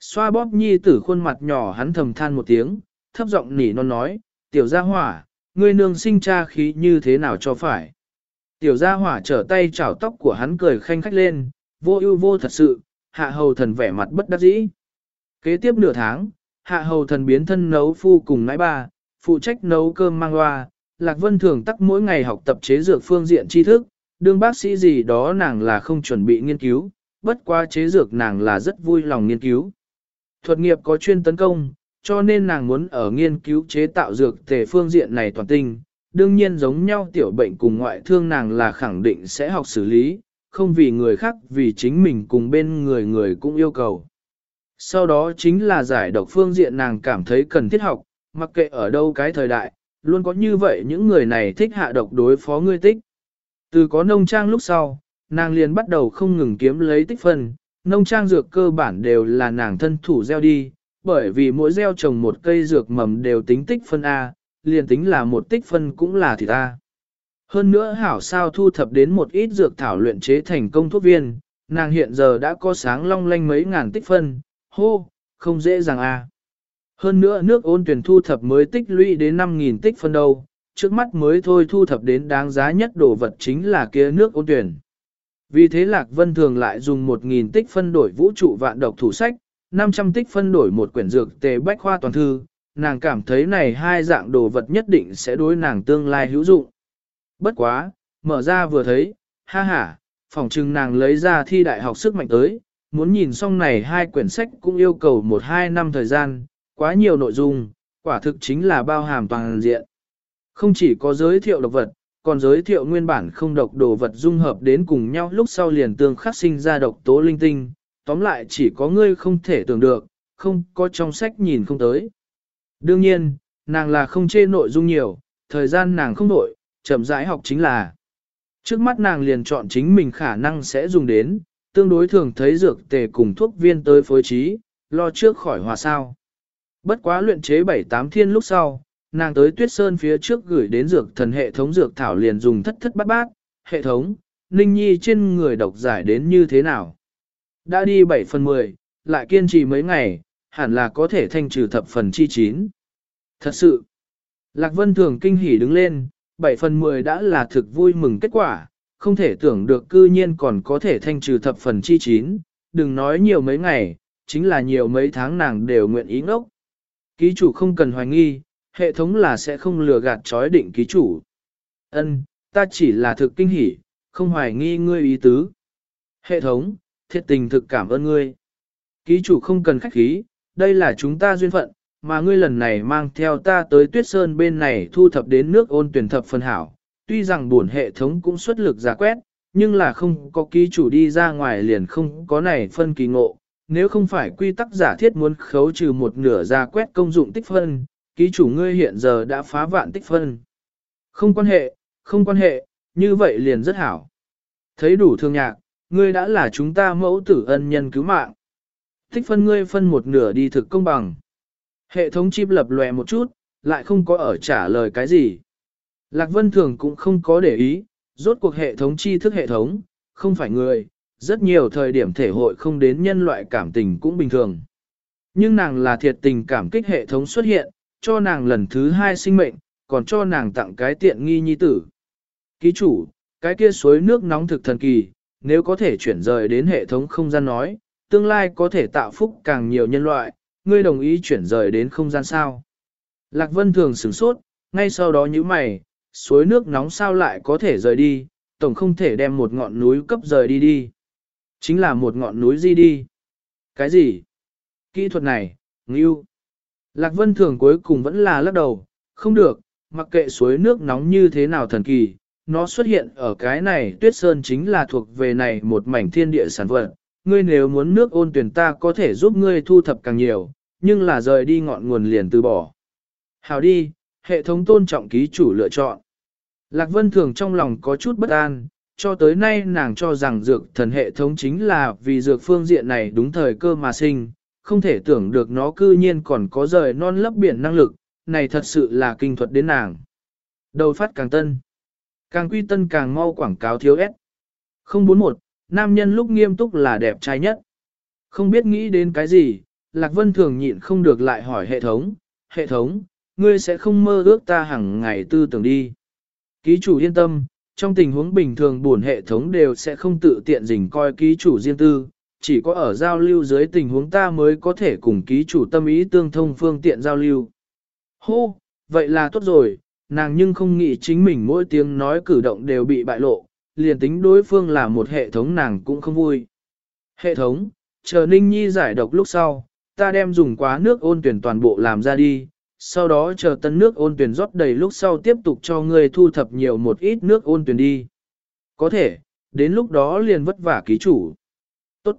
Xoa bóp nhi tử khuôn mặt nhỏ hắn thầm than một tiếng, thấp giọng nỉ non nói, tiểu gia hỏa, ngươi nương sinh cha khí như thế nào cho phải. Tiểu gia hỏa trở tay chảo tóc của hắn cười khanh khách lên, vô ưu vô thật sự, hạ hầu thần vẻ mặt bất đắc dĩ. Kế tiếp nửa tháng, hạ hầu thần biến thân nấu phu cùng nãi ba, phụ trách nấu cơm mang loa, Lạc Vân thường tắc mỗi ngày học tập chế dược phương diện tri thức, đương bác sĩ gì đó nàng là không chuẩn bị nghiên cứu, bất qua chế dược nàng là rất vui lòng nghiên cứu. Thuật nghiệp có chuyên tấn công, cho nên nàng muốn ở nghiên cứu chế tạo dược tề phương diện này toàn tinh. Đương nhiên giống nhau tiểu bệnh cùng ngoại thương nàng là khẳng định sẽ học xử lý, không vì người khác vì chính mình cùng bên người người cũng yêu cầu. Sau đó chính là giải độc phương diện nàng cảm thấy cần thiết học, mặc kệ ở đâu cái thời đại, luôn có như vậy những người này thích hạ độc đối phó ngươi tích. Từ có nông trang lúc sau, nàng liền bắt đầu không ngừng kiếm lấy tích phân, nông trang dược cơ bản đều là nàng thân thủ gieo đi, bởi vì mỗi gieo trồng một cây dược mầm đều tính tích phân A, liền tính là một tích phân cũng là thịt A. Hơn nữa hảo sao thu thập đến một ít dược thảo luyện chế thành công thuốc viên, nàng hiện giờ đã có sáng long lanh mấy ngàn tích phân, hô, không dễ dàng A. Hơn nữa nước ôn tuyển thu thập mới tích lũy đến 5.000 tích phân đâu, trước mắt mới thôi thu thập đến đáng giá nhất đồ vật chính là kia nước ôn tuyển. Vì thế Lạc Vân thường lại dùng 1.000 tích phân đổi vũ trụ vạn độc thủ sách, 500 tích phân đổi một quyển dược tề bách khoa toàn thư, nàng cảm thấy này hai dạng đồ vật nhất định sẽ đối nàng tương lai hữu dụng. Bất quá, mở ra vừa thấy, ha ha, phòng trừng nàng lấy ra thi đại học sức mạnh tới, muốn nhìn xong này hai quyển sách cũng yêu cầu 1-2 năm thời gian, quá nhiều nội dung, quả thực chính là bao hàm toàn diện. Không chỉ có giới thiệu độc vật, còn giới thiệu nguyên bản không độc đồ vật dung hợp đến cùng nhau lúc sau liền tương khắc sinh ra độc tố linh tinh, tóm lại chỉ có ngươi không thể tưởng được, không có trong sách nhìn không tới. Đương nhiên, nàng là không chê nội dung nhiều, thời gian nàng không nội, chậm rãi học chính là. Trước mắt nàng liền chọn chính mình khả năng sẽ dùng đến, tương đối thường thấy dược tề cùng thuốc viên tới phối trí, lo trước khỏi hòa sao. Bất quá luyện chế 7-8 thiên lúc sau, nàng tới tuyết sơn phía trước gửi đến dược thần hệ thống dược thảo liền dùng thất thất bát bát, hệ thống, ninh nhi trên người độc giải đến như thế nào. Đã đi 7 phần 10, lại kiên trì mấy ngày, hẳn là có thể thanh trừ thập phần chi chín. Thật sự, Lạc Vân Thường kinh hỉ đứng lên, 7 phần 10 đã là thực vui mừng kết quả, không thể tưởng được cư nhiên còn có thể thanh trừ thập phần chi chín, đừng nói nhiều mấy ngày, chính là nhiều mấy tháng nàng đều nguyện ý ngốc. Ký chủ không cần hoài nghi, hệ thống là sẽ không lừa gạt trói định ký chủ. Ân, ta chỉ là thực kinh hỉ, không hoài nghi ngươi ý tứ. Hệ thống, thiệt tình thực cảm ơn ngươi. Ký chủ không cần khách khí, đây là chúng ta duyên phận, mà ngươi lần này mang theo ta tới tuyết sơn bên này thu thập đến nước ôn tuyển thập phân hảo. Tuy rằng buồn hệ thống cũng xuất lực giả quét, nhưng là không có ký chủ đi ra ngoài liền không có này phân kỳ ngộ. Nếu không phải quy tắc giả thiết muốn khấu trừ một nửa ra quét công dụng tích phân, ký chủ ngươi hiện giờ đã phá vạn tích phân. Không quan hệ, không quan hệ, như vậy liền rất hảo. Thấy đủ thương nhạc, ngươi đã là chúng ta mẫu tử ân nhân cứu mạng. Tích phân ngươi phân một nửa đi thực công bằng. Hệ thống chip lập lòe một chút, lại không có ở trả lời cái gì. Lạc Vân Thường cũng không có để ý, rốt cuộc hệ thống tri thức hệ thống, không phải người, rất nhiều thời điểm thể hội không đến nhân loại cảm tình cũng bình thường. Nhưng nàng là thiệt tình cảm kích hệ thống xuất hiện, cho nàng lần thứ hai sinh mệnh, còn cho nàng tặng cái tiện nghi nhi tử. Ký chủ, cái kia suối nước nóng thực thần kỳ, nếu có thể chuyển rời đến hệ thống không gian nói, tương lai có thể tạo phúc càng nhiều nhân loại, ngươi đồng ý chuyển rời đến không gian sao. Lạc Vân thường sửng sốt, ngay sau đó như mày, suối nước nóng sao lại có thể rời đi, tổng không thể đem một ngọn núi cấp rời đi đi. Chính là một ngọn núi gì đi. Cái gì? Kỹ thuật này, ngưu. Lạc Vân thường cuối cùng vẫn là lắc đầu, không được, mặc kệ suối nước nóng như thế nào thần kỳ, nó xuất hiện ở cái này tuyết sơn chính là thuộc về này một mảnh thiên địa sản vật. Ngươi nếu muốn nước ôn tuyển ta có thể giúp ngươi thu thập càng nhiều, nhưng là rời đi ngọn nguồn liền từ bỏ. Hào đi, hệ thống tôn trọng ký chủ lựa chọn. Lạc Vân Thường trong lòng có chút bất an, cho tới nay nàng cho rằng dược thần hệ thống chính là vì dược phương diện này đúng thời cơ mà sinh, không thể tưởng được nó cư nhiên còn có rời non lấp biển năng lực, này thật sự là kinh thuật đến nàng. Đầu phát càng tân, càng quy tân càng mau quảng cáo thiếu ép. 041, nam nhân lúc nghiêm túc là đẹp trai nhất. Không biết nghĩ đến cái gì, Lạc Vân thường nhịn không được lại hỏi hệ thống, hệ thống, ngươi sẽ không mơ ước ta hàng ngày tư tưởng đi. Ký chủ yên tâm, trong tình huống bình thường buồn hệ thống đều sẽ không tự tiện dình coi ký chủ riêng tư, chỉ có ở giao lưu dưới tình huống ta mới có thể cùng ký chủ tâm ý tương thông phương tiện giao lưu. Hô, vậy là tốt rồi, nàng nhưng không nghĩ chính mình mỗi tiếng nói cử động đều bị bại lộ, liền tính đối phương là một hệ thống nàng cũng không vui. Hệ thống, chờ Ninh Nhi giải độc lúc sau, ta đem dùng quá nước ôn tuyển toàn bộ làm ra đi, sau đó chờ tân nước ôn tuyển rót đầy lúc sau tiếp tục cho ngươi thu thập nhiều một ít nước ôn tuyển đi. Có thể, đến lúc đó liền vất vả ký chủ. Tốt.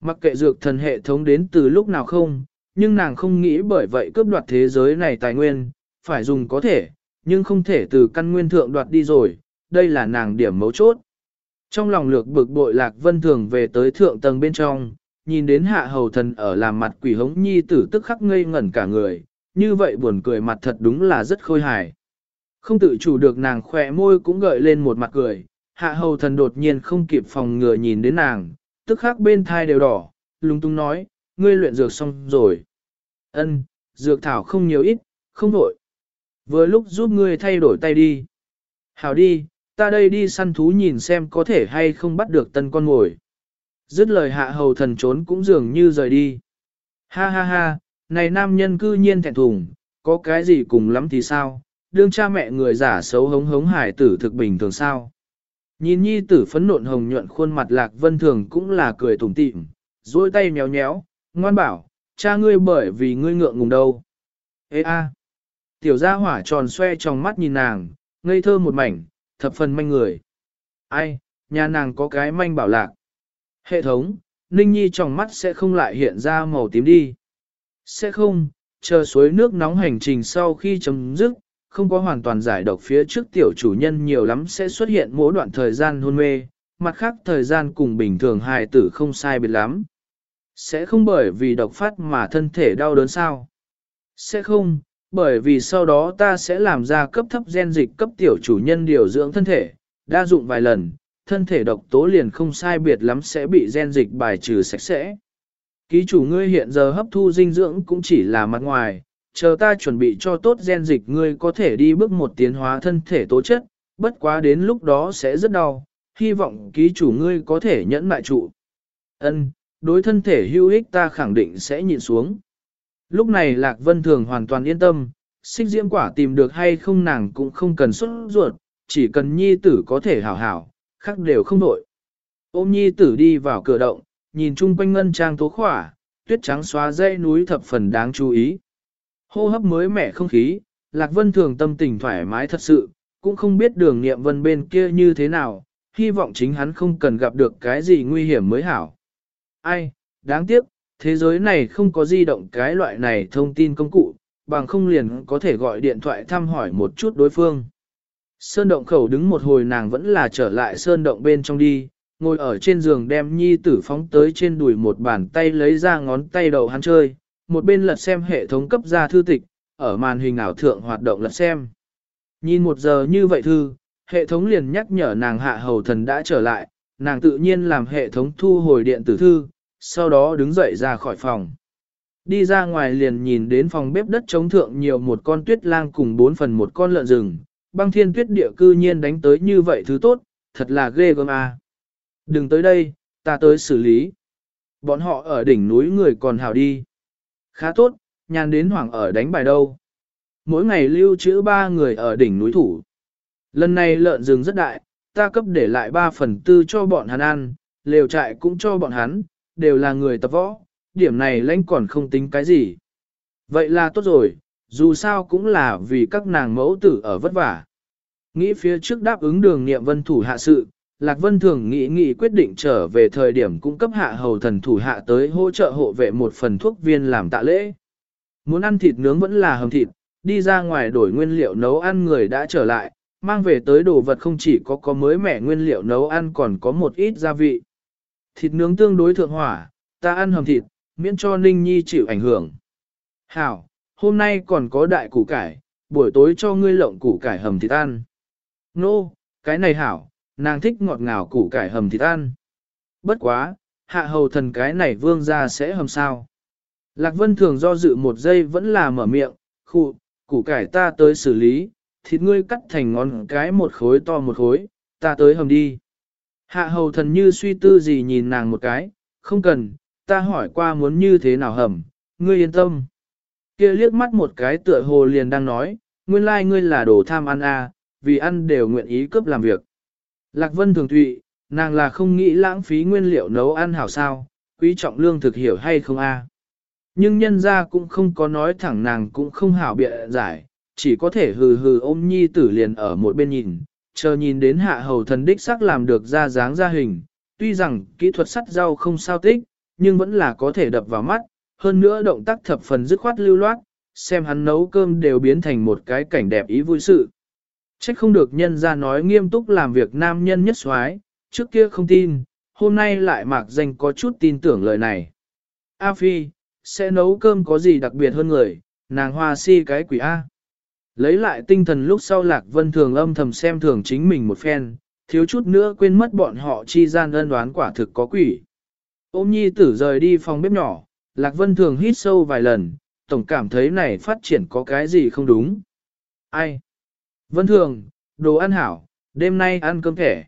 Mặc kệ dược thần hệ thống đến từ lúc nào không, nhưng nàng không nghĩ bởi vậy cướp đoạt thế giới này tài nguyên, phải dùng có thể, nhưng không thể từ căn nguyên thượng đoạt đi rồi, đây là nàng điểm mấu chốt. Trong lòng lược bực bội lạc vân thường về tới thượng tầng bên trong, nhìn đến hạ hầu thần ở làm mặt quỷ hống nhi tử tức khắc ngây ngẩn cả người, như vậy buồn cười mặt thật đúng là rất khôi hài. Không tự chủ được nàng khỏe môi cũng gợi lên một mặt cười, hạ hầu thần đột nhiên không kịp phòng ngừa nhìn đến nàng, tức khắc bên thai đều đỏ, lung tung nói, ngươi luyện dược xong rồi. Ân, dược thảo không nhiều ít, không đổi. Vừa lúc giúp ngươi thay đổi tay đi. Hảo đi, ta đây đi săn thú nhìn xem có thể hay không bắt được tân con ngồi. Dứt lời hạ hầu thần trốn cũng dường như rời đi. Ha ha ha, này nam nhân cư nhiên thẹn thùng, có cái gì cùng lắm thì sao, đương cha mẹ người giả xấu hống hống hải tử thực bình thường sao. Nhìn nhi tử phấn nộn hồng nhuận khuôn mặt lạc vân thường cũng là cười tủm tỉm, duỗi tay nhéo nhéo, ngoan bảo, cha ngươi bởi vì ngươi ngượng ngùng đâu. Ê a, tiểu gia hỏa tròn xoe trong mắt nhìn nàng, ngây thơ một mảnh, thập phần manh người. Ai, nhà nàng có cái manh bảo lạc. Hệ thống, Ninh Nhi trong mắt sẽ không lại hiện ra màu tím đi. Sẽ không, chờ suối nước nóng hành trình sau khi chấm dứt, không có hoàn toàn giải độc phía trước tiểu chủ nhân nhiều lắm sẽ xuất hiện mỗi đoạn thời gian hôn mê, mặt khác thời gian cùng bình thường hài tử không sai biệt lắm. Sẽ không bởi vì độc phát mà thân thể đau đớn sao? Sẽ không, bởi vì sau đó ta sẽ làm ra cấp thấp gen dịch cấp tiểu chủ nhân điều dưỡng thân thể, đa dụng vài lần, thân thể độc tố liền không sai biệt lắm sẽ bị gen dịch bài trừ sạch sẽ. Ký chủ ngươi hiện giờ hấp thu dinh dưỡng cũng chỉ là mặt ngoài, chờ ta chuẩn bị cho tốt gen dịch ngươi có thể đi bước một tiến hóa thân thể tố chất, bất quá đến lúc đó sẽ rất đau, hy vọng ký chủ ngươi có thể nhẫn mại trụ. Ân, đối thân thể hữu ích ta khẳng định sẽ nhịn xuống. Lúc này Lạc Vân Thường hoàn toàn yên tâm, xích diễm quả tìm được hay không nàng cũng không cần xuất ruột, chỉ cần nhi tử có thể hảo hảo, khác đều không nổi. Ôm nhi tử đi vào cửa động, nhìn chung quanh ngân trang tố khỏa, tuyết trắng xóa dây núi thập phần đáng chú ý. Hô hấp mới mẻ không khí, Lạc Vân thường tâm tình thoải mái thật sự, cũng không biết đường nghiệm vân bên kia như thế nào, hy vọng chính hắn không cần gặp được cái gì nguy hiểm mới hảo. Ai, đáng tiếc, thế giới này không có di động cái loại này thông tin công cụ, bằng không liền có thể gọi điện thoại thăm hỏi một chút đối phương. Sơn động khẩu đứng một hồi nàng vẫn là trở lại sơn động bên trong đi, ngồi ở trên giường đem nhi tử phóng tới trên đùi một bàn tay lấy ra ngón tay đầu hắn chơi, một bên lật xem hệ thống cấp ra thư tịch, ở màn hình ảo thượng hoạt động lật xem. Nhìn một giờ như vậy thư, hệ thống liền nhắc nhở nàng hạ hầu thần đã trở lại, nàng tự nhiên làm hệ thống thu hồi điện tử thư, sau đó đứng dậy ra khỏi phòng. Đi ra ngoài liền nhìn đến phòng bếp đất chống thượng nhiều một con tuyết lang cùng bốn phần một con lợn rừng, băng thiên tuyết địa cư nhiên đánh tới như vậy thứ tốt, thật là ghê gớm à. Đừng tới đây, ta tới xử lý. Bọn họ ở đỉnh núi người còn hào đi. Khá tốt, nhàn đến hoảng ở đánh bài đâu. Mỗi ngày lưu trữ ba người ở đỉnh núi thủ. Lần này lợn rừng rất đại, ta cấp để lại ba phần tư cho bọn hắn ăn, lều trại cũng cho bọn hắn, đều là người tập võ, điểm này lãnh còn không tính cái gì. Vậy là tốt rồi, dù sao cũng là vì các nàng mẫu tử ở vất vả. Nghĩ phía trước đáp ứng đường nghiệm vân thủ hạ sự, Lạc Vân thường nghĩ nghĩ quyết định trở về thời điểm cung cấp hạ hầu thần thủ hạ tới hỗ trợ hộ vệ một phần thuốc viên làm tạ lễ. Muốn ăn thịt nướng vẫn là hầm thịt, đi ra ngoài đổi nguyên liệu nấu ăn người đã trở lại, mang về tới đồ vật không chỉ có có mới mẻ nguyên liệu nấu ăn còn có một ít gia vị. Thịt nướng tương đối thượng hỏa, ta ăn hầm thịt, miễn cho Ninh Nhi chịu ảnh hưởng. Hảo, hôm nay còn có đại củ cải, buổi tối cho ngươi lộng củ cải hầm thịt ăn. Nô, no, cái này hảo, nàng thích ngọt ngào củ cải hầm thịt ăn. Bất quá, hạ hầu thần cái này vương ra sẽ hầm sao. Lạc Vân thường do dự một giây vẫn là mở miệng, khu, củ cải ta tới xử lý, thịt ngươi cắt thành ngón cái một khối to một khối, ta tới hầm đi. Hạ hầu thần như suy tư gì nhìn nàng một cái, không cần, ta hỏi qua muốn như thế nào hầm, ngươi yên tâm. Kia liếc mắt một cái tựa hồ liền đang nói, nguyên lai like ngươi là đồ tham ăn à, vì ăn đều nguyện ý cướp làm việc. Lạc Vân thường thụy, nàng là không nghĩ lãng phí nguyên liệu nấu ăn hảo sao, quý trọng lương thực hiểu hay không a? Nhưng nhân ra cũng không có nói thẳng nàng cũng không hảo bịa giải, chỉ có thể hừ hừ ôm nhi tử liền ở một bên nhìn, chờ nhìn đến hạ hầu thần đích sắc làm được ra dáng ra hình, tuy rằng kỹ thuật sắt rau không sao tích, nhưng vẫn là có thể đập vào mắt, hơn nữa động tác thập phần dứt khoát lưu loát, xem hắn nấu cơm đều biến thành một cái cảnh đẹp ý vui sự. Trách không được nhân ra nói nghiêm túc làm việc nam nhân nhất xoái, trước kia không tin, hôm nay lại mạc danh có chút tin tưởng lời này. A Phi, sẽ nấu cơm có gì đặc biệt hơn người, nàng hoa si cái quỷ A. Lấy lại tinh thần lúc sau Lạc Vân Thường âm thầm xem thường chính mình một phen, thiếu chút nữa quên mất bọn họ chi gian ân đoán quả thực có quỷ. Ôm nhi tử rời đi phòng bếp nhỏ, Lạc Vân Thường hít sâu vài lần, tổng cảm thấy này phát triển có cái gì không đúng. Ai? Vân Thường, đồ ăn hảo, đêm nay ăn cơm thẻ.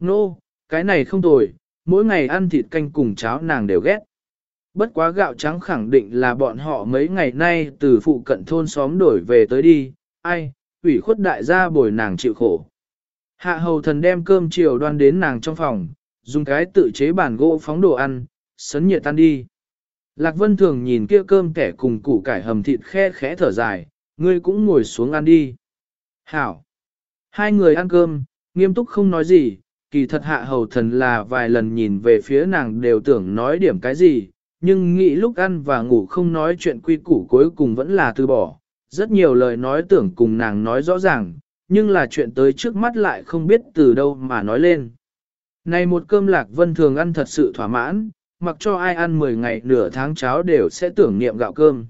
Nô, no, cái này không tồi, mỗi ngày ăn thịt canh cùng cháo nàng đều ghét. Bất quá gạo trắng khẳng định là bọn họ mấy ngày nay từ phụ cận thôn xóm đổi về tới đi, ai, ủy khuất đại gia bồi nàng chịu khổ. Hạ hầu thần đem cơm chiều đoan đến nàng trong phòng, dùng cái tự chế bản gỗ phóng đồ ăn, sấn nhiệt tan đi. Lạc Vân thường nhìn kia cơm kẻ cùng củ cải hầm thịt khe khẽ thở dài, ngươi cũng ngồi xuống ăn đi. Hảo! Hai người ăn cơm, nghiêm túc không nói gì, kỳ thật hạ hầu thần là vài lần nhìn về phía nàng đều tưởng nói điểm cái gì, nhưng nghĩ lúc ăn và ngủ không nói chuyện quy củ cuối cùng vẫn là từ bỏ. Rất nhiều lời nói tưởng cùng nàng nói rõ ràng, nhưng là chuyện tới trước mắt lại không biết từ đâu mà nói lên. Này một cơm lạc vân thường ăn thật sự thỏa mãn, mặc cho ai ăn 10 ngày nửa tháng cháo đều sẽ tưởng niệm gạo cơm.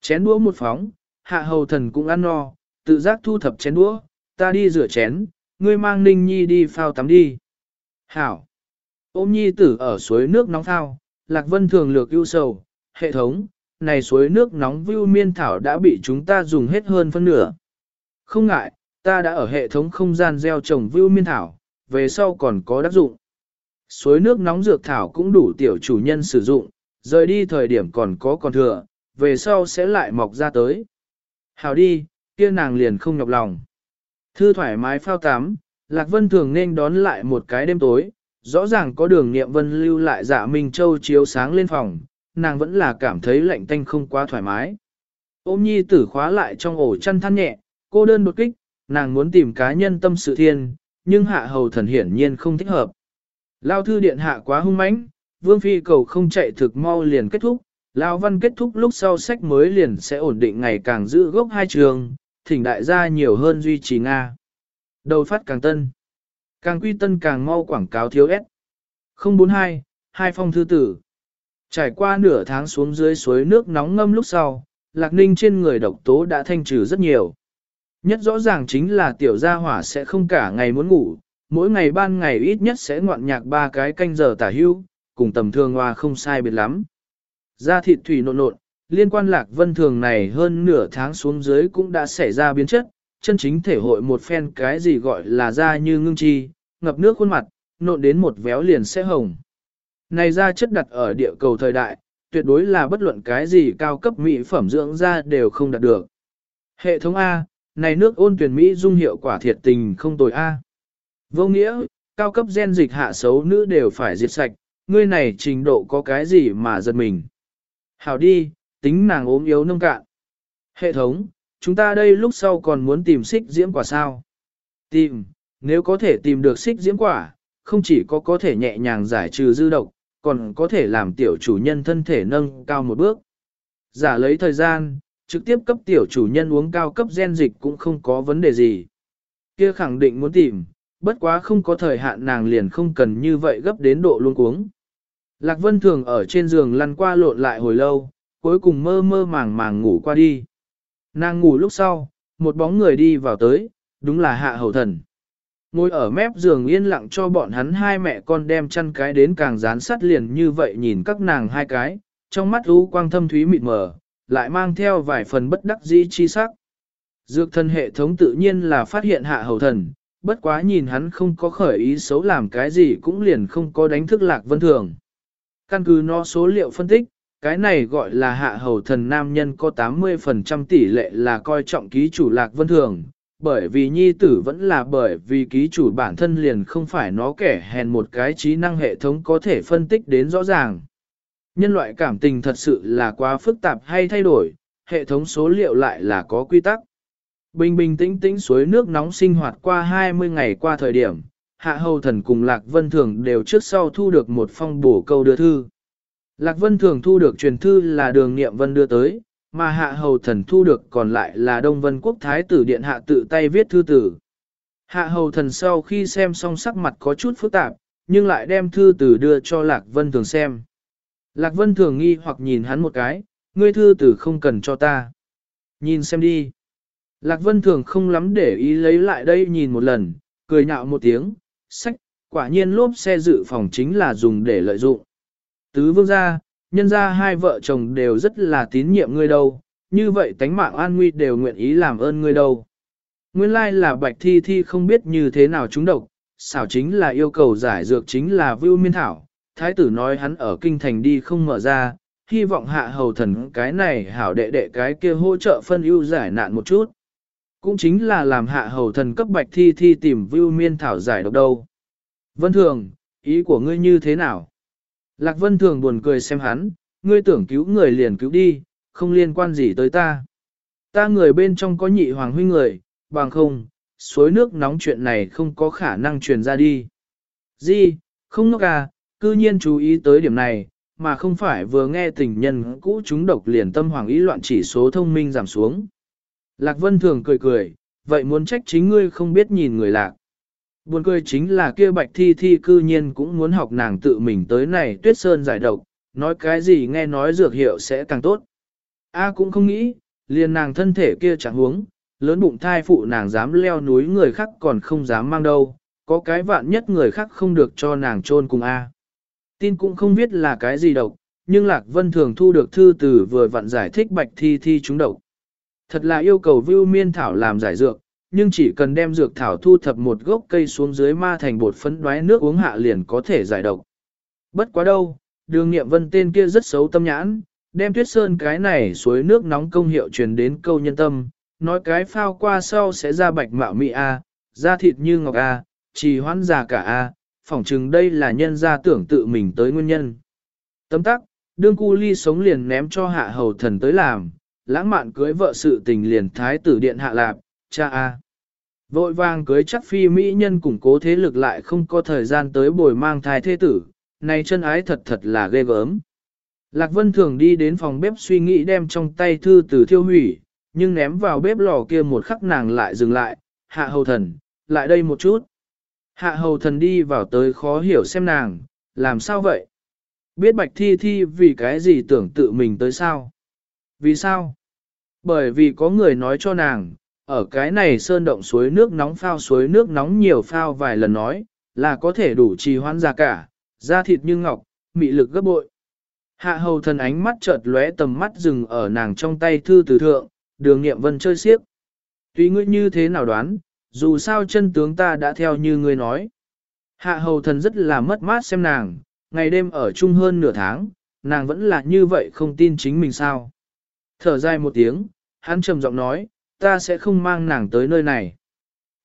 Chén đũa một phóng, hạ hầu thần cũng ăn no, tự giác thu thập chén đũa, ta đi rửa chén, ngươi mang ninh nhi đi phao tắm đi. Hảo! Ôm nhi tử ở suối nước nóng thao, Lạc Vân thường lược ưu sầu, hệ thống, này suối nước nóng view miên thảo đã bị chúng ta dùng hết hơn phân nửa. Không ngại, ta đã ở hệ thống không gian gieo trồng view miên thảo, về sau còn có đắc dụng. Suối nước nóng dược thảo cũng đủ tiểu chủ nhân sử dụng, rời đi thời điểm còn có còn thừa, về sau sẽ lại mọc ra tới. Hào đi, kia nàng liền không nhọc lòng. Thư thoải mái phao tắm, Lạc Vân thường nên đón lại một cái đêm tối, rõ ràng có đường nghiệm vân lưu lại dạ Minh Châu chiếu sáng lên phòng, nàng vẫn là cảm thấy lạnh tanh không quá thoải mái. Ôm nhi tử khóa lại trong ổ chăn than nhẹ, cô đơn đột kích, nàng muốn tìm cá nhân tâm sự thiên, nhưng hạ hầu thần hiển nhiên không thích hợp. Lao thư điện hạ quá hung mãnh, vương phi cầu không chạy thực mau liền kết thúc, Lao văn kết thúc lúc sau sách mới liền sẽ ổn định ngày càng giữ gốc hai trường, thỉnh đại gia nhiều hơn duy trì Nga. Đầu phát càng tân. Càng quy tân càng mau quảng cáo thiếu S. 042, hai phong thư tử. Trải qua nửa tháng xuống dưới suối nước nóng ngâm lúc sau, lạc ninh trên người độc tố đã thanh trừ rất nhiều. Nhất rõ ràng chính là tiểu gia hỏa sẽ không cả ngày muốn ngủ, mỗi ngày ban ngày ít nhất sẽ ngoạn nhạc ba cái canh giờ tả hưu, cùng tầm thường hoa không sai biệt lắm. Da thịt thủy nộn nộn, liên quan lạc vân thường này hơn nửa tháng xuống dưới cũng đã xảy ra biến chất, chân chính thể hội một phen cái gì gọi là da như ngưng chi, ngập nước khuôn mặt, nộn đến một véo liền sẽ hồng. Này da chất đặt ở địa cầu thời đại, tuyệt đối là bất luận cái gì cao cấp mỹ phẩm dưỡng da đều không đạt được. Hệ thống A, này nước ôn tuyển Mỹ dung hiệu quả thiệt tình không tồi A. Vô nghĩa, cao cấp gen dịch hạ xấu nữ đều phải diệt sạch, ngươi này trình độ có cái gì mà giật mình. Hảo đi, tính nàng ốm yếu nông cạn. Hệ thống, chúng ta đây lúc sau còn muốn tìm xích diễm quả sao. Tìm, nếu có thể tìm được xích diễm quả, không chỉ có có thể nhẹ nhàng giải trừ dư độc, còn có thể làm tiểu chủ nhân thân thể nâng cao một bước. Giả lấy thời gian, trực tiếp cấp tiểu chủ nhân uống cao cấp gen dịch cũng không có vấn đề gì. Kia khẳng định muốn tìm, bất quá không có thời hạn nàng liền không cần như vậy gấp đến độ luôn cuống. Lạc Vân Thường ở trên giường lăn qua lộn lại hồi lâu, cuối cùng mơ mơ màng màng ngủ qua đi. Nàng ngủ lúc sau, một bóng người đi vào tới, đúng là hạ hầu thần. Ngồi ở mép giường yên lặng cho bọn hắn hai mẹ con đem chăn cái đến càng dán sát liền như vậy nhìn các nàng hai cái, trong mắt u quang thâm thúy mịt mờ, lại mang theo vài phần bất đắc dĩ chi sắc. Dược thân hệ thống tự nhiên là phát hiện hạ hầu thần, bất quá nhìn hắn không có khởi ý xấu làm cái gì cũng liền không có đánh thức lạc vân thường. Căn cứ nó số liệu phân tích, cái này gọi là hạ hầu thần nam nhân có 80% tỷ lệ là coi trọng ký chủ lạc vân thường, bởi vì nhi tử vẫn là bởi vì ký chủ bản thân liền không phải nó kẻ hèn một cái trí năng hệ thống có thể phân tích đến rõ ràng. Nhân loại cảm tình thật sự là quá phức tạp hay thay đổi, hệ thống số liệu lại là có quy tắc. Bình bình tĩnh tĩnh suối nước nóng sinh hoạt qua 20 ngày qua thời điểm, Hạ Hầu Thần cùng Lạc Vân Thường đều trước sau thu được một phong bổ câu đưa thư. Lạc Vân Thường thu được truyền thư là đường nghiệm vân đưa tới, mà Hạ Hầu Thần thu được còn lại là Đông Vân Quốc Thái tử Điện Hạ tự tay viết thư tử. Hạ Hầu Thần sau khi xem xong sắc mặt có chút phức tạp, nhưng lại đem thư tử đưa cho Lạc Vân Thường xem. Lạc Vân Thường nghi hoặc nhìn hắn một cái, ngươi thư tử không cần cho ta. Nhìn xem đi. Lạc Vân Thường không lắm để ý lấy lại đây nhìn một lần, cười nhạo một tiếng, sách, quả nhiên lốp xe dự phòng chính là dùng để lợi dụng. Tứ vương gia, nhân ra hai vợ chồng đều rất là tín nhiệm ngươi đâu, như vậy tánh mạng an nguy đều nguyện ý làm ơn ngươi đâu. Nguyên lai là bạch thi thi không biết như thế nào chúng độc, xảo chính là yêu cầu giải dược chính là vưu miên thảo. Thái tử nói hắn ở kinh thành đi không mở ra, hy vọng hạ hầu thần cái này hảo đệ đệ cái kia hỗ trợ phân ưu giải nạn một chút. Cũng chính là làm hạ hầu thần cấp bạch thi thi tìm vưu miên thảo giải độc đâu. Vân thường, ý của ngươi như thế nào? Lạc Vân thường buồn cười xem hắn, ngươi tưởng cứu người liền cứu đi, không liên quan gì tới ta. Ta người bên trong có nhị hoàng huynh người, bằng không, suối nước nóng chuyện này không có khả năng truyền ra đi. Di, không nốc à, cư nhiên chú ý tới điểm này, mà không phải vừa nghe tình nhân cũ chúng độc liền tâm hoàng ý loạn chỉ số thông minh giảm xuống. Lạc Vân thường cười cười, vậy muốn trách chính ngươi không biết nhìn người lạc. Buồn cười chính là kia bạch thi thi cư nhiên cũng muốn học nàng tự mình tới này tuyết sơn giải độc, nói cái gì nghe nói dược hiệu sẽ càng tốt. A cũng không nghĩ, liền nàng thân thể kia chẳng huống, lớn bụng thai phụ nàng dám leo núi người khác còn không dám mang đâu, có cái vạn nhất người khác không được cho nàng chôn cùng A. Tin cũng không biết là cái gì độc, nhưng Lạc Vân thường thu được thư từ vừa vặn giải thích bạch thi thi chúng độc. Thật là yêu cầu Vưu Miên Thảo làm giải dược, nhưng chỉ cần đem dược thảo thu thập một gốc cây xuống dưới ma thành bột phấn đoái nước uống hạ liền có thể giải độc. Bất quá đâu, đường nghiệm vân tên kia rất xấu tâm nhãn, đem tuyết sơn cái này suối nước nóng công hiệu truyền đến câu nhân tâm, nói cái phao qua sau sẽ ra bạch mạo mị A, da thịt như ngọc A, trì hoãn già cả A, phỏng chừng đây là nhân gia tưởng tự mình tới nguyên nhân. Tấm tắc, đương cu ly sống liền ném cho hạ hầu thần tới làm, lãng mạn cưới vợ sự tình liền thái tử điện hạ lạp, cha a. Vội vàng cưới chắc phi mỹ nhân củng cố thế lực lại không có thời gian tới bồi mang thai thế tử, này chân ái thật thật là ghê gớm. Lạc Vân thường đi đến phòng bếp suy nghĩ đem trong tay thư từ thiêu hủy, nhưng ném vào bếp lò kia một khắc nàng lại dừng lại, hạ hầu thần, lại đây một chút. Hạ hầu thần đi vào tới khó hiểu xem nàng, làm sao vậy? Biết bạch thi thi vì cái gì tưởng tự mình tới sao? Vì sao? Bởi vì có người nói cho nàng, ở cái này sơn động suối nước nóng phao suối nước nóng nhiều phao vài lần nói, là có thể đủ trì hoãn ra cả, da thịt như ngọc, mị lực gấp bội. Hạ hầu thần ánh mắt chợt lóe tầm mắt dừng ở nàng trong tay thư từ thượng, đường nghiệm vân chơi xiếc. Tuy ngươi như thế nào đoán, dù sao chân tướng ta đã theo như ngươi nói. Hạ hầu thần rất là mất mát xem nàng, ngày đêm ở chung hơn nửa tháng, nàng vẫn là như vậy không tin chính mình sao. Thở dài một tiếng, hắn trầm giọng nói, ta sẽ không mang nàng tới nơi này.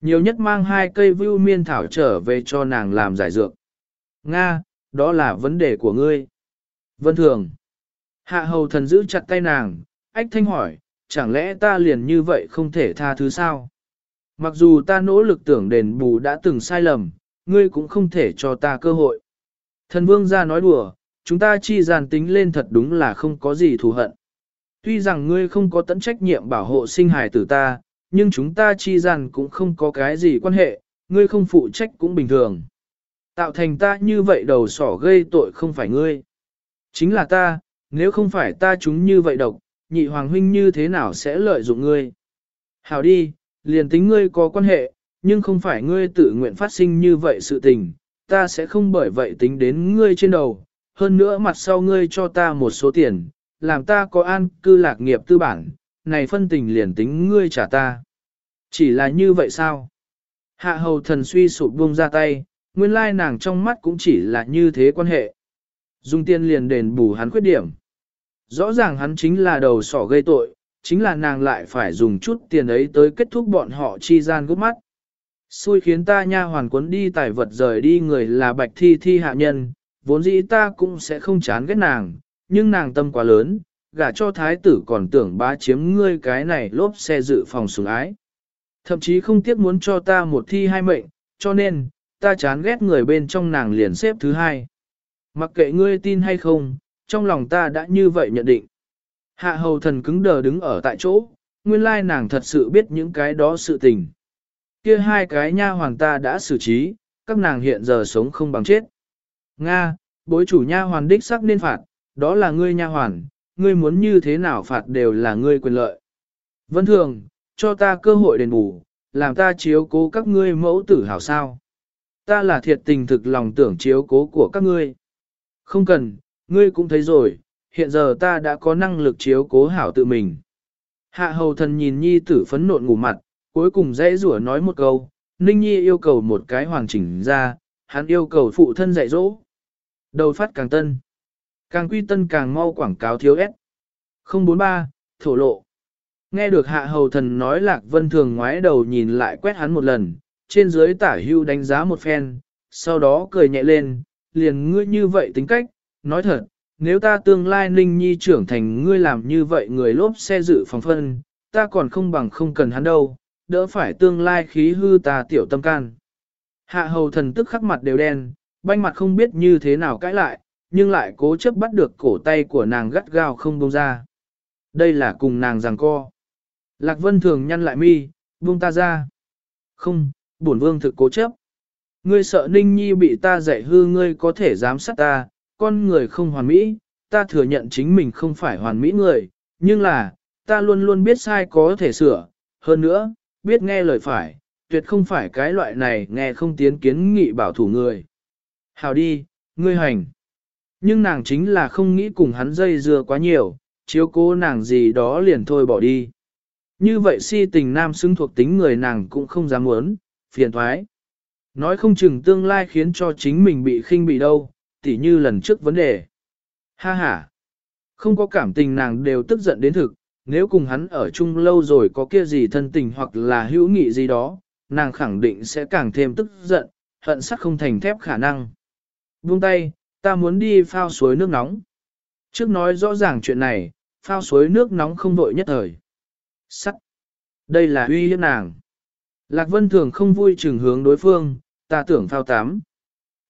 Nhiều nhất mang hai cây vưu miên thảo trở về cho nàng làm giải dược. Nga, đó là vấn đề của ngươi. Vân thường. Hạ hầu thần giữ chặt tay nàng, ách thanh hỏi, chẳng lẽ ta liền như vậy không thể tha thứ sao? Mặc dù ta nỗ lực tưởng đền bù đã từng sai lầm, ngươi cũng không thể cho ta cơ hội. Thần vương ra nói đùa, chúng ta chi gian tính lên thật đúng là không có gì thù hận. Tuy rằng ngươi không có tận trách nhiệm bảo hộ sinh hài tử ta, nhưng chúng ta chi gian cũng không có cái gì quan hệ, ngươi không phụ trách cũng bình thường. Tạo thành ta như vậy đầu sỏ gây tội không phải ngươi. Chính là ta, nếu không phải ta chúng như vậy độc, nhị hoàng huynh như thế nào sẽ lợi dụng ngươi. Hảo đi, liền tính ngươi có quan hệ, nhưng không phải ngươi tự nguyện phát sinh như vậy sự tình, ta sẽ không bởi vậy tính đến ngươi trên đầu, hơn nữa mặt sau ngươi cho ta một số tiền, làm ta có an cư lạc nghiệp tư bản, này phân tình liền tính ngươi trả ta. Chỉ là như vậy sao? Hạ hầu thần suy sụp buông ra tay, nguyên lai nàng trong mắt cũng chỉ là như thế quan hệ. Dùng tiền liền đền bù hắn khuyết điểm. Rõ ràng hắn chính là đầu sỏ gây tội, chính là nàng lại phải dùng chút tiền ấy tới kết thúc bọn họ chi gian gốc mắt. Xui khiến ta nha hoàn cuốn đi tài vật rời đi người là bạch thi thi hạ nhân, vốn dĩ ta cũng sẽ không chán ghét nàng, nhưng nàng tâm quá lớn, gả cho thái tử còn tưởng bá chiếm ngươi cái này lốp xe dự phòng sủng ái. Thậm chí không tiếc muốn cho ta một thi hai mệnh, cho nên, ta chán ghét người bên trong nàng liền xếp thứ hai. Mặc kệ ngươi tin hay không, trong lòng ta đã như vậy nhận định. Hạ hầu thần cứng đờ đứng ở tại chỗ, nguyên lai nàng thật sự biết những cái đó sự tình. Kia hai cái nha hoàng ta đã xử trí, các nàng hiện giờ sống không bằng chết. Nga, bối chủ nha hoàn đích sắc nên phạt, đó là ngươi nha hoàn, ngươi muốn như thế nào phạt đều là ngươi quyền lợi. Vân thường, cho ta cơ hội đền bù, làm ta chiếu cố các ngươi mẫu tử hảo sao. Ta là thiệt tình thực lòng tưởng chiếu cố của các ngươi. Không cần, ngươi cũng thấy rồi, hiện giờ ta đã có năng lực chiếu cố hảo tự mình. Hạ hầu thần nhìn nhi tử phấn nộn ngủ mặt, cuối cùng dễ rủa nói một câu, Ninh Nhi yêu cầu một cái hoàn chỉnh ra, hắn yêu cầu phụ thân dạy dỗ. Đầu phát càng tân. Càng quy tân càng mau quảng cáo thiếu ép. 043, thổ lộ. Nghe được hạ hầu thần nói lạc vân thường ngoái đầu nhìn lại quét hắn một lần, trên dưới tả hưu đánh giá một phen, sau đó cười nhẹ lên, liền ngươi như vậy tính cách, nói thật, nếu ta tương lai ninh nhi trưởng thành ngươi làm như vậy người lốp xe dự phòng phân, ta còn không bằng không cần hắn đâu, đỡ phải tương lai khí hư ta tiểu tâm can. Hạ hầu thần tức khắc mặt đều đen, banh mặt không biết như thế nào cãi lại, nhưng lại cố chấp bắt được cổ tay của nàng gắt gao không buông ra. Đây là cùng nàng giằng co. Lạc vân thường nhăn lại mi, buông ta ra. Không, bổn vương thực cố chấp. Ngươi sợ ninh nhi bị ta dạy hư ngươi có thể giám sát ta, con người không hoàn mỹ, ta thừa nhận chính mình không phải hoàn mỹ người, nhưng là, ta luôn luôn biết sai có thể sửa, hơn nữa, biết nghe lời phải, tuyệt không phải cái loại này nghe không tiến kiến nghị bảo thủ người. Hào đi, ngươi hành. Nhưng nàng chính là không nghĩ cùng hắn dây dưa quá nhiều, chiếu cố nàng gì đó liền thôi bỏ đi. Như vậy si tình nam xứng thuộc tính người nàng cũng không dám muốn, phiền thoái. Nói không chừng tương lai khiến cho chính mình bị khinh bị đâu, tỉ như lần trước vấn đề. Ha ha! Không có cảm tình nàng đều tức giận đến thực, nếu cùng hắn ở chung lâu rồi có kia gì thân tình hoặc là hữu nghị gì đó, nàng khẳng định sẽ càng thêm tức giận, hận sắc không thành thép khả năng. Buông tay, ta muốn đi phao suối nước nóng. Trước nói rõ ràng chuyện này, phao suối nước nóng không vội nhất thời. Sắt. Đây là uy hiếp nàng. Lạc Vân Thường không vui trừng hướng đối phương, ta tưởng phao tám.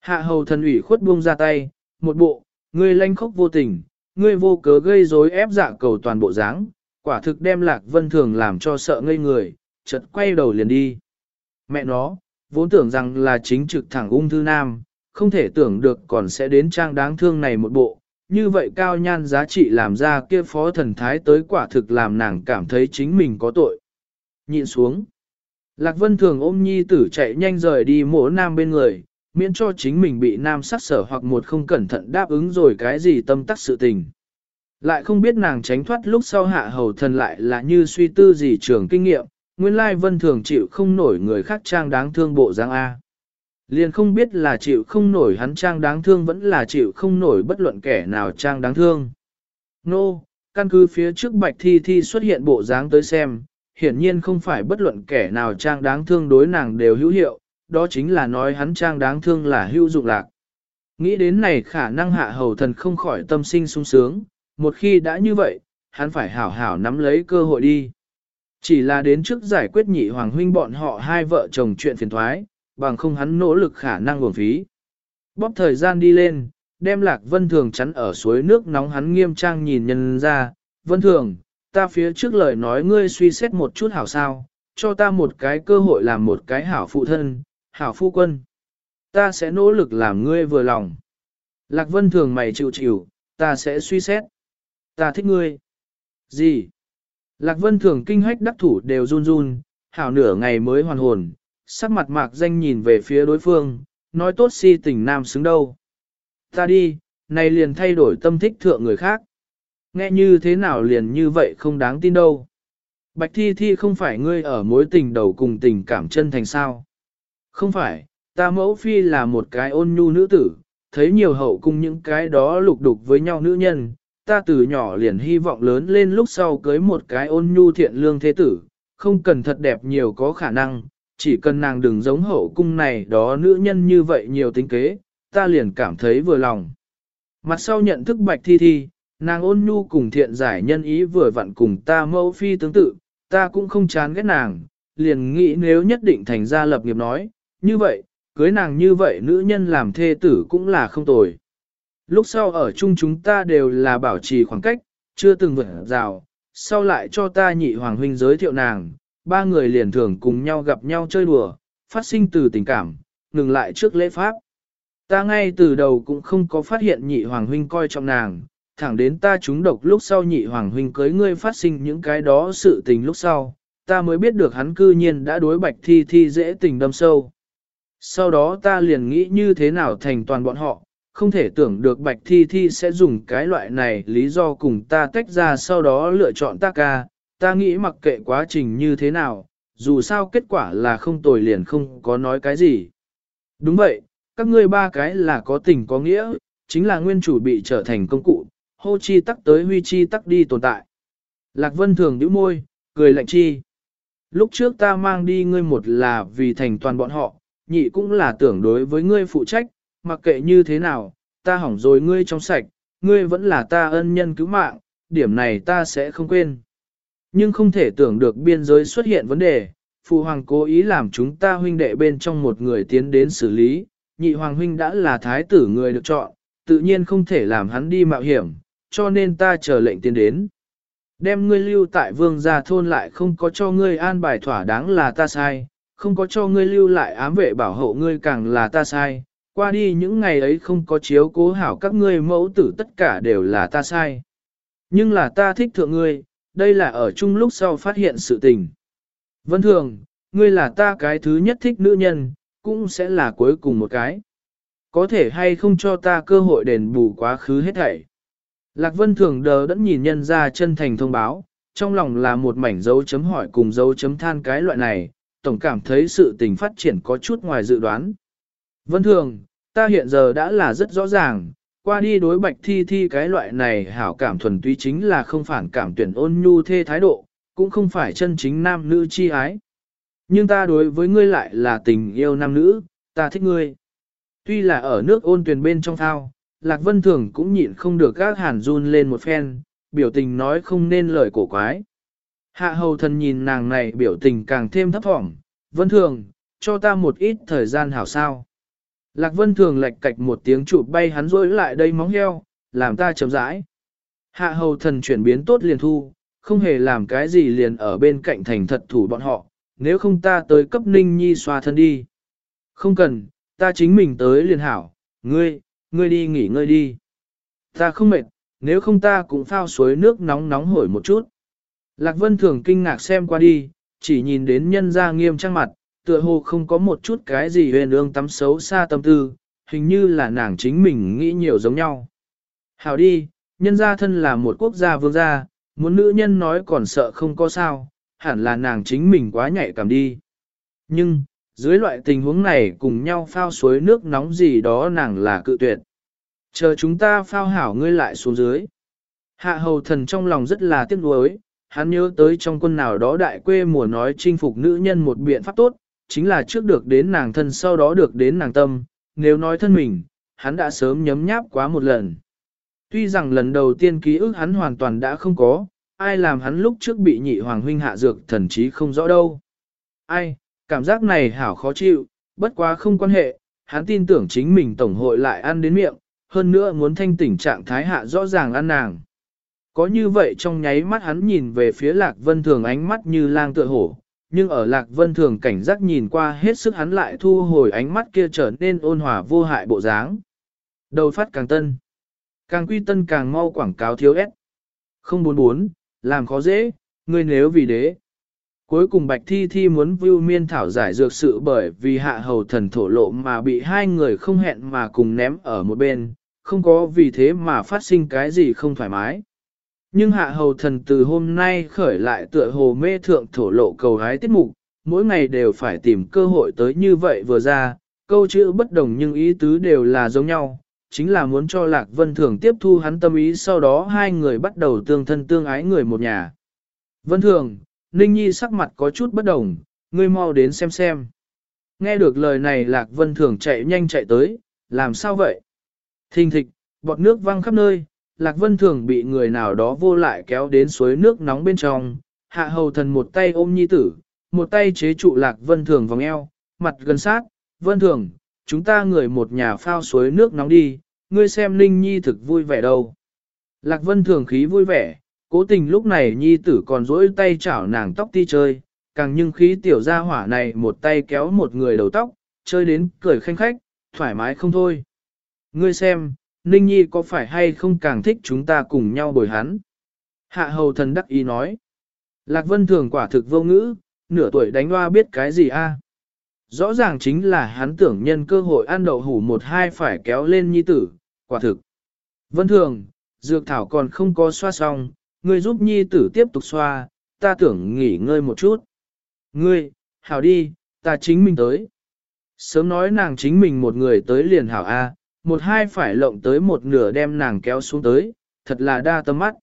Hạ hầu thần ủy khuất buông ra tay, một bộ, ngươi lanh khốc vô tình, ngươi vô cớ gây rối ép dạ cầu toàn bộ dáng, quả thực đem Lạc Vân Thường làm cho sợ ngây người, chợt quay đầu liền đi. Mẹ nó, vốn tưởng rằng là chính trực thẳng ung thư nam, không thể tưởng được còn sẽ đến trang đáng thương này một bộ, như vậy cao nhan giá trị làm ra kia phó thần thái tới quả thực làm nàng cảm thấy chính mình có tội. Nhịn xuống. Lạc Vân Thường ôm nhi tử chạy nhanh rời đi mỗ nam bên người, miễn cho chính mình bị nam sát sở hoặc một không cẩn thận đáp ứng rồi cái gì tâm tắc sự tình. Lại không biết nàng tránh thoát lúc sau hạ hầu thần lại là như suy tư gì trường kinh nghiệm, nguyên lai vân thường chịu không nổi người khác trang đáng thương bộ dáng A. Liền không biết là chịu không nổi hắn trang đáng thương vẫn là chịu không nổi bất luận kẻ nào trang đáng thương. Nô, no, căn cứ phía trước bạch thi thi xuất hiện bộ dáng tới xem, hiển nhiên không phải bất luận kẻ nào trang đáng thương đối nàng đều hữu hiệu, đó chính là nói hắn trang đáng thương là hữu dụng lạc. Nghĩ đến này khả năng hạ hầu thần không khỏi tâm sinh sung sướng, một khi đã như vậy, hắn phải hảo hảo nắm lấy cơ hội đi. Chỉ là đến trước giải quyết nhị hoàng huynh bọn họ hai vợ chồng chuyện phiền thoái, bằng không hắn nỗ lực khả năng uổng phí. Bóp thời gian đi lên, đem lạc vân thường chắn ở suối nước nóng hắn nghiêm trang nhìn nhân ra, vân thường, ta phía trước lời nói ngươi suy xét một chút hảo sao, cho ta một cái cơ hội làm một cái hảo phụ thân, hảo phu quân. Ta sẽ nỗ lực làm ngươi vừa lòng. Lạc vân thường mày chịu chịu, ta sẽ suy xét. Ta thích ngươi. Gì? Lạc vân thường kinh hách đắc thủ đều run run, hảo nửa ngày mới hoàn hồn, sắc mặt mạc danh nhìn về phía đối phương, nói tốt si tình nam xứng đâu. Ta đi, này liền thay đổi tâm thích thượng người khác. Nghe như thế nào liền như vậy không đáng tin đâu. Bạch thi thi không phải ngươi ở mối tình đầu cùng tình cảm chân thành sao. Không phải, ta mẫu phi là một cái ôn nhu nữ tử, thấy nhiều hậu cung những cái đó lục đục với nhau nữ nhân, ta từ nhỏ liền hy vọng lớn lên lúc sau cưới một cái ôn nhu thiện lương thế tử, không cần thật đẹp nhiều có khả năng, chỉ cần nàng đừng giống hậu cung này đó nữ nhân như vậy nhiều tính kế, ta liền cảm thấy vừa lòng. Mặt sau nhận thức bạch thi thi, nàng ôn nhu cùng thiện giải nhân ý vừa vặn cùng ta mẫu phi tương tự, ta cũng không chán ghét nàng, liền nghĩ nếu nhất định thành ra lập nghiệp nói, như vậy, cưới nàng như vậy nữ nhân làm thê tử cũng là không tồi. Lúc sau ở chung chúng ta đều là bảo trì khoảng cách, chưa từng vượt rào, sau lại cho ta nhị hoàng huynh giới thiệu nàng, ba người liền thường cùng nhau gặp nhau chơi đùa, phát sinh từ tình cảm, ngừng lại trước lễ pháp. Ta ngay từ đầu cũng không có phát hiện nhị hoàng huynh coi trọng nàng, thẳng đến ta trúng độc lúc sau nhị hoàng huynh cưới ngươi phát sinh những cái đó sự tình lúc sau, ta mới biết được hắn cư nhiên đã đối bạch thi thi dễ tình đâm sâu. Sau đó ta liền nghĩ như thế nào thành toàn bọn họ, không thể tưởng được bạch thi thi sẽ dùng cái loại này lý do cùng ta tách ra sau đó lựa chọn ta ca, ta nghĩ mặc kệ quá trình như thế nào, dù sao kết quả là không tồi liền không có nói cái gì. Đúng vậy, các ngươi ba cái là có tình có nghĩa, chính là nguyên chủ bị trở thành công cụ, hô chi tắc tới huy chi tắc đi tồn tại. Lạc Vân thường nhíu môi, cười lạnh chi. Lúc trước ta mang đi ngươi một là vì thành toàn bọn họ, nhị cũng là tưởng đối với ngươi phụ trách, mặc kệ như thế nào, ta hỏng rồi ngươi trong sạch, ngươi vẫn là ta ân nhân cứu mạng, điểm này ta sẽ không quên. Nhưng không thể tưởng được biên giới xuất hiện vấn đề, phụ hoàng cố ý làm chúng ta huynh đệ bên trong một người tiến đến xử lý, nhị hoàng huynh đã là thái tử người được chọn, tự nhiên không thể làm hắn đi mạo hiểm, cho nên ta chờ lệnh tiến đến. Đem ngươi lưu tại vương gia thôn lại không có cho ngươi an bài thỏa đáng là ta sai, không có cho ngươi lưu lại ám vệ bảo hộ ngươi càng là ta sai, qua đi những ngày ấy không có chiếu cố hảo các ngươi mẫu tử tất cả đều là ta sai. Nhưng là ta thích thượng ngươi, đây là ở chung lúc sau phát hiện sự tình. Vân thường, ngươi là ta cái thứ nhất thích nữ nhân, cũng sẽ là cuối cùng một cái. Có thể hay không cho ta cơ hội đền bù quá khứ hết thảy. Lạc Vân thường đờ đẫn nhìn nhân ra chân thành thông báo, trong lòng là một mảnh dấu chấm hỏi cùng dấu chấm than cái loại này, tổng cảm thấy sự tình phát triển có chút ngoài dự đoán. Vân thường, ta hiện giờ đã là rất rõ ràng, qua đi đối bạch thi thi cái loại này hảo cảm thuần túy chính là không phản cảm tuyển ôn nhu thê thái độ, cũng không phải chân chính nam nữ chi ái. Nhưng ta đối với ngươi lại là tình yêu nam nữ, ta thích ngươi. Tuy là ở nước ôn tuyển bên trong thao, Lạc Vân Thường cũng nhịn không được các hàn run lên một phen, biểu tình nói không nên lời cổ quái. Hạ hầu thần nhìn nàng này biểu tình càng thêm thấp thỏm, Vân Thường, cho ta một ít thời gian hảo sao. Lạc Vân Thường lệch cạch một tiếng chụp bay hắn rối lại đây móng heo, làm ta chậm rãi. Hạ hầu thần chuyển biến tốt liền thu, không hề làm cái gì liền ở bên cạnh thành thật thủ bọn họ, nếu không ta tới cấp ninh nhi xoa thân đi. Không cần, ta chính mình tới liền hảo, ngươi, ngươi đi nghỉ ngơi đi. Ta không mệt, nếu không ta cũng phao suối nước nóng nóng hổi một chút. Lạc Vân Thường kinh ngạc xem qua đi, chỉ nhìn đến nhân ra nghiêm trang mặt, tựa hồ không có một chút cái gì huyền ương tắm xấu xa tâm tư, hình như là nàng chính mình nghĩ nhiều giống nhau. Hảo đi, nhân gia thân là một quốc gia vương gia, muốn nữ nhân nói còn sợ không có sao, hẳn là nàng chính mình quá nhạy cảm đi. Nhưng, dưới loại tình huống này cùng nhau phao suối nước nóng gì đó nàng là cự tuyệt. Chờ chúng ta phao hảo ngươi lại xuống dưới. Hạ hầu thần trong lòng rất là tiếc nuối, hắn nhớ tới trong quân nào đó đại quê mùa nói chinh phục nữ nhân một biện pháp tốt, chính là trước được đến nàng thân sau đó được đến nàng tâm, nếu nói thân mình, hắn đã sớm nhấm nháp quá một lần. Tuy rằng lần đầu tiên ký ức hắn hoàn toàn đã không có, ai làm hắn lúc trước bị nhị hoàng huynh hạ dược thần chí không rõ đâu. Ai, cảm giác này hảo khó chịu, bất quá không quan hệ, hắn tin tưởng chính mình tổng hội lại ăn đến miệng, hơn nữa muốn thanh tỉnh trạng thái hạ rõ ràng ăn nàng. Có như vậy trong nháy mắt hắn nhìn về phía Lạc Vân Thường ánh mắt như lang tựa hổ, nhưng ở Lạc Vân Thường cảnh giác nhìn qua hết sức hắn lại thu hồi ánh mắt kia trở nên ôn hòa vô hại bộ dáng. Đầu phát càng tân, càng quy tân càng mau quảng cáo thiếu ép. 044, làm khó dễ, ngươi nếu vì đế. Cuối cùng Bạch Thi Thi muốn Vưu miên thảo giải dược sự bởi vì hạ hầu thần thổ lộ mà bị hai người không hẹn mà cùng ném ở một bên, không có vì thế mà phát sinh cái gì không thoải mái. Nhưng hạ hầu thần từ hôm nay khởi lại tựa hồ mê thượng thổ lộ cầu hái tiết mục, mỗi ngày đều phải tìm cơ hội tới như vậy vừa ra, câu chữ bất đồng nhưng ý tứ đều là giống nhau, chính là muốn cho Lạc Vân Thường tiếp thu hắn tâm ý sau đó hai người bắt đầu tương thân tương ái người một nhà. Vân Thường, Ninh Nhi sắc mặt có chút bất đồng, ngươi mau đến xem xem. Nghe được lời này Lạc Vân Thường chạy nhanh chạy tới, làm sao vậy? Thình thịch, bọt nước văng khắp nơi, Lạc Vân Thường bị người nào đó vô lại kéo đến suối nước nóng bên trong, hạ hầu thần một tay ôm nhi tử, một tay chế trụ Lạc Vân Thường vòng eo, mặt gần sát, Vân Thường, chúng ta người một nhà phao suối nước nóng đi, ngươi xem Linh Nhi thực vui vẻ đâu. Lạc Vân Thường khí vui vẻ, cố tình lúc này Nhi tử còn rỗi tay chảo nàng tóc ti chơi, càng nhưng khí tiểu gia hỏa này một tay kéo một người đầu tóc, chơi đến cười khanh khách, thoải mái không thôi. Ngươi xem, Ninh Nhi có phải hay không càng thích chúng ta cùng nhau bồi hắn? Hạ hầu thần đắc ý nói. Lạc Vân Thường quả thực vô ngữ, nửa tuổi đánh hoa biết cái gì a? Rõ ràng chính là hắn tưởng nhân cơ hội ăn đậu hủ một hai phải kéo lên nhi tử, quả thực. Vân Thường, dược thảo còn không có xoa xong, ngươi giúp nhi tử tiếp tục xoa, ta tưởng nghỉ ngơi một chút. Ngươi, hảo đi, ta chính mình tới. Sớm nói nàng chính mình một người tới liền hảo A, một hai phải lộng tới một nửa đem nàng kéo xuống tới, thật là đa tâm mắt.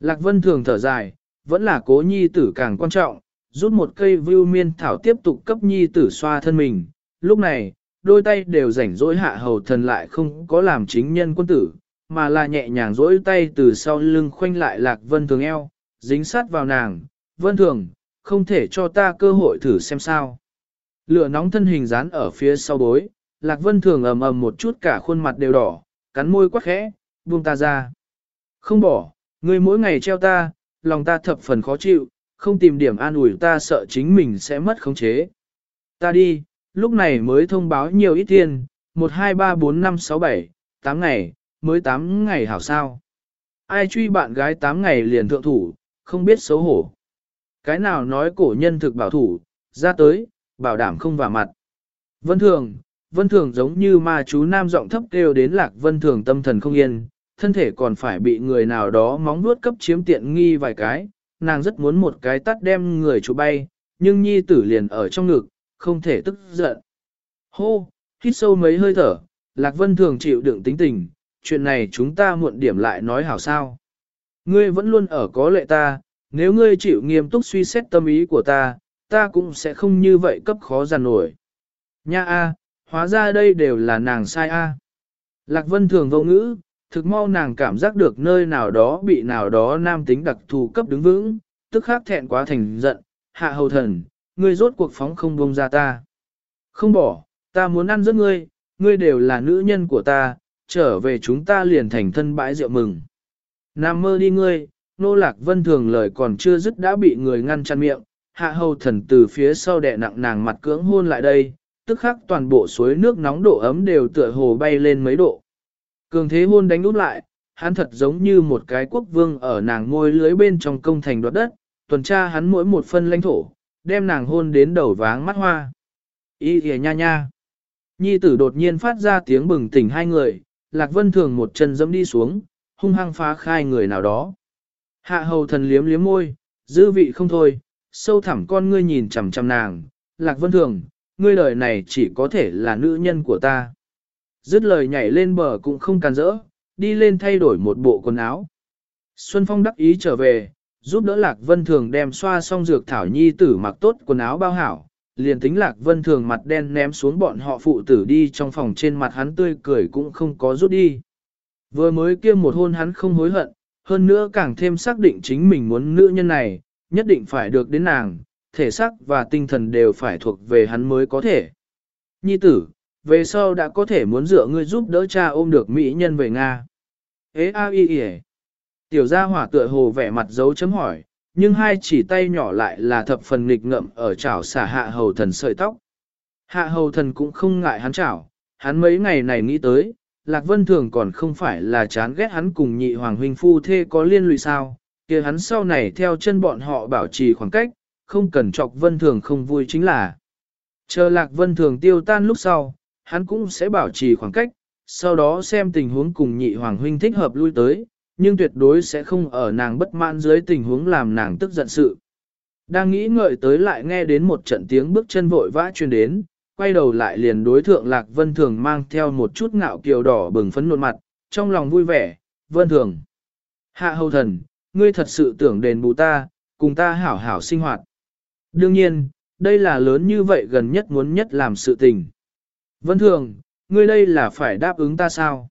Lạc Vân thường thở dài, vẫn là cố nhi tử càng quan trọng, rút một cây view miên thảo tiếp tục cấp nhi tử xoa thân mình. Lúc này, đôi tay đều rảnh rỗi hạ hầu thần lại không có làm chính nhân quân tử, mà là nhẹ nhàng rỗi tay từ sau lưng khoanh lại Lạc Vân thường eo, dính sát vào nàng. Vân thường, không thể cho ta cơ hội thử xem sao. Lửa nóng thân hình dán ở phía sau bối, Lạc Vân Thường ầm ầm một chút cả khuôn mặt đều đỏ, cắn môi quắc khẽ, buông ta ra. Không bỏ, ngươi mỗi ngày treo ta, lòng ta thập phần khó chịu, không tìm điểm an ủi ta sợ chính mình sẽ mất khống chế. Ta đi, lúc này mới thông báo nhiều ít tiền, 1, 2, 3, 4, 5, 6, 7, 8 ngày, mới 8 ngày hảo sao. Ai truy bạn gái 8 ngày liền thượng thủ, không biết xấu hổ. Cái nào nói cổ nhân thực bảo thủ, ra tới, bảo đảm không vào mặt. Vân thường, Vân Thường giống như ma chú nam giọng thấp kêu đến lạc Vân Thường tâm thần không yên, thân thể còn phải bị người nào đó móng nuốt cấp chiếm tiện nghi vài cái, nàng rất muốn một cái tắt đem người chủ bay, nhưng nhi tử liền ở trong ngực, không thể tức giận. Hô, hít sâu mấy hơi thở, Lạc Vân Thường chịu đựng tính tình, chuyện này chúng ta muộn điểm lại nói hảo sao. Ngươi vẫn luôn ở có lệ ta, nếu ngươi chịu nghiêm túc suy xét tâm ý của ta, ta cũng sẽ không như vậy cấp khó giàn nổi. Nha a, hóa ra đây đều là nàng sai a. Lạc Vân thường vô ngữ, thực mau nàng cảm giác được nơi nào đó bị nào đó nam tính đặc thù cấp đứng vững, tức khắc thẹn quá thành giận, hạ hầu thần, ngươi rốt cuộc phóng không buông ra ta. Không bỏ, ta muốn ăn giấc ngươi, ngươi đều là nữ nhân của ta, trở về chúng ta liền thành thân bãi rượu mừng. Nam mơ đi ngươi, nô lạc vân thường lời còn chưa dứt đã bị người ngăn chặn miệng, hạ hầu thần từ phía sau đè nặng nàng mặt cưỡng hôn lại đây, tức khắc toàn bộ suối nước nóng độ ấm đều tựa hồ bay lên mấy độ. Cường thế hôn đánh út lại, hắn thật giống như một cái quốc vương ở nàng ngôi lưới bên trong công thành đoạt đất, tuần tra hắn mỗi một phân lãnh thổ, đem nàng hôn đến đầu váng mắt hoa. Ý kìa nha nha. Nhi tử đột nhiên phát ra tiếng bừng tỉnh hai người, Lạc Vân Thường một chân dẫm đi xuống, hung hăng phá khai người nào đó. Hạ hầu thần liếm liếm môi, dư vị không thôi, sâu thẳm con ngươi nhìn chằm chằm nàng, Lạc Vân Thường, ngươi đời này chỉ có thể là nữ nhân của ta. Dứt lời nhảy lên bờ cũng không can rỡ, đi lên thay đổi một bộ quần áo. Xuân Phong đắc ý trở về, giúp đỡ Lạc Vân Thường đem xoa xong dược thảo nhi tử mặc tốt quần áo bao hảo, liền tính Lạc Vân Thường mặt đen ném xuống bọn họ phụ tử đi trong phòng trên mặt hắn tươi cười cũng không có rút đi. Vừa mới kia một hôn hắn không hối hận, hơn nữa càng thêm xác định chính mình muốn nữ nhân này, nhất định phải được đến nàng, thể xác và tinh thần đều phải thuộc về hắn mới có thể. Nhi tử, về sau đã có thể muốn dựa ngươi giúp đỡ cha ôm được mỹ nhân về Nga. Ê a y y Tiểu gia hỏa tựa hồ vẻ mặt dấu chấm hỏi, nhưng hai chỉ tay nhỏ lại là thập phần nghịch ngậm ở chảo xả hạ hầu thần sợi tóc. Hạ hầu thần cũng không ngại hắn chảo, hắn mấy ngày này nghĩ tới, Lạc Vân Thường còn không phải là chán ghét hắn cùng nhị hoàng huynh phu thê có liên lụy sao, kia hắn sau này theo chân bọn họ bảo trì khoảng cách, không cần chọc Vân Thường không vui chính là. Chờ Lạc Vân Thường tiêu tan lúc sau, hắn cũng sẽ bảo trì khoảng cách, sau đó xem tình huống cùng nhị hoàng huynh thích hợp lui tới, nhưng tuyệt đối sẽ không ở nàng bất mãn dưới tình huống làm nàng tức giận sự. Đang nghĩ ngợi tới lại nghe đến một trận tiếng bước chân vội vã truyền đến, quay đầu lại liền đối thượng Lạc Vân Thường mang theo một chút ngạo kiều đỏ bừng phấn nộn mặt, trong lòng vui vẻ, Vân Thường. Hạ hầu thần, ngươi thật sự tưởng đền bù ta, cùng ta hảo hảo sinh hoạt. Đương nhiên, đây là lớn như vậy gần nhất muốn nhất làm sự tình. Vân Thường, ngươi đây là phải đáp ứng ta sao?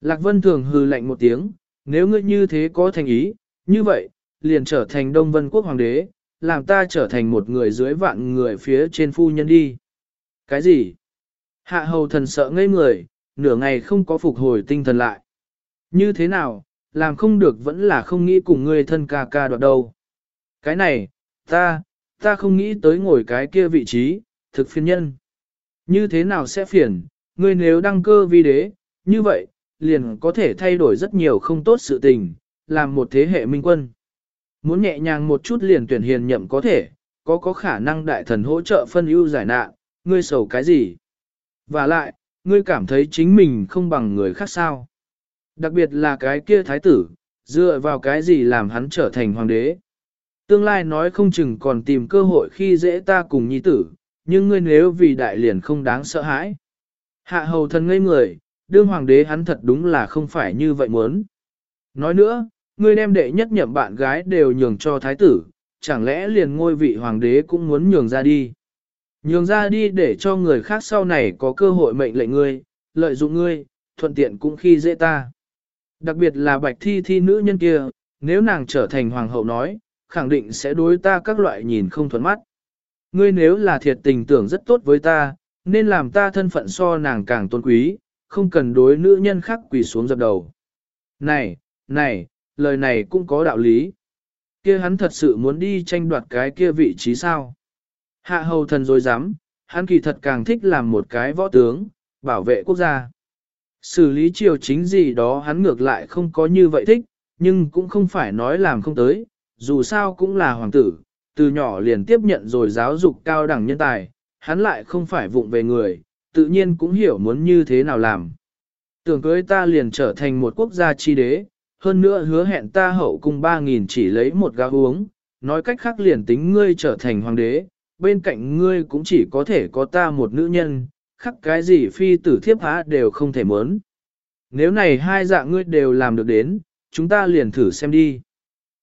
Lạc Vân Thường hừ lạnh một tiếng, nếu ngươi như thế có thành ý, như vậy, liền trở thành Đông Vân Quốc Hoàng đế, làm ta trở thành một người dưới vạn người phía trên phu nhân đi. Cái gì? Hạ hầu thần sợ ngây người, nửa ngày không có phục hồi tinh thần lại. Như thế nào, làm không được vẫn là không nghĩ cùng ngươi thân ca ca đoạt đâu. Cái này, ta, ta không nghĩ tới ngồi cái kia vị trí, thực phiền nhân. Như thế nào sẽ phiền, ngươi nếu đăng cơ vi đế, như vậy, liền có thể thay đổi rất nhiều không tốt sự tình, làm một thế hệ minh quân. Muốn nhẹ nhàng một chút liền tuyển hiền nhậm có thể, có có khả năng đại thần hỗ trợ phân ưu giải nạn, ngươi sầu cái gì? Và lại, ngươi cảm thấy chính mình không bằng người khác sao? Đặc biệt là cái kia thái tử, dựa vào cái gì làm hắn trở thành hoàng đế? Tương lai nói không chừng còn tìm cơ hội khi dễ ta cùng nhi tử, nhưng ngươi nếu vì đại liền không đáng sợ hãi. Hạ hầu thần ngây người, đương hoàng đế hắn thật đúng là không phải như vậy muốn. Nói nữa, ngươi đem đệ nhất nhậm bạn gái đều nhường cho thái tử, chẳng lẽ liền ngôi vị hoàng đế cũng muốn nhường ra đi. Nhường ra đi để cho người khác sau này có cơ hội mệnh lệnh ngươi, lợi dụng ngươi, thuận tiện cũng khi dễ ta. Đặc biệt là bạch thi thi nữ nhân kia, nếu nàng trở thành hoàng hậu nói, khẳng định sẽ đối ta các loại nhìn không thuận mắt. Ngươi nếu là thiệt tình tưởng rất tốt với ta, nên làm ta thân phận so nàng càng tôn quý, không cần đối nữ nhân khác quỳ xuống dập đầu. Này, này, lời này cũng có đạo lý. Kia hắn thật sự muốn đi tranh đoạt cái kia vị trí sao? Hạ hầu thần dối dám, hắn kỳ thật càng thích làm một cái võ tướng, bảo vệ quốc gia. Xử lý triều chính gì đó hắn ngược lại không có như vậy thích, nhưng cũng không phải nói làm không tới, dù sao cũng là hoàng tử, từ nhỏ liền tiếp nhận rồi giáo dục cao đẳng nhân tài, hắn lại không phải vụng về người, tự nhiên cũng hiểu muốn như thế nào làm. Tưởng cưới ta liền trở thành một quốc gia chi đế, hơn nữa hứa hẹn ta hậu cung ba nghìn chỉ lấy một gáo uống, nói cách khác liền tính ngươi trở thành hoàng đế, bên cạnh ngươi cũng chỉ có thể có ta một nữ nhân, khắc cái gì phi tử thiếp há đều không thể muốn. Nếu này hai dạng ngươi đều làm được đến, chúng ta liền thử xem đi.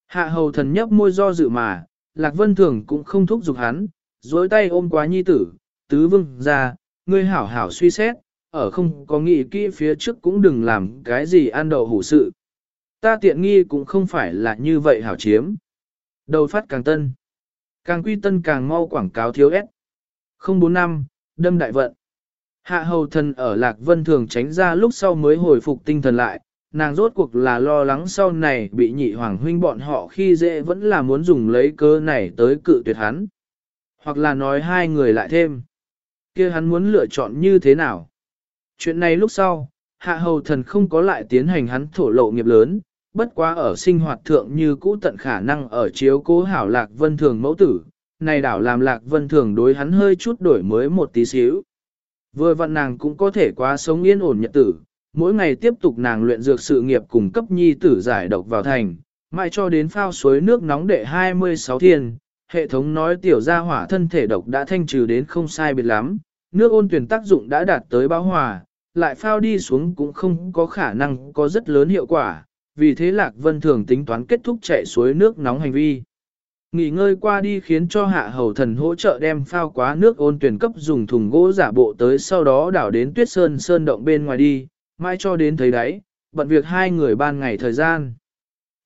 Hạ hầu thần nhấp môi do dự mà, Lạc Vân Thường cũng không thúc giục hắn, dối tay ôm quá nhi tử, tứ vương ra, ngươi hảo hảo suy xét, ở không có nghĩ kỹ phía trước cũng đừng làm cái gì ăn đậu hủ sự. Ta tiện nghi cũng không phải là như vậy hảo chiếm. Đầu phát càng tân. Càng quy tân càng mau quảng cáo thiếu ép. 045, đâm đại vận. Hạ hầu thần ở Lạc Vân Thường tránh ra lúc sau mới hồi phục tinh thần lại, nàng rốt cuộc là lo lắng sau này bị nhị hoàng huynh bọn họ khi dễ vẫn là muốn dùng lấy cớ này tới cự tuyệt hắn. Hoặc là nói hai người lại thêm. kia hắn muốn lựa chọn như thế nào? Chuyện này lúc sau, hạ hầu thần không có lại tiến hành hắn thổ lộ nghiệp lớn, bất quá ở sinh hoạt thượng như cũ tận khả năng ở chiếu cố hảo lạc vân thường mẫu tử, này đảo làm lạc vân thường đối hắn hơi chút đổi mới một tí xíu. Vừa vặn nàng cũng có thể quá sống yên ổn nhật tử, mỗi ngày tiếp tục nàng luyện dược sự nghiệp cùng cấp nhi tử giải độc vào thành, mãi cho đến phao suối nước nóng đệ 26 thiên, hệ thống nói tiểu gia hỏa thân thể độc đã thanh trừ đến không sai biệt lắm, nước ôn tuyển tác dụng đã đạt tới bão hòa, lại phao đi xuống cũng không có khả năng có rất lớn hiệu quả, vì thế Lạc Vân Thường tính toán kết thúc chạy suối nước nóng hành vi. Nghỉ ngơi qua đi khiến cho hạ hầu thần hỗ trợ đem phao quá nước ôn tuyển cấp dùng thùng gỗ giả bộ tới sau đó đảo đến tuyết sơn sơn động bên ngoài đi, mai cho đến thấy đấy, bận việc hai người ban ngày thời gian.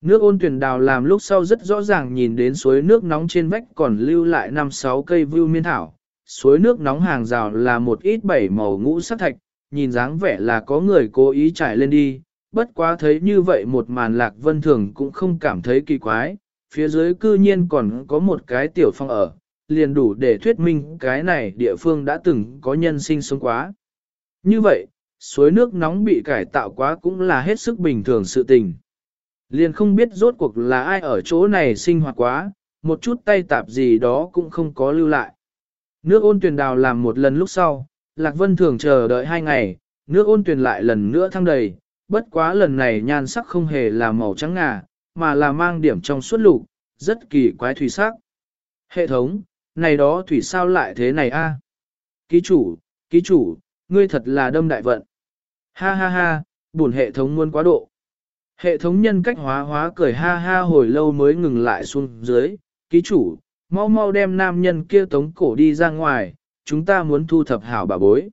Nước ôn tuyển đào làm lúc sau rất rõ ràng nhìn đến suối nước nóng trên vách còn lưu lại 5-6 cây vưu miên thảo. Suối nước nóng hàng rào là một ít bảy màu ngũ sắc thạch, nhìn dáng vẻ là có người cố ý trải lên đi. Bất quá thấy như vậy một màn lạc vân thường cũng không cảm thấy kỳ quái, phía dưới cư nhiên còn có một cái tiểu phong ở, liền đủ để thuyết minh cái này địa phương đã từng có nhân sinh sống quá. Như vậy, suối nước nóng bị cải tạo quá cũng là hết sức bình thường sự tình. Liền không biết rốt cuộc là ai ở chỗ này sinh hoạt quá, một chút tay tạp gì đó cũng không có lưu lại. Nước ôn tuyển đào làm một lần lúc sau, Lạc Vân thường chờ đợi hai ngày, nước ôn tuyển lại lần nữa thăng đầy, bất quá lần này nhan sắc không hề là màu trắng ngà, mà là mang điểm trong suốt lục, rất kỳ quái thủy sắc. Hệ thống, này đó thủy sao lại thế này a? Ký chủ, ký chủ, ngươi thật là đâm đại vận. Ha ha ha, buồn hệ thống muốn quá độ. Hệ thống nhân cách hóa hóa cười ha ha hồi lâu mới ngừng lại xuống dưới, ký chủ, mau mau đem nam nhân kia tống cổ đi ra ngoài, chúng ta muốn thu thập hảo bà bối.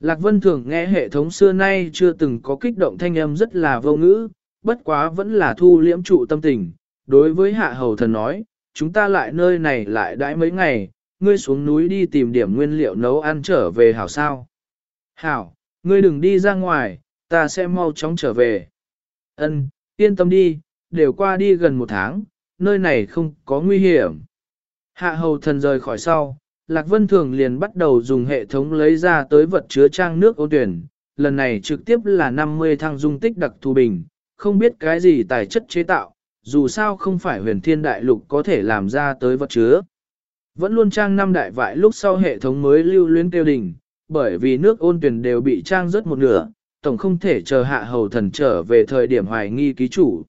Lạc Vân thường nghe hệ thống xưa nay chưa từng có kích động thanh âm rất là vô ngữ, bất quá vẫn là thu liễm trụ tâm tình. Đối với hạ hầu thần nói, chúng ta lại nơi này lại đãi mấy ngày, ngươi xuống núi đi tìm điểm nguyên liệu nấu ăn trở về hảo sao. Hảo, ngươi đừng đi ra ngoài, ta sẽ mau chóng trở về. Ân, yên tâm đi, đều qua đi gần một tháng, nơi này không có nguy hiểm. Hạ hầu thần rời khỏi sau, Lạc Vân Thường liền bắt đầu dùng hệ thống lấy ra tới vật chứa trang nước ô tuyển, lần này trực tiếp là 50 thang dung tích đặc thù bình, không biết cái gì tài chất chế tạo, dù sao không phải huyền thiên đại lục có thể làm ra tới vật chứa. Vẫn luôn trang năm đại vại lúc sau hệ thống mới lưu luyến tiêu đỉnh, bởi vì nước ôn tuyển đều bị trang rớt một nửa, tổng không thể chờ hạ hầu thần trở về thời điểm hoài nghi ký chủ.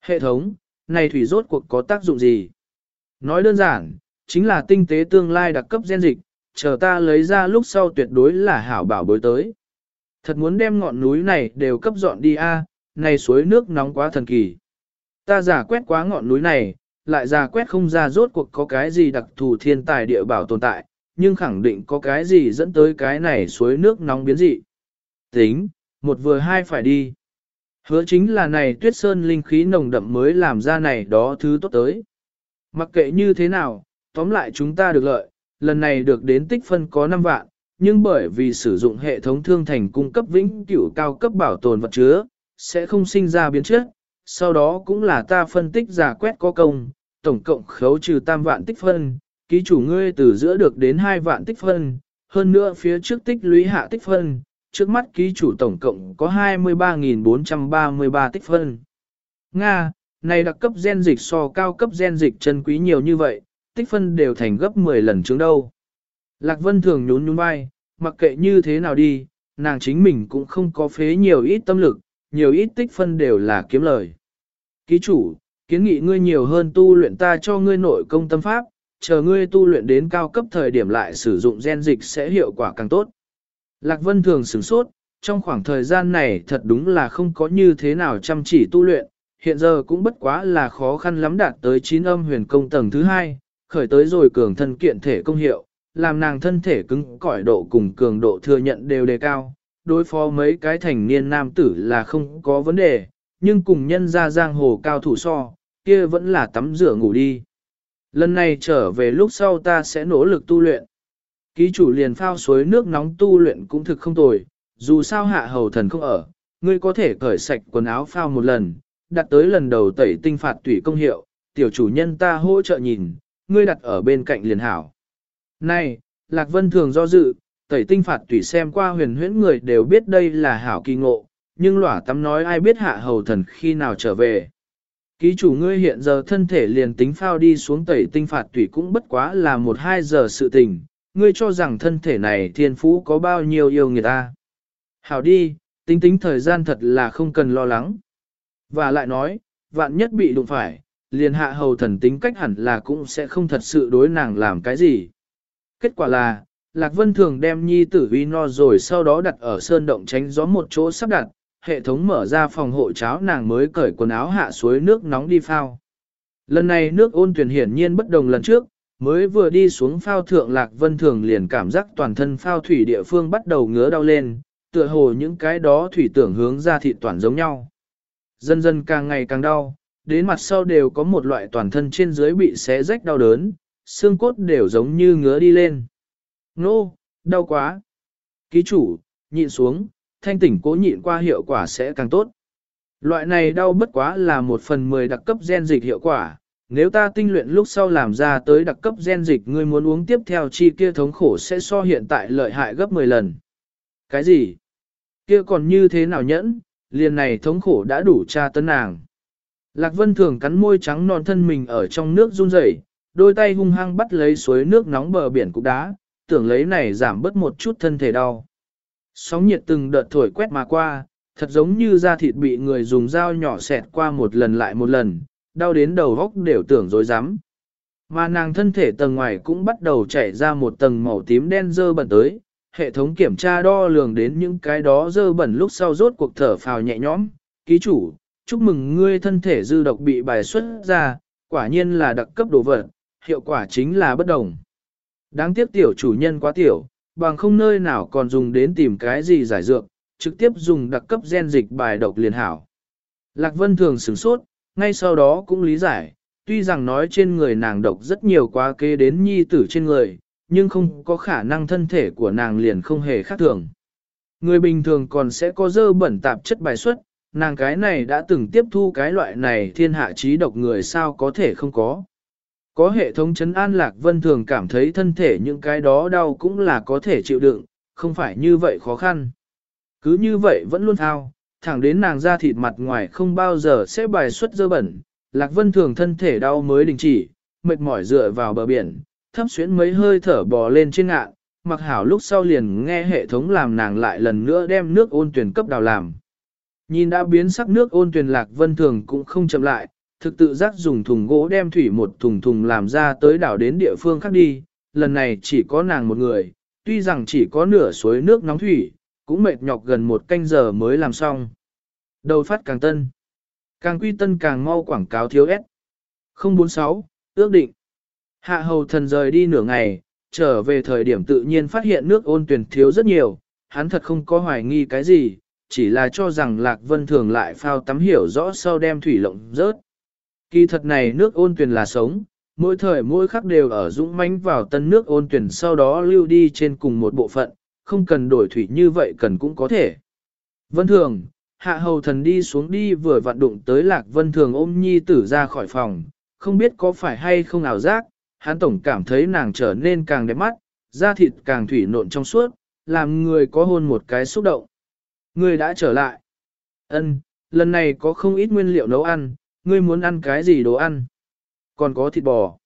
Hệ thống, này thủy rốt cuộc có tác dụng gì? Nói đơn giản, chính là tinh tế tương lai đặc cấp gen dịch, chờ ta lấy ra lúc sau tuyệt đối là hảo bảo bối tới. Thật muốn đem ngọn núi này đều cấp dọn đi a, này suối nước nóng quá thần kỳ. Ta giả quét quá ngọn núi này, lại giả quét không ra rốt cuộc có cái gì đặc thù thiên tài địa bảo tồn tại, nhưng khẳng định có cái gì dẫn tới cái này suối nước nóng biến dị. Tính, một vừa hai phải đi. Hứa chính là này tuyết sơn linh khí nồng đậm mới làm ra này đó thứ tốt tới. Mặc kệ như thế nào, tóm lại chúng ta được lợi, lần này được đến tích phân có 5 vạn, nhưng bởi vì sử dụng hệ thống thương thành cung cấp vĩnh cửu cao cấp bảo tồn vật chứa, sẽ không sinh ra biến chất. Sau đó cũng là ta phân tích giả quét có công, tổng cộng khấu trừ tam vạn tích phân, ký chủ ngươi từ giữa được đến 2 vạn tích phân, hơn nữa phía trước tích lũy hạ tích phân, trước mắt ký chủ tổng cộng có 23.433 tích phân. Nga, này đặc cấp gen dịch so cao cấp gen dịch chân quý nhiều như vậy, tích phân đều thành gấp 10 lần trước đâu. Lạc Vân thường nhún nhún vai, mặc kệ như thế nào đi, nàng chính mình cũng không có phế nhiều ít tâm lực, nhiều ít tích phân đều là kiếm lời. Ký chủ, kiến nghị ngươi nhiều hơn tu luyện ta cho ngươi nội công tâm pháp, chờ ngươi tu luyện đến cao cấp thời điểm lại sử dụng gen dịch sẽ hiệu quả càng tốt. Lạc Vân thường sửng sốt, trong khoảng thời gian này thật đúng là không có như thế nào chăm chỉ tu luyện, hiện giờ cũng bất quá là khó khăn lắm đạt tới chín âm huyền công tầng thứ hai, khởi tới rồi cường thân kiện thể công hiệu, làm nàng thân thể cứng cỏi độ cùng cường độ thừa nhận đều đề cao, đối phó mấy cái thành niên nam tử là không có vấn đề, nhưng cùng nhân ra giang hồ cao thủ so, kia vẫn là tắm rửa ngủ đi. Lần này trở về lúc sau ta sẽ nỗ lực tu luyện. Ký chủ liền phao suối nước nóng tu luyện cũng thực không tồi, dù sao hạ hầu thần không ở, ngươi có thể cởi sạch quần áo phao một lần, đặt tới lần đầu tẩy tinh phạt tủy công hiệu, tiểu chủ nhân ta hỗ trợ nhìn, ngươi đặt ở bên cạnh liền hảo. Này, Lạc Vân thường do dự, tẩy tinh phạt tủy xem qua huyền huyễn người đều biết đây là hảo kỳ ngộ, nhưng lỏa tắm nói ai biết hạ hầu thần khi nào trở về. Ký chủ ngươi hiện giờ thân thể liền tính phao đi xuống tẩy tinh phạt tủy cũng bất quá là một hai giờ sự tình, ngươi cho rằng thân thể này thiên phú có bao nhiêu yêu người ta. Hảo đi, tính tính thời gian thật là không cần lo lắng. Và lại nói, vạn nhất bị đụng phải, liền hạ hầu thần tính cách hẳn là cũng sẽ không thật sự đối nàng làm cái gì. Kết quả là, Lạc Vân thường đem nhi tử vi no rồi sau đó đặt ở sơn động tránh gió một chỗ sắp đặt, hệ thống mở ra phòng hộ cháo nàng mới cởi quần áo hạ suối nước nóng đi phao. Lần này nước ôn tuyển hiển nhiên bất đồng lần trước, mới vừa đi xuống phao thượng Lạc Vân thường liền cảm giác toàn thân phao thủy địa phương bắt đầu ngứa đau lên, tựa hồ những cái đó thủy tưởng hướng ra thị toàn giống nhau. Dần dần càng ngày càng đau, đến mặt sau đều có một loại toàn thân trên dưới bị xé rách đau đớn, xương cốt đều giống như ngứa đi lên. Nô, đau quá. Ký chủ, nhịn xuống, thanh tỉnh cố nhịn qua hiệu quả sẽ càng tốt. Loại này đau bất quá là một phần mười đặc cấp gen dịch hiệu quả, nếu ta tinh luyện lúc sau làm ra tới đặc cấp gen dịch ngươi muốn uống tiếp theo chi kia thống khổ sẽ so hiện tại lợi hại gấp 10 lần. Cái gì? Kia còn như thế nào nhẫn, liền này thống khổ đã đủ tra tấn nàng. Lạc Vân thường cắn môi trắng non thân mình ở trong nước run rẩy, đôi tay hung hăng bắt lấy suối nước nóng bờ biển cục đá, tưởng lấy này giảm bớt một chút thân thể đau. Sóng nhiệt từng đợt thổi quét mà qua, thật giống như da thịt bị người dùng dao nhỏ xẹt qua một lần lại một lần, đau đến đầu góc đều tưởng dối rắm Mà nàng thân thể tầng ngoài cũng bắt đầu chảy ra một tầng màu tím đen dơ bẩn tới, hệ thống kiểm tra đo lường đến những cái đó dơ bẩn lúc sau rốt cuộc thở phào nhẹ nhõm. Ký chủ, chúc mừng ngươi thân thể dư độc bị bài xuất ra, quả nhiên là đặc cấp đồ vật, hiệu quả chính là bất đồng. Đáng tiếc tiểu chủ nhân quá tiểu, bằng không nơi nào còn dùng đến tìm cái gì giải dược, trực tiếp dùng đặc cấp gen dịch bài độc liền hảo. Lạc Vân thường sửng sốt, ngay sau đó cũng lý giải, tuy rằng nói trên người nàng độc rất nhiều quá kế đến nhi tử trên người, nhưng không có khả năng thân thể của nàng liền không hề khác thường. Người bình thường còn sẽ có dơ bẩn tạp chất bài xuất, nàng cái này đã từng tiếp thu cái loại này thiên hạ trí độc người sao có thể không có. Có hệ thống chấn an lạc vân thường cảm thấy thân thể những cái đó đau cũng là có thể chịu đựng, không phải như vậy khó khăn. Cứ như vậy vẫn luôn thao, thẳng đến nàng ra thịt mặt ngoài không bao giờ sẽ bài xuất dơ bẩn, lạc vân thường thân thể đau mới đình chỉ, mệt mỏi dựa vào bờ biển, thấp xuyến mấy hơi thở bò lên trên ngạn, mặc hảo lúc sau liền nghe hệ thống làm nàng lại lần nữa đem nước ôn tuyển cấp đào làm. Nhìn đã biến sắc nước ôn tuyển lạc vân thường cũng không chậm lại, thực tự giác dùng thùng gỗ đem thủy một thùng thùng làm ra tới đảo đến địa phương khác đi, lần này chỉ có nàng một người, tuy rằng chỉ có nửa suối nước nóng thủy, cũng mệt nhọc gần một canh giờ mới làm xong. Đầu phát càng tân, càng quy tân càng mau quảng cáo thiếu S. 046, ước định. Hạ hầu thần rời đi nửa ngày, trở về thời điểm tự nhiên phát hiện nước ôn tuyển thiếu rất nhiều, hắn thật không có hoài nghi cái gì, chỉ là cho rằng Lạc Vân Thường lại phao tắm hiểu rõ sau đem thủy lộng rớt. Kỳ thật này nước ôn tuyển là sống, mỗi thời mỗi khắc đều ở dũng mãnh vào tân nước ôn tuyển sau đó lưu đi trên cùng một bộ phận, không cần đổi thủy như vậy cần cũng có thể. Vân Thường, hạ hầu thần đi xuống đi vừa vặn đụng tới Lạc Vân Thường ôm nhi tử ra khỏi phòng, không biết có phải hay không ảo giác, hắn tổng cảm thấy nàng trở nên càng đẹp mắt, da thịt càng thủy nộn trong suốt, làm người có hôn một cái xúc động. Người đã trở lại. Ân, lần này có không ít nguyên liệu nấu ăn, ngươi muốn ăn cái gì đồ ăn? Còn có thịt bò.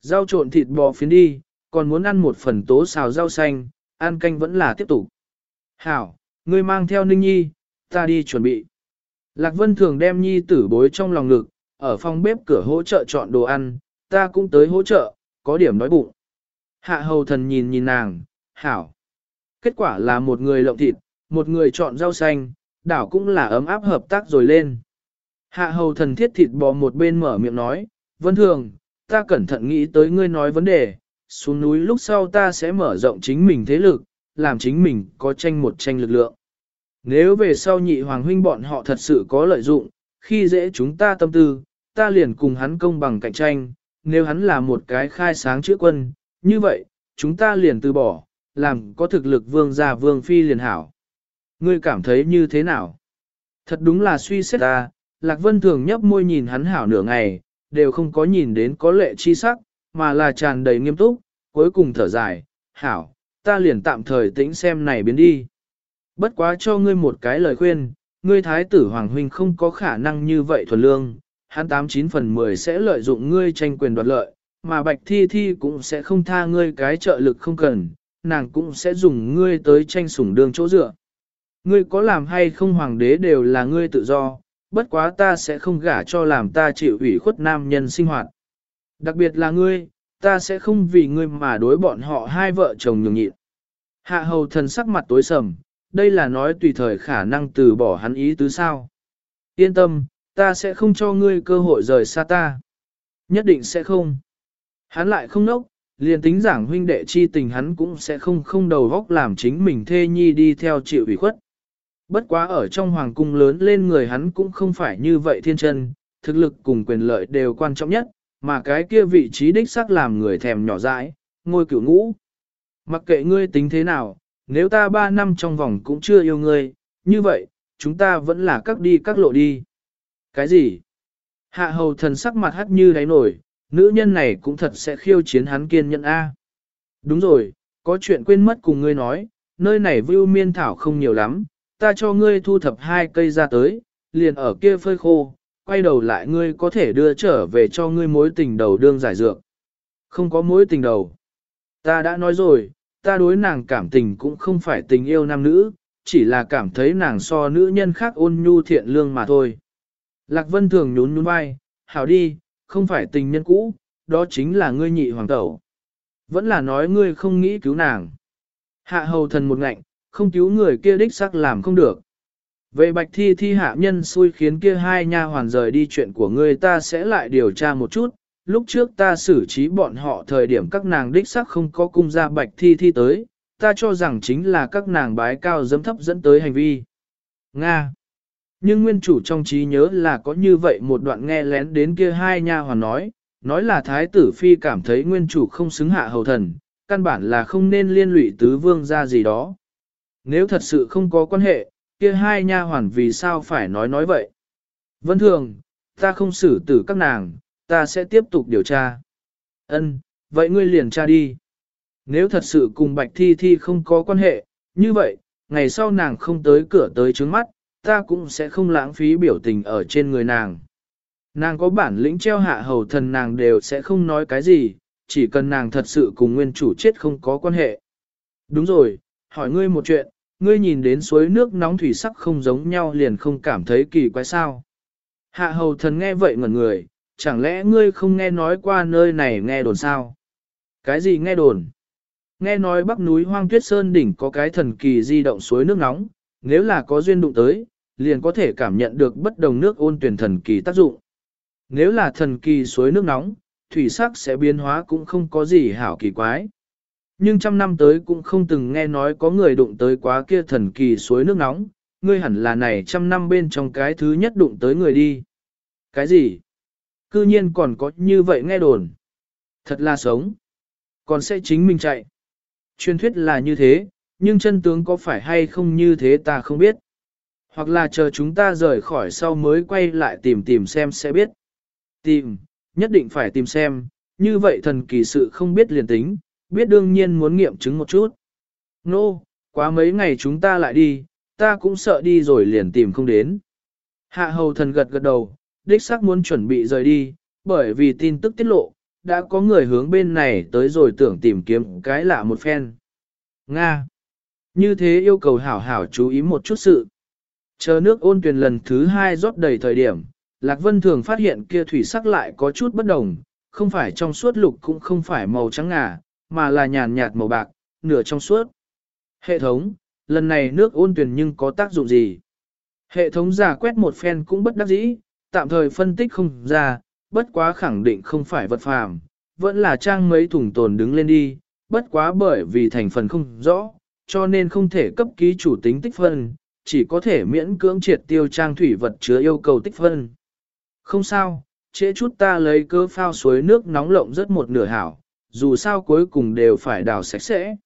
Rau trộn thịt bò phiến đi, còn muốn ăn một phần tố xào rau xanh, ăn canh vẫn là tiếp tục. Hảo, ngươi mang theo Ninh Nhi, ta đi chuẩn bị. Lạc Vân thường đem Nhi tử bối trong lòng ngực, ở phòng bếp cửa hỗ trợ chọn đồ ăn, ta cũng tới hỗ trợ, có điểm nói bụng. Hạ hầu thần nhìn nhìn nàng, hảo. Kết quả là một người lộng thịt, một người chọn rau xanh, đảo cũng là ấm áp hợp tác rồi lên. Hạ hầu thần thiết thịt bò một bên mở miệng nói, vân thường, ta cẩn thận nghĩ tới ngươi nói vấn đề, xuống núi lúc sau ta sẽ mở rộng chính mình thế lực, làm chính mình có tranh một tranh lực lượng. Nếu về sau nhị hoàng huynh bọn họ thật sự có lợi dụng, khi dễ chúng ta tâm tư, ta liền cùng hắn công bằng cạnh tranh, nếu hắn là một cái khai sáng chữa quân, như vậy, chúng ta liền từ bỏ, làm có thực lực vương gia vương phi liền hảo. Ngươi cảm thấy như thế nào? Thật đúng là suy xét ta, Lạc Vân thường nhấp môi nhìn hắn hảo nửa ngày, đều không có nhìn đến có lệ chi sắc, mà là tràn đầy nghiêm túc, cuối cùng thở dài, hảo, ta liền tạm thời tĩnh xem này biến đi. Bất quá cho ngươi một cái lời khuyên, ngươi thái tử Hoàng Huynh không có khả năng như vậy thuần lương, hắn 89 phần 10 sẽ lợi dụng ngươi tranh quyền đoạt lợi, mà Bạch Thi Thi cũng sẽ không tha ngươi cái trợ lực không cần, nàng cũng sẽ dùng ngươi tới tranh sủng đường chỗ dựa. Ngươi có làm hay không hoàng đế đều là ngươi tự do, bất quá ta sẽ không gả cho làm ta chịu ủy khuất nam nhân sinh hoạt. Đặc biệt là ngươi, ta sẽ không vì ngươi mà đối bọn họ hai vợ chồng nhường nhịn. Hạ hầu thần sắc mặt tối sầm, đây là nói tùy thời khả năng từ bỏ hắn ý tứ sao. Yên tâm, ta sẽ không cho ngươi cơ hội rời xa ta. Nhất định sẽ không. Hắn lại không nốc, liền tính giảng huynh đệ chi tình hắn cũng sẽ không không đầu góc làm chính mình thê nhi đi theo chịu ủy khuất. Bất quá ở trong hoàng cung lớn lên người hắn cũng không phải như vậy thiên chân, thực lực cùng quyền lợi đều quan trọng nhất, mà cái kia vị trí đích xác làm người thèm nhỏ dãi, ngôi cửu ngũ. Mặc kệ ngươi tính thế nào, nếu ta ba năm trong vòng cũng chưa yêu ngươi, như vậy, chúng ta vẫn là các đi các lộ đi. Cái gì? Hạ hầu thần sắc mặt hắt như đáy nổi, nữ nhân này cũng thật sẽ khiêu chiến hắn kiên nhẫn A. Đúng rồi, có chuyện quên mất cùng ngươi nói, nơi này vưu miên thảo không nhiều lắm, ta cho ngươi thu thập hai cây ra tới, liền ở kia phơi khô, quay đầu lại ngươi có thể đưa trở về cho ngươi mối tình đầu đương giải dược. Không có mối tình đầu. Ta đã nói rồi, ta đối nàng cảm tình cũng không phải tình yêu nam nữ, chỉ là cảm thấy nàng so nữ nhân khác ôn nhu thiện lương mà thôi. Lạc Vân thường nhún nhún vai, hảo đi, không phải tình nhân cũ, đó chính là ngươi nhị hoàng tẩu. Vẫn là nói ngươi không nghĩ cứu nàng. Hạ hầu thần một ngạnh, không cứu người kia đích xác làm không được. Về bạch thi thi hạ nhân xui khiến kia hai nha hoàn rời đi chuyện của ngươi ta sẽ lại điều tra một chút. Lúc trước ta xử trí bọn họ thời điểm các nàng đích xác không có cung ra bạch thi thi tới, ta cho rằng chính là các nàng bái cao dấm thấp dẫn tới hành vi. Nga Nhưng nguyên chủ trong trí nhớ là có như vậy một đoạn nghe lén đến kia hai nha hoàn nói, nói là thái tử phi cảm thấy nguyên chủ không xứng hạ hầu thần, căn bản là không nên liên lụy tứ vương ra gì đó. Nếu thật sự không có quan hệ, kia hai nha hoàn vì sao phải nói nói vậy? Vân thường, ta không xử tử các nàng, ta sẽ tiếp tục điều tra. Ân, vậy ngươi liền tra đi. Nếu thật sự cùng Bạch Thi Thi không có quan hệ, như vậy, ngày sau nàng không tới cửa tới trước mắt, ta cũng sẽ không lãng phí biểu tình ở trên người nàng. Nàng có bản lĩnh treo hạ hầu thần nàng đều sẽ không nói cái gì, chỉ cần nàng thật sự cùng nguyên chủ chết không có quan hệ. Đúng rồi, hỏi ngươi một chuyện, ngươi nhìn đến suối nước nóng thủy sắc không giống nhau liền không cảm thấy kỳ quái sao. Hạ hầu thần nghe vậy ngẩn người, chẳng lẽ ngươi không nghe nói qua nơi này nghe đồn sao? Cái gì nghe đồn? Nghe nói bắc núi hoang tuyết sơn đỉnh có cái thần kỳ di động suối nước nóng, nếu là có duyên đụng tới, liền có thể cảm nhận được bất đồng nước ôn tuyển thần kỳ tác dụng. Nếu là thần kỳ suối nước nóng, thủy sắc sẽ biến hóa cũng không có gì hảo kỳ quái. Nhưng trăm năm tới cũng không từng nghe nói có người đụng tới quá kia thần kỳ suối nước nóng, ngươi hẳn là này trăm năm bên trong cái thứ nhất đụng tới người đi. Cái gì? Cư nhiên còn có như vậy nghe đồn. Thật là sống. Còn sẽ chính mình chạy. Truyền thuyết là như thế, nhưng chân tướng có phải hay không như thế ta không biết. Hoặc là chờ chúng ta rời khỏi sau mới quay lại tìm tìm xem sẽ biết. Tìm, nhất định phải tìm xem, như vậy thần kỳ sự không biết liền tính, biết đương nhiên muốn nghiệm chứng một chút. Nô, no, quá mấy ngày chúng ta lại đi, ta cũng sợ đi rồi liền tìm không đến. Hạ hầu thần gật gật đầu, đích xác muốn chuẩn bị rời đi, bởi vì tin tức tiết lộ, đã có người hướng bên này tới rồi tưởng tìm kiếm cái lạ một phen. Nga. Như thế yêu cầu hảo hảo chú ý một chút sự. Chờ nước ôn tuyển lần thứ hai rót đầy thời điểm, Lạc Vân thường phát hiện kia thủy sắc lại có chút bất đồng, không phải trong suốt lục cũng không phải màu trắng ngà, mà là nhàn nhạt màu bạc, nửa trong suốt. Hệ thống, lần này nước ôn tuyển nhưng có tác dụng gì? Hệ thống giả quét một phen cũng bất đắc dĩ, tạm thời phân tích không ra, bất quá khẳng định không phải vật phàm, vẫn là trang mấy thùng tồn đứng lên đi, bất quá bởi vì thành phần không rõ, cho nên không thể cấp ký chủ tính tích phân, chỉ có thể miễn cưỡng triệt tiêu trang thủy vật chứa yêu cầu tích phân. Không sao, trễ chút ta lấy cơ phao suối nước nóng lộng rất một nửa hảo, dù sao cuối cùng đều phải đào sạch sẽ.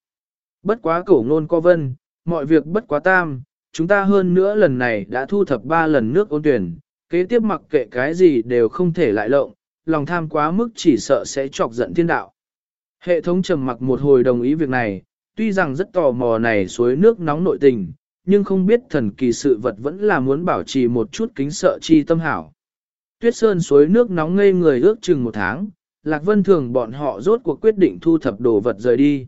Bất quá cổ ngôn co vân, mọi việc bất quá tam, chúng ta hơn nữa lần này đã thu thập ba lần nước ôn tuyển, kế tiếp mặc kệ cái gì đều không thể lại lộng, lòng tham quá mức chỉ sợ sẽ chọc giận thiên đạo. Hệ thống trầm mặc một hồi đồng ý việc này, tuy rằng rất tò mò này suối nước nóng nội tình, nhưng không biết thần kỳ sự vật vẫn là muốn bảo trì một chút kính sợ chi tâm hảo. Tuyết sơn suối nước nóng ngây người ước chừng một tháng, Lạc Vân Thường bọn họ rốt cuộc quyết định thu thập đồ vật rời đi.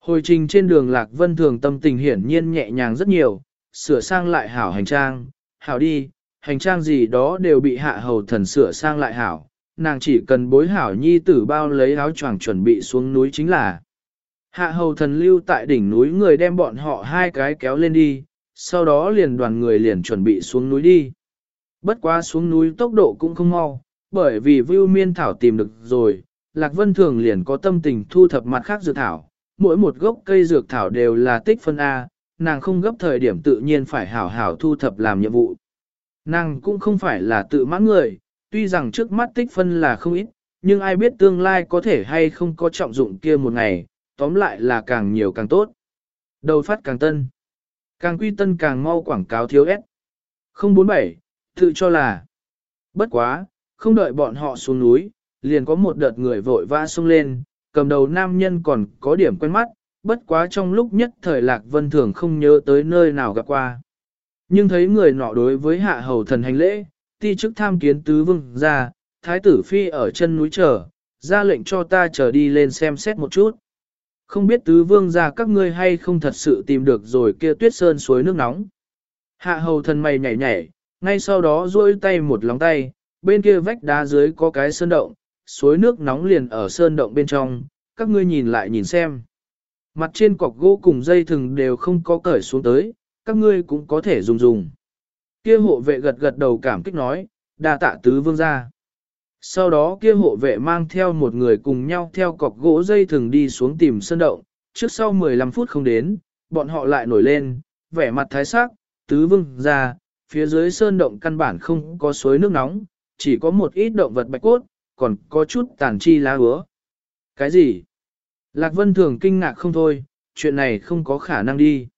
Hồi trình trên đường Lạc Vân Thường tâm tình hiển nhiên nhẹ nhàng rất nhiều, sửa sang lại hảo hành trang, hảo đi, hành trang gì đó đều bị hạ hầu thần sửa sang lại hảo, nàng chỉ cần bối hảo nhi tử bao lấy áo choàng chuẩn bị xuống núi chính là. Hạ hầu thần lưu tại đỉnh núi người đem bọn họ hai cái kéo lên đi, sau đó liền đoàn người liền chuẩn bị xuống núi đi. Bất quá xuống núi tốc độ cũng không mau, bởi vì Vưu Miên Thảo tìm được rồi, Lạc Vân Thường liền có tâm tình thu thập mặt khác dược thảo, mỗi một gốc cây dược thảo đều là tích phân A, nàng không gấp thời điểm tự nhiên phải hảo hảo thu thập làm nhiệm vụ. Nàng cũng không phải là tự mãn người, tuy rằng trước mắt tích phân là không ít, nhưng ai biết tương lai có thể hay không có trọng dụng kia một ngày, tóm lại là càng nhiều càng tốt. Đầu phát càng tân. Càng quy tân càng mau quảng cáo thiếu S. 047, tự cho là. Bất quá, không đợi bọn họ xuống núi, liền có một đợt người vội vã xông lên, cầm đầu nam nhân còn có điểm quen mắt, bất quá trong lúc nhất thời Lạc Vân Thường không nhớ tới nơi nào gặp qua. Nhưng thấy người nọ đối với hạ hầu thần hành lễ, ti chức tham kiến tứ vương ra, thái tử phi ở chân núi chờ, ra lệnh cho ta chờ đi lên xem xét một chút. Không biết tứ vương ra các ngươi hay không thật sự tìm được rồi kia tuyết sơn suối nước nóng. Hạ hầu thần mày nhảy nhảy, ngay sau đó duỗi tay một lóng tay, bên kia vách đá dưới có cái sơn động, suối nước nóng liền ở sơn động bên trong, các ngươi nhìn lại nhìn xem. Mặt trên cọc gỗ cùng dây thừng đều không có cởi xuống tới, các ngươi cũng có thể dùng dùng. Kia hộ vệ gật gật đầu cảm kích nói, đa tạ tứ vương ra. Sau đó kia hộ vệ mang theo một người cùng nhau theo cọc gỗ dây thừng đi xuống tìm sơn động, trước sau 15 phút không đến, bọn họ lại nổi lên, vẻ mặt thái sắc, tứ vương ra, phía dưới sơn động căn bản không có suối nước nóng, chỉ có một ít động vật bạch cốt, còn có chút tàn chi lá hứa. Cái gì? Lạc Vân Thường kinh ngạc không thôi, chuyện này không có khả năng đi.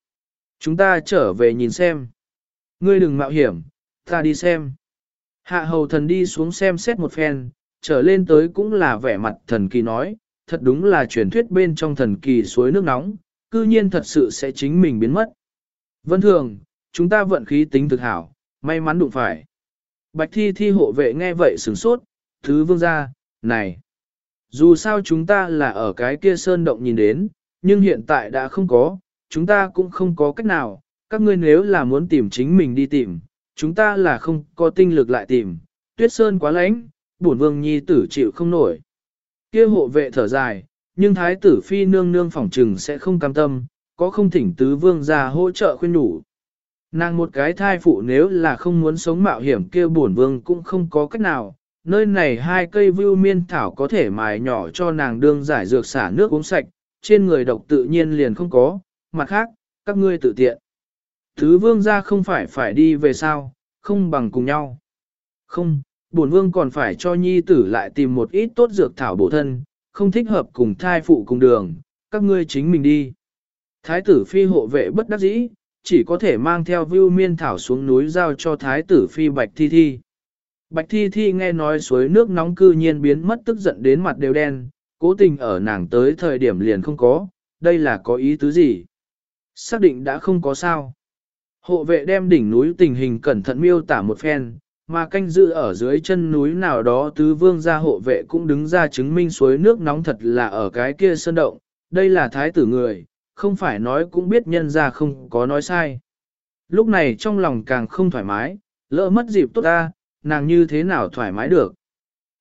Chúng ta trở về nhìn xem. Ngươi đừng mạo hiểm, ta đi xem. Hạ hầu thần đi xuống xem xét một phen, trở lên tới cũng là vẻ mặt thần kỳ nói, thật đúng là truyền thuyết bên trong thần kỳ suối nước nóng, cư nhiên thật sự sẽ chính mình biến mất. Vân thường, chúng ta vận khí tính thực hảo, may mắn đụng phải. Bạch thi thi hộ vệ nghe vậy sửng sốt, thứ vương gia, này. Dù sao chúng ta là ở cái kia sơn động nhìn đến, nhưng hiện tại đã không có, chúng ta cũng không có cách nào, các ngươi nếu là muốn tìm chính mình đi tìm, chúng ta là không có tinh lực lại tìm, tuyết sơn quá lạnh, bổn vương nhi tử chịu không nổi. Kia hộ vệ thở dài, nhưng thái tử phi nương nương phỏng trừng sẽ không cam tâm, có không thỉnh tứ vương ra hỗ trợ khuyên nhủ. Nàng một cái thai phụ nếu là không muốn sống mạo hiểm kia bổn vương cũng không có cách nào, nơi này hai cây vưu miên thảo có thể mài nhỏ cho nàng đương giải dược xả nước uống sạch, trên người độc tự nhiên liền không có, mặt khác, các ngươi tự tiện. Thứ vương ra không phải phải đi về sao, không bằng cùng nhau. Không, bổn vương còn phải cho nhi tử lại tìm một ít tốt dược thảo bổ thân, không thích hợp cùng thai phụ cùng đường, các ngươi chính mình đi. Thái tử phi hộ vệ bất đắc dĩ, chỉ có thể mang theo Vưu miên thảo xuống núi giao cho thái tử phi bạch thi thi. Bạch thi thi nghe nói suối nước nóng cư nhiên biến mất tức giận đến mặt đều đen, cố tình ở nàng tới thời điểm liền không có, đây là có ý tứ gì? Xác định đã không có sao. Hộ vệ đem đỉnh núi tình hình cẩn thận miêu tả một phen, mà canh giữ ở dưới chân núi nào đó tứ vương gia hộ vệ cũng đứng ra chứng minh suối nước nóng thật là ở cái kia sơn động, đây là thái tử người, không phải nói cũng biết nhân ra không có nói sai. Lúc này trong lòng càng không thoải mái, lỡ mất dịp tốt ta, nàng như thế nào thoải mái được.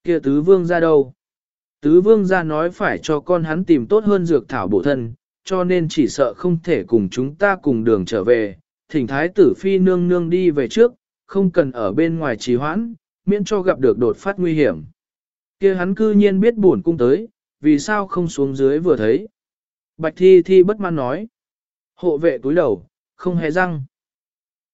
Kia tứ vương ra đâu? Tứ vương ra nói phải cho con hắn tìm tốt hơn dược thảo bổ thân, cho nên chỉ sợ không thể cùng chúng ta cùng đường trở về, thỉnh thái tử phi nương nương đi về trước, không cần ở bên ngoài trì hoãn, miễn cho gặp được đột phát nguy hiểm. kia hắn cư nhiên biết buồn cung tới, vì sao không xuống dưới vừa thấy. Bạch thi thi bất mãn nói. Hộ vệ túi đầu, không hề răng.